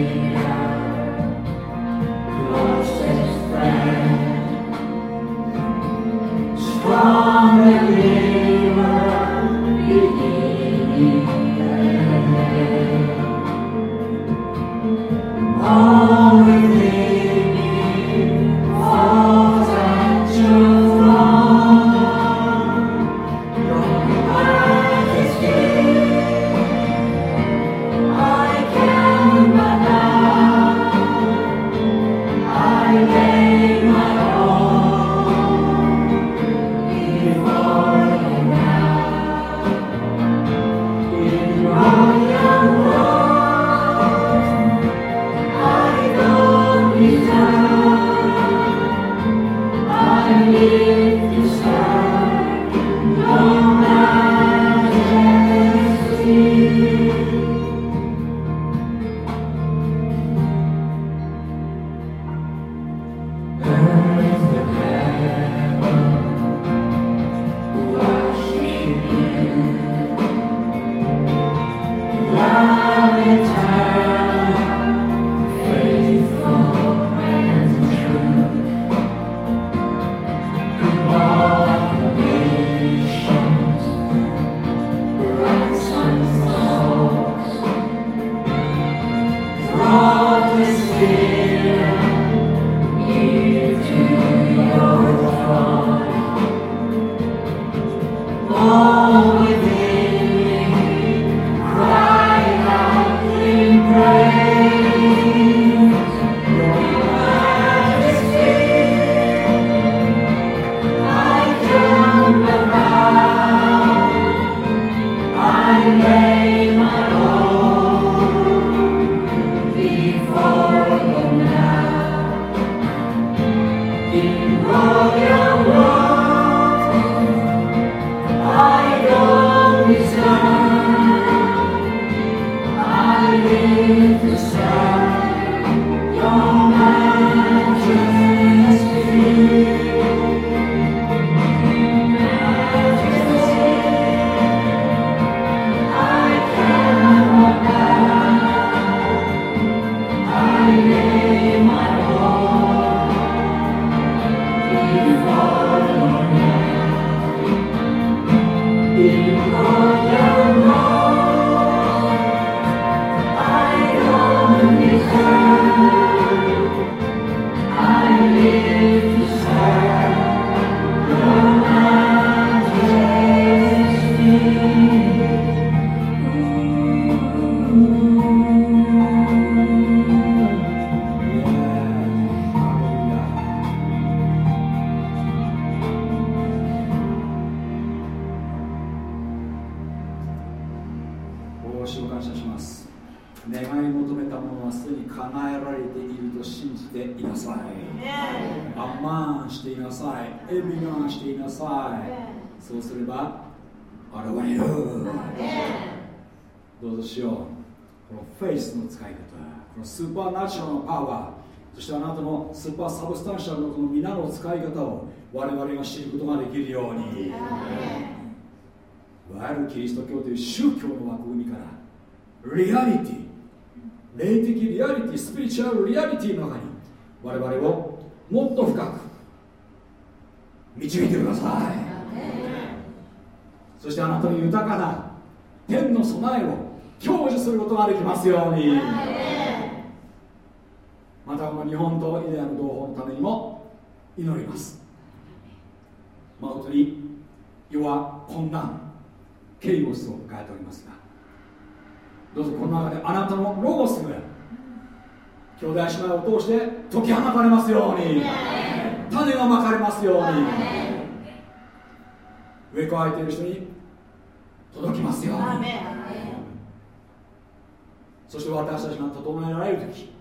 you. の supernatural のパワーそしてあなたのスーパーサブスタンシャルのこの皆の使い方を我々が知ることができるように。いわゆるキリスト教という宗教の枠組みからリアリティ霊的リアリティ spiritual reality の中に我々をもっと深く導いてください。そしてあなたの豊かな天の備えを享受することができますようにまたこの日本とイデアの同胞のためにも祈ります。誠に世は困難ケイオスを迎えておりますがどうぞこの中であなたのロゴスが兄弟姉妹を通して解き放たれますように種がまかれますように植え替えている人に届きますように。そして私たちが整えられる時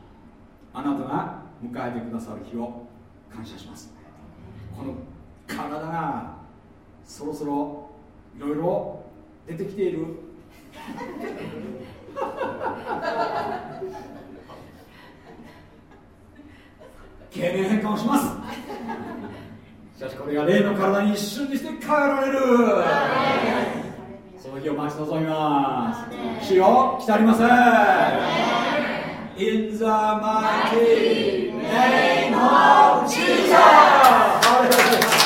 あなたが迎えてくださる日を感謝します。この体がそろそろいろいろ出てきている。経年変化をします。しかしこれが霊の体に一瞬にして変えられる。その日を待ち望みます。主よ来たりません In the mighty name of Jesus!